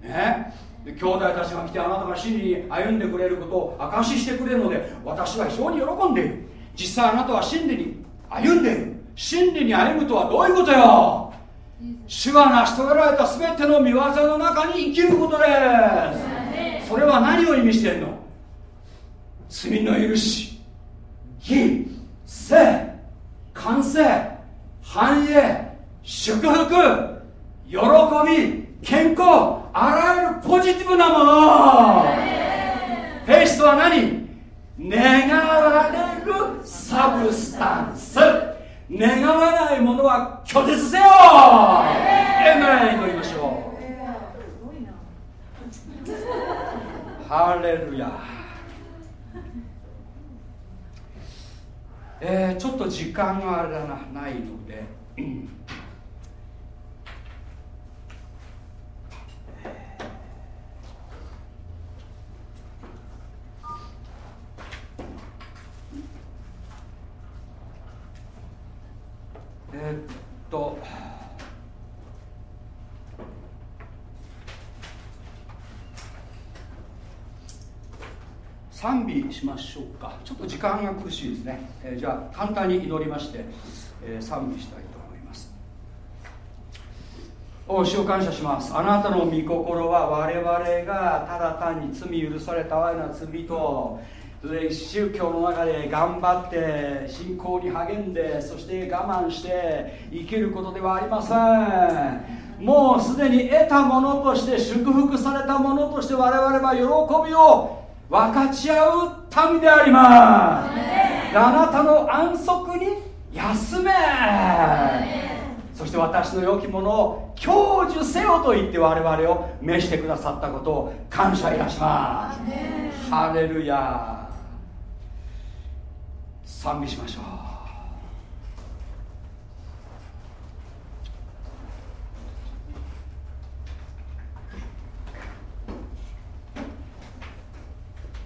ね。兄弟たちが来てあなたが真理に歩んでくれることを証ししてくれるので私は非常に喜んでいる。実際あなたは真理に歩んでいる。真理に歩むとはどういうことよ？主が成し遂げられた全ての見業の中に生きることです。それは何を意味してんの？罪の許し義生完成繁栄祝福喜び健康あらゆるポジティブなもの。フェイスとは何？願われる substance。願わないものは拒絶せよ。エメンと言いましょう。ハレルヤ。えー、ちょっと時間があれだなないので、えー、っと賛美しましょうか。ちょっと時間が苦しいですね、えー、じゃあ簡単に祈りまして、えー、賛美したいと思います。お主を感謝します。あなたの御心は我々がただ単に罪許されたわいな罪と宗教の中で頑張って信仰に励んでそして我慢して生きることではありません。もうすでに得たものとして祝福されたものとして我々は喜びを分かち合う民であります。あなたの安息に休め。そして私の良きものを享受せよと言って我々を召してくださったことを感謝いたします。ハレルヤ賛美しましょう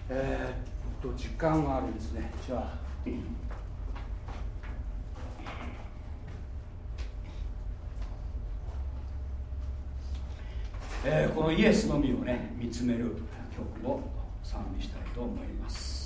えー、っと時間があるんですね。じゃあ、えー、このイエスのみをね見つめる曲を賛美したいと思います。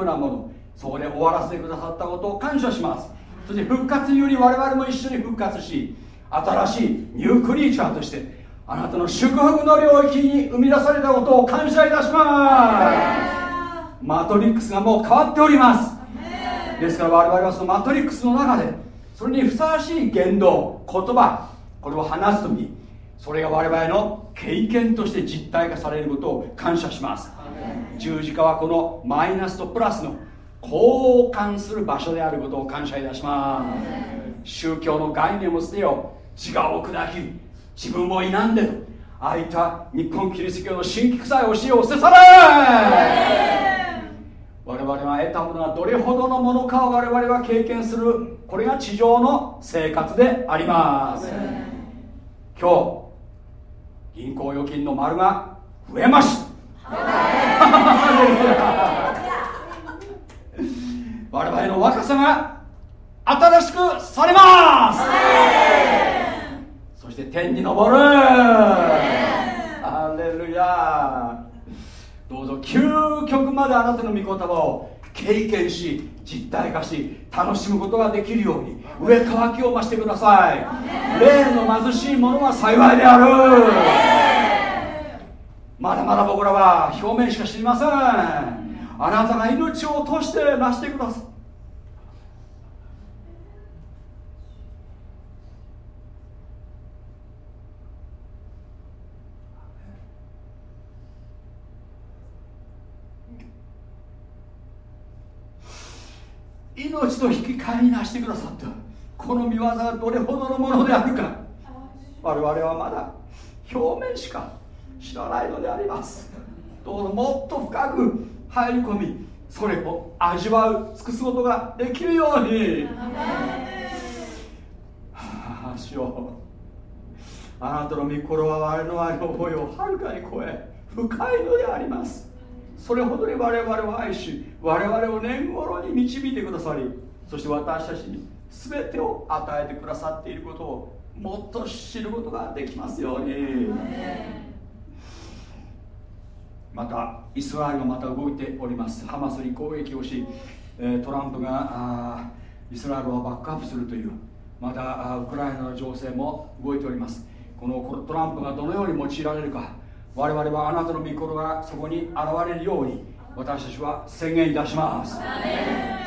てのネガティブなものそこで終わらせてくださったことを感謝します。そして復活により我々も一緒に復活し新しいニュークリーチャーとしてあなたの祝福の領域に生み出されたことを感謝いたします。マトリックスがもう変わっております。ですから我々はそのマトリックスの中でそれにふさわしい言動言葉これを話す時それが我々の経験として実体化されることを感謝します。十字架はこのマイナスとプラスの交換する場所であることを感謝いたします。宗教の概念を捨てよ自我を砕き自分を否んでと。ああいった日本キリスト教の新規臭い教えを捨て去れ。我々が得たものがどれほどのものかを我々は経験する。これが地上の生活であります。今日銀行預金の丸が増えました我々の若さが新しくされます。そして天に昇る。アレルヤ。どうぞ究極まであなたの御言葉を経験し実体化し楽しむことができるように上乾きを増してください。霊の貧しい者は幸いである。まだまだ僕らは表面しか知りません。あなたが命を落としてなしてください。命と引き換えになしてくださったこの見業がどれほどのものであるか。我々はまだ表面しか知らないのであります。どうぞもっと深く入り込みそれを味わう尽くすことができるように。はあしよあなたの御心は我の愛の思いをはるかに超え深いのであります。それほどに我々を愛し我々を年頃に導いてくださりそして私たちに全てを与えてくださっていることをもっと知ることができますように。またイスラエルがまた動いております。ハマスに攻撃をしトランプがイスラエルをバックアップするというまたウクライナの情勢も動いております。このトランプがどのように用いられるか我々はあなたの御心がそこに現れるように私たちは宣言いたします。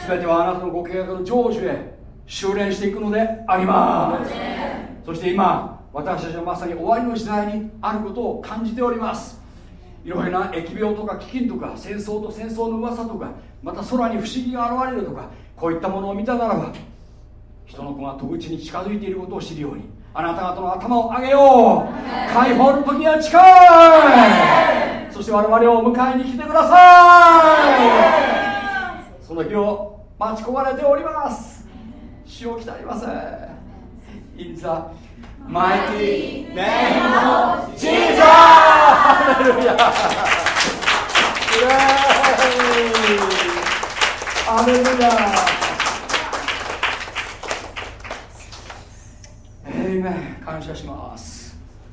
全てはあなたのご計画の成就へ修練していくのであります。そして今私たちはまさに終わりの時代にあることを感じております。いろいろな疫病とか飢饉とか戦争と戦争の噂とかまた空に不思議が現れるとかこういったものを見たならば人の子が戸口に近づいていることを知るようにあなた方の頭を上げよう。解放の時は近い。そして我々を迎えに来てください。その日を待ち焦がれております。死を鍛えます。In the mighty name of Jesus! ハレルヤハレルヤエイメン感謝します。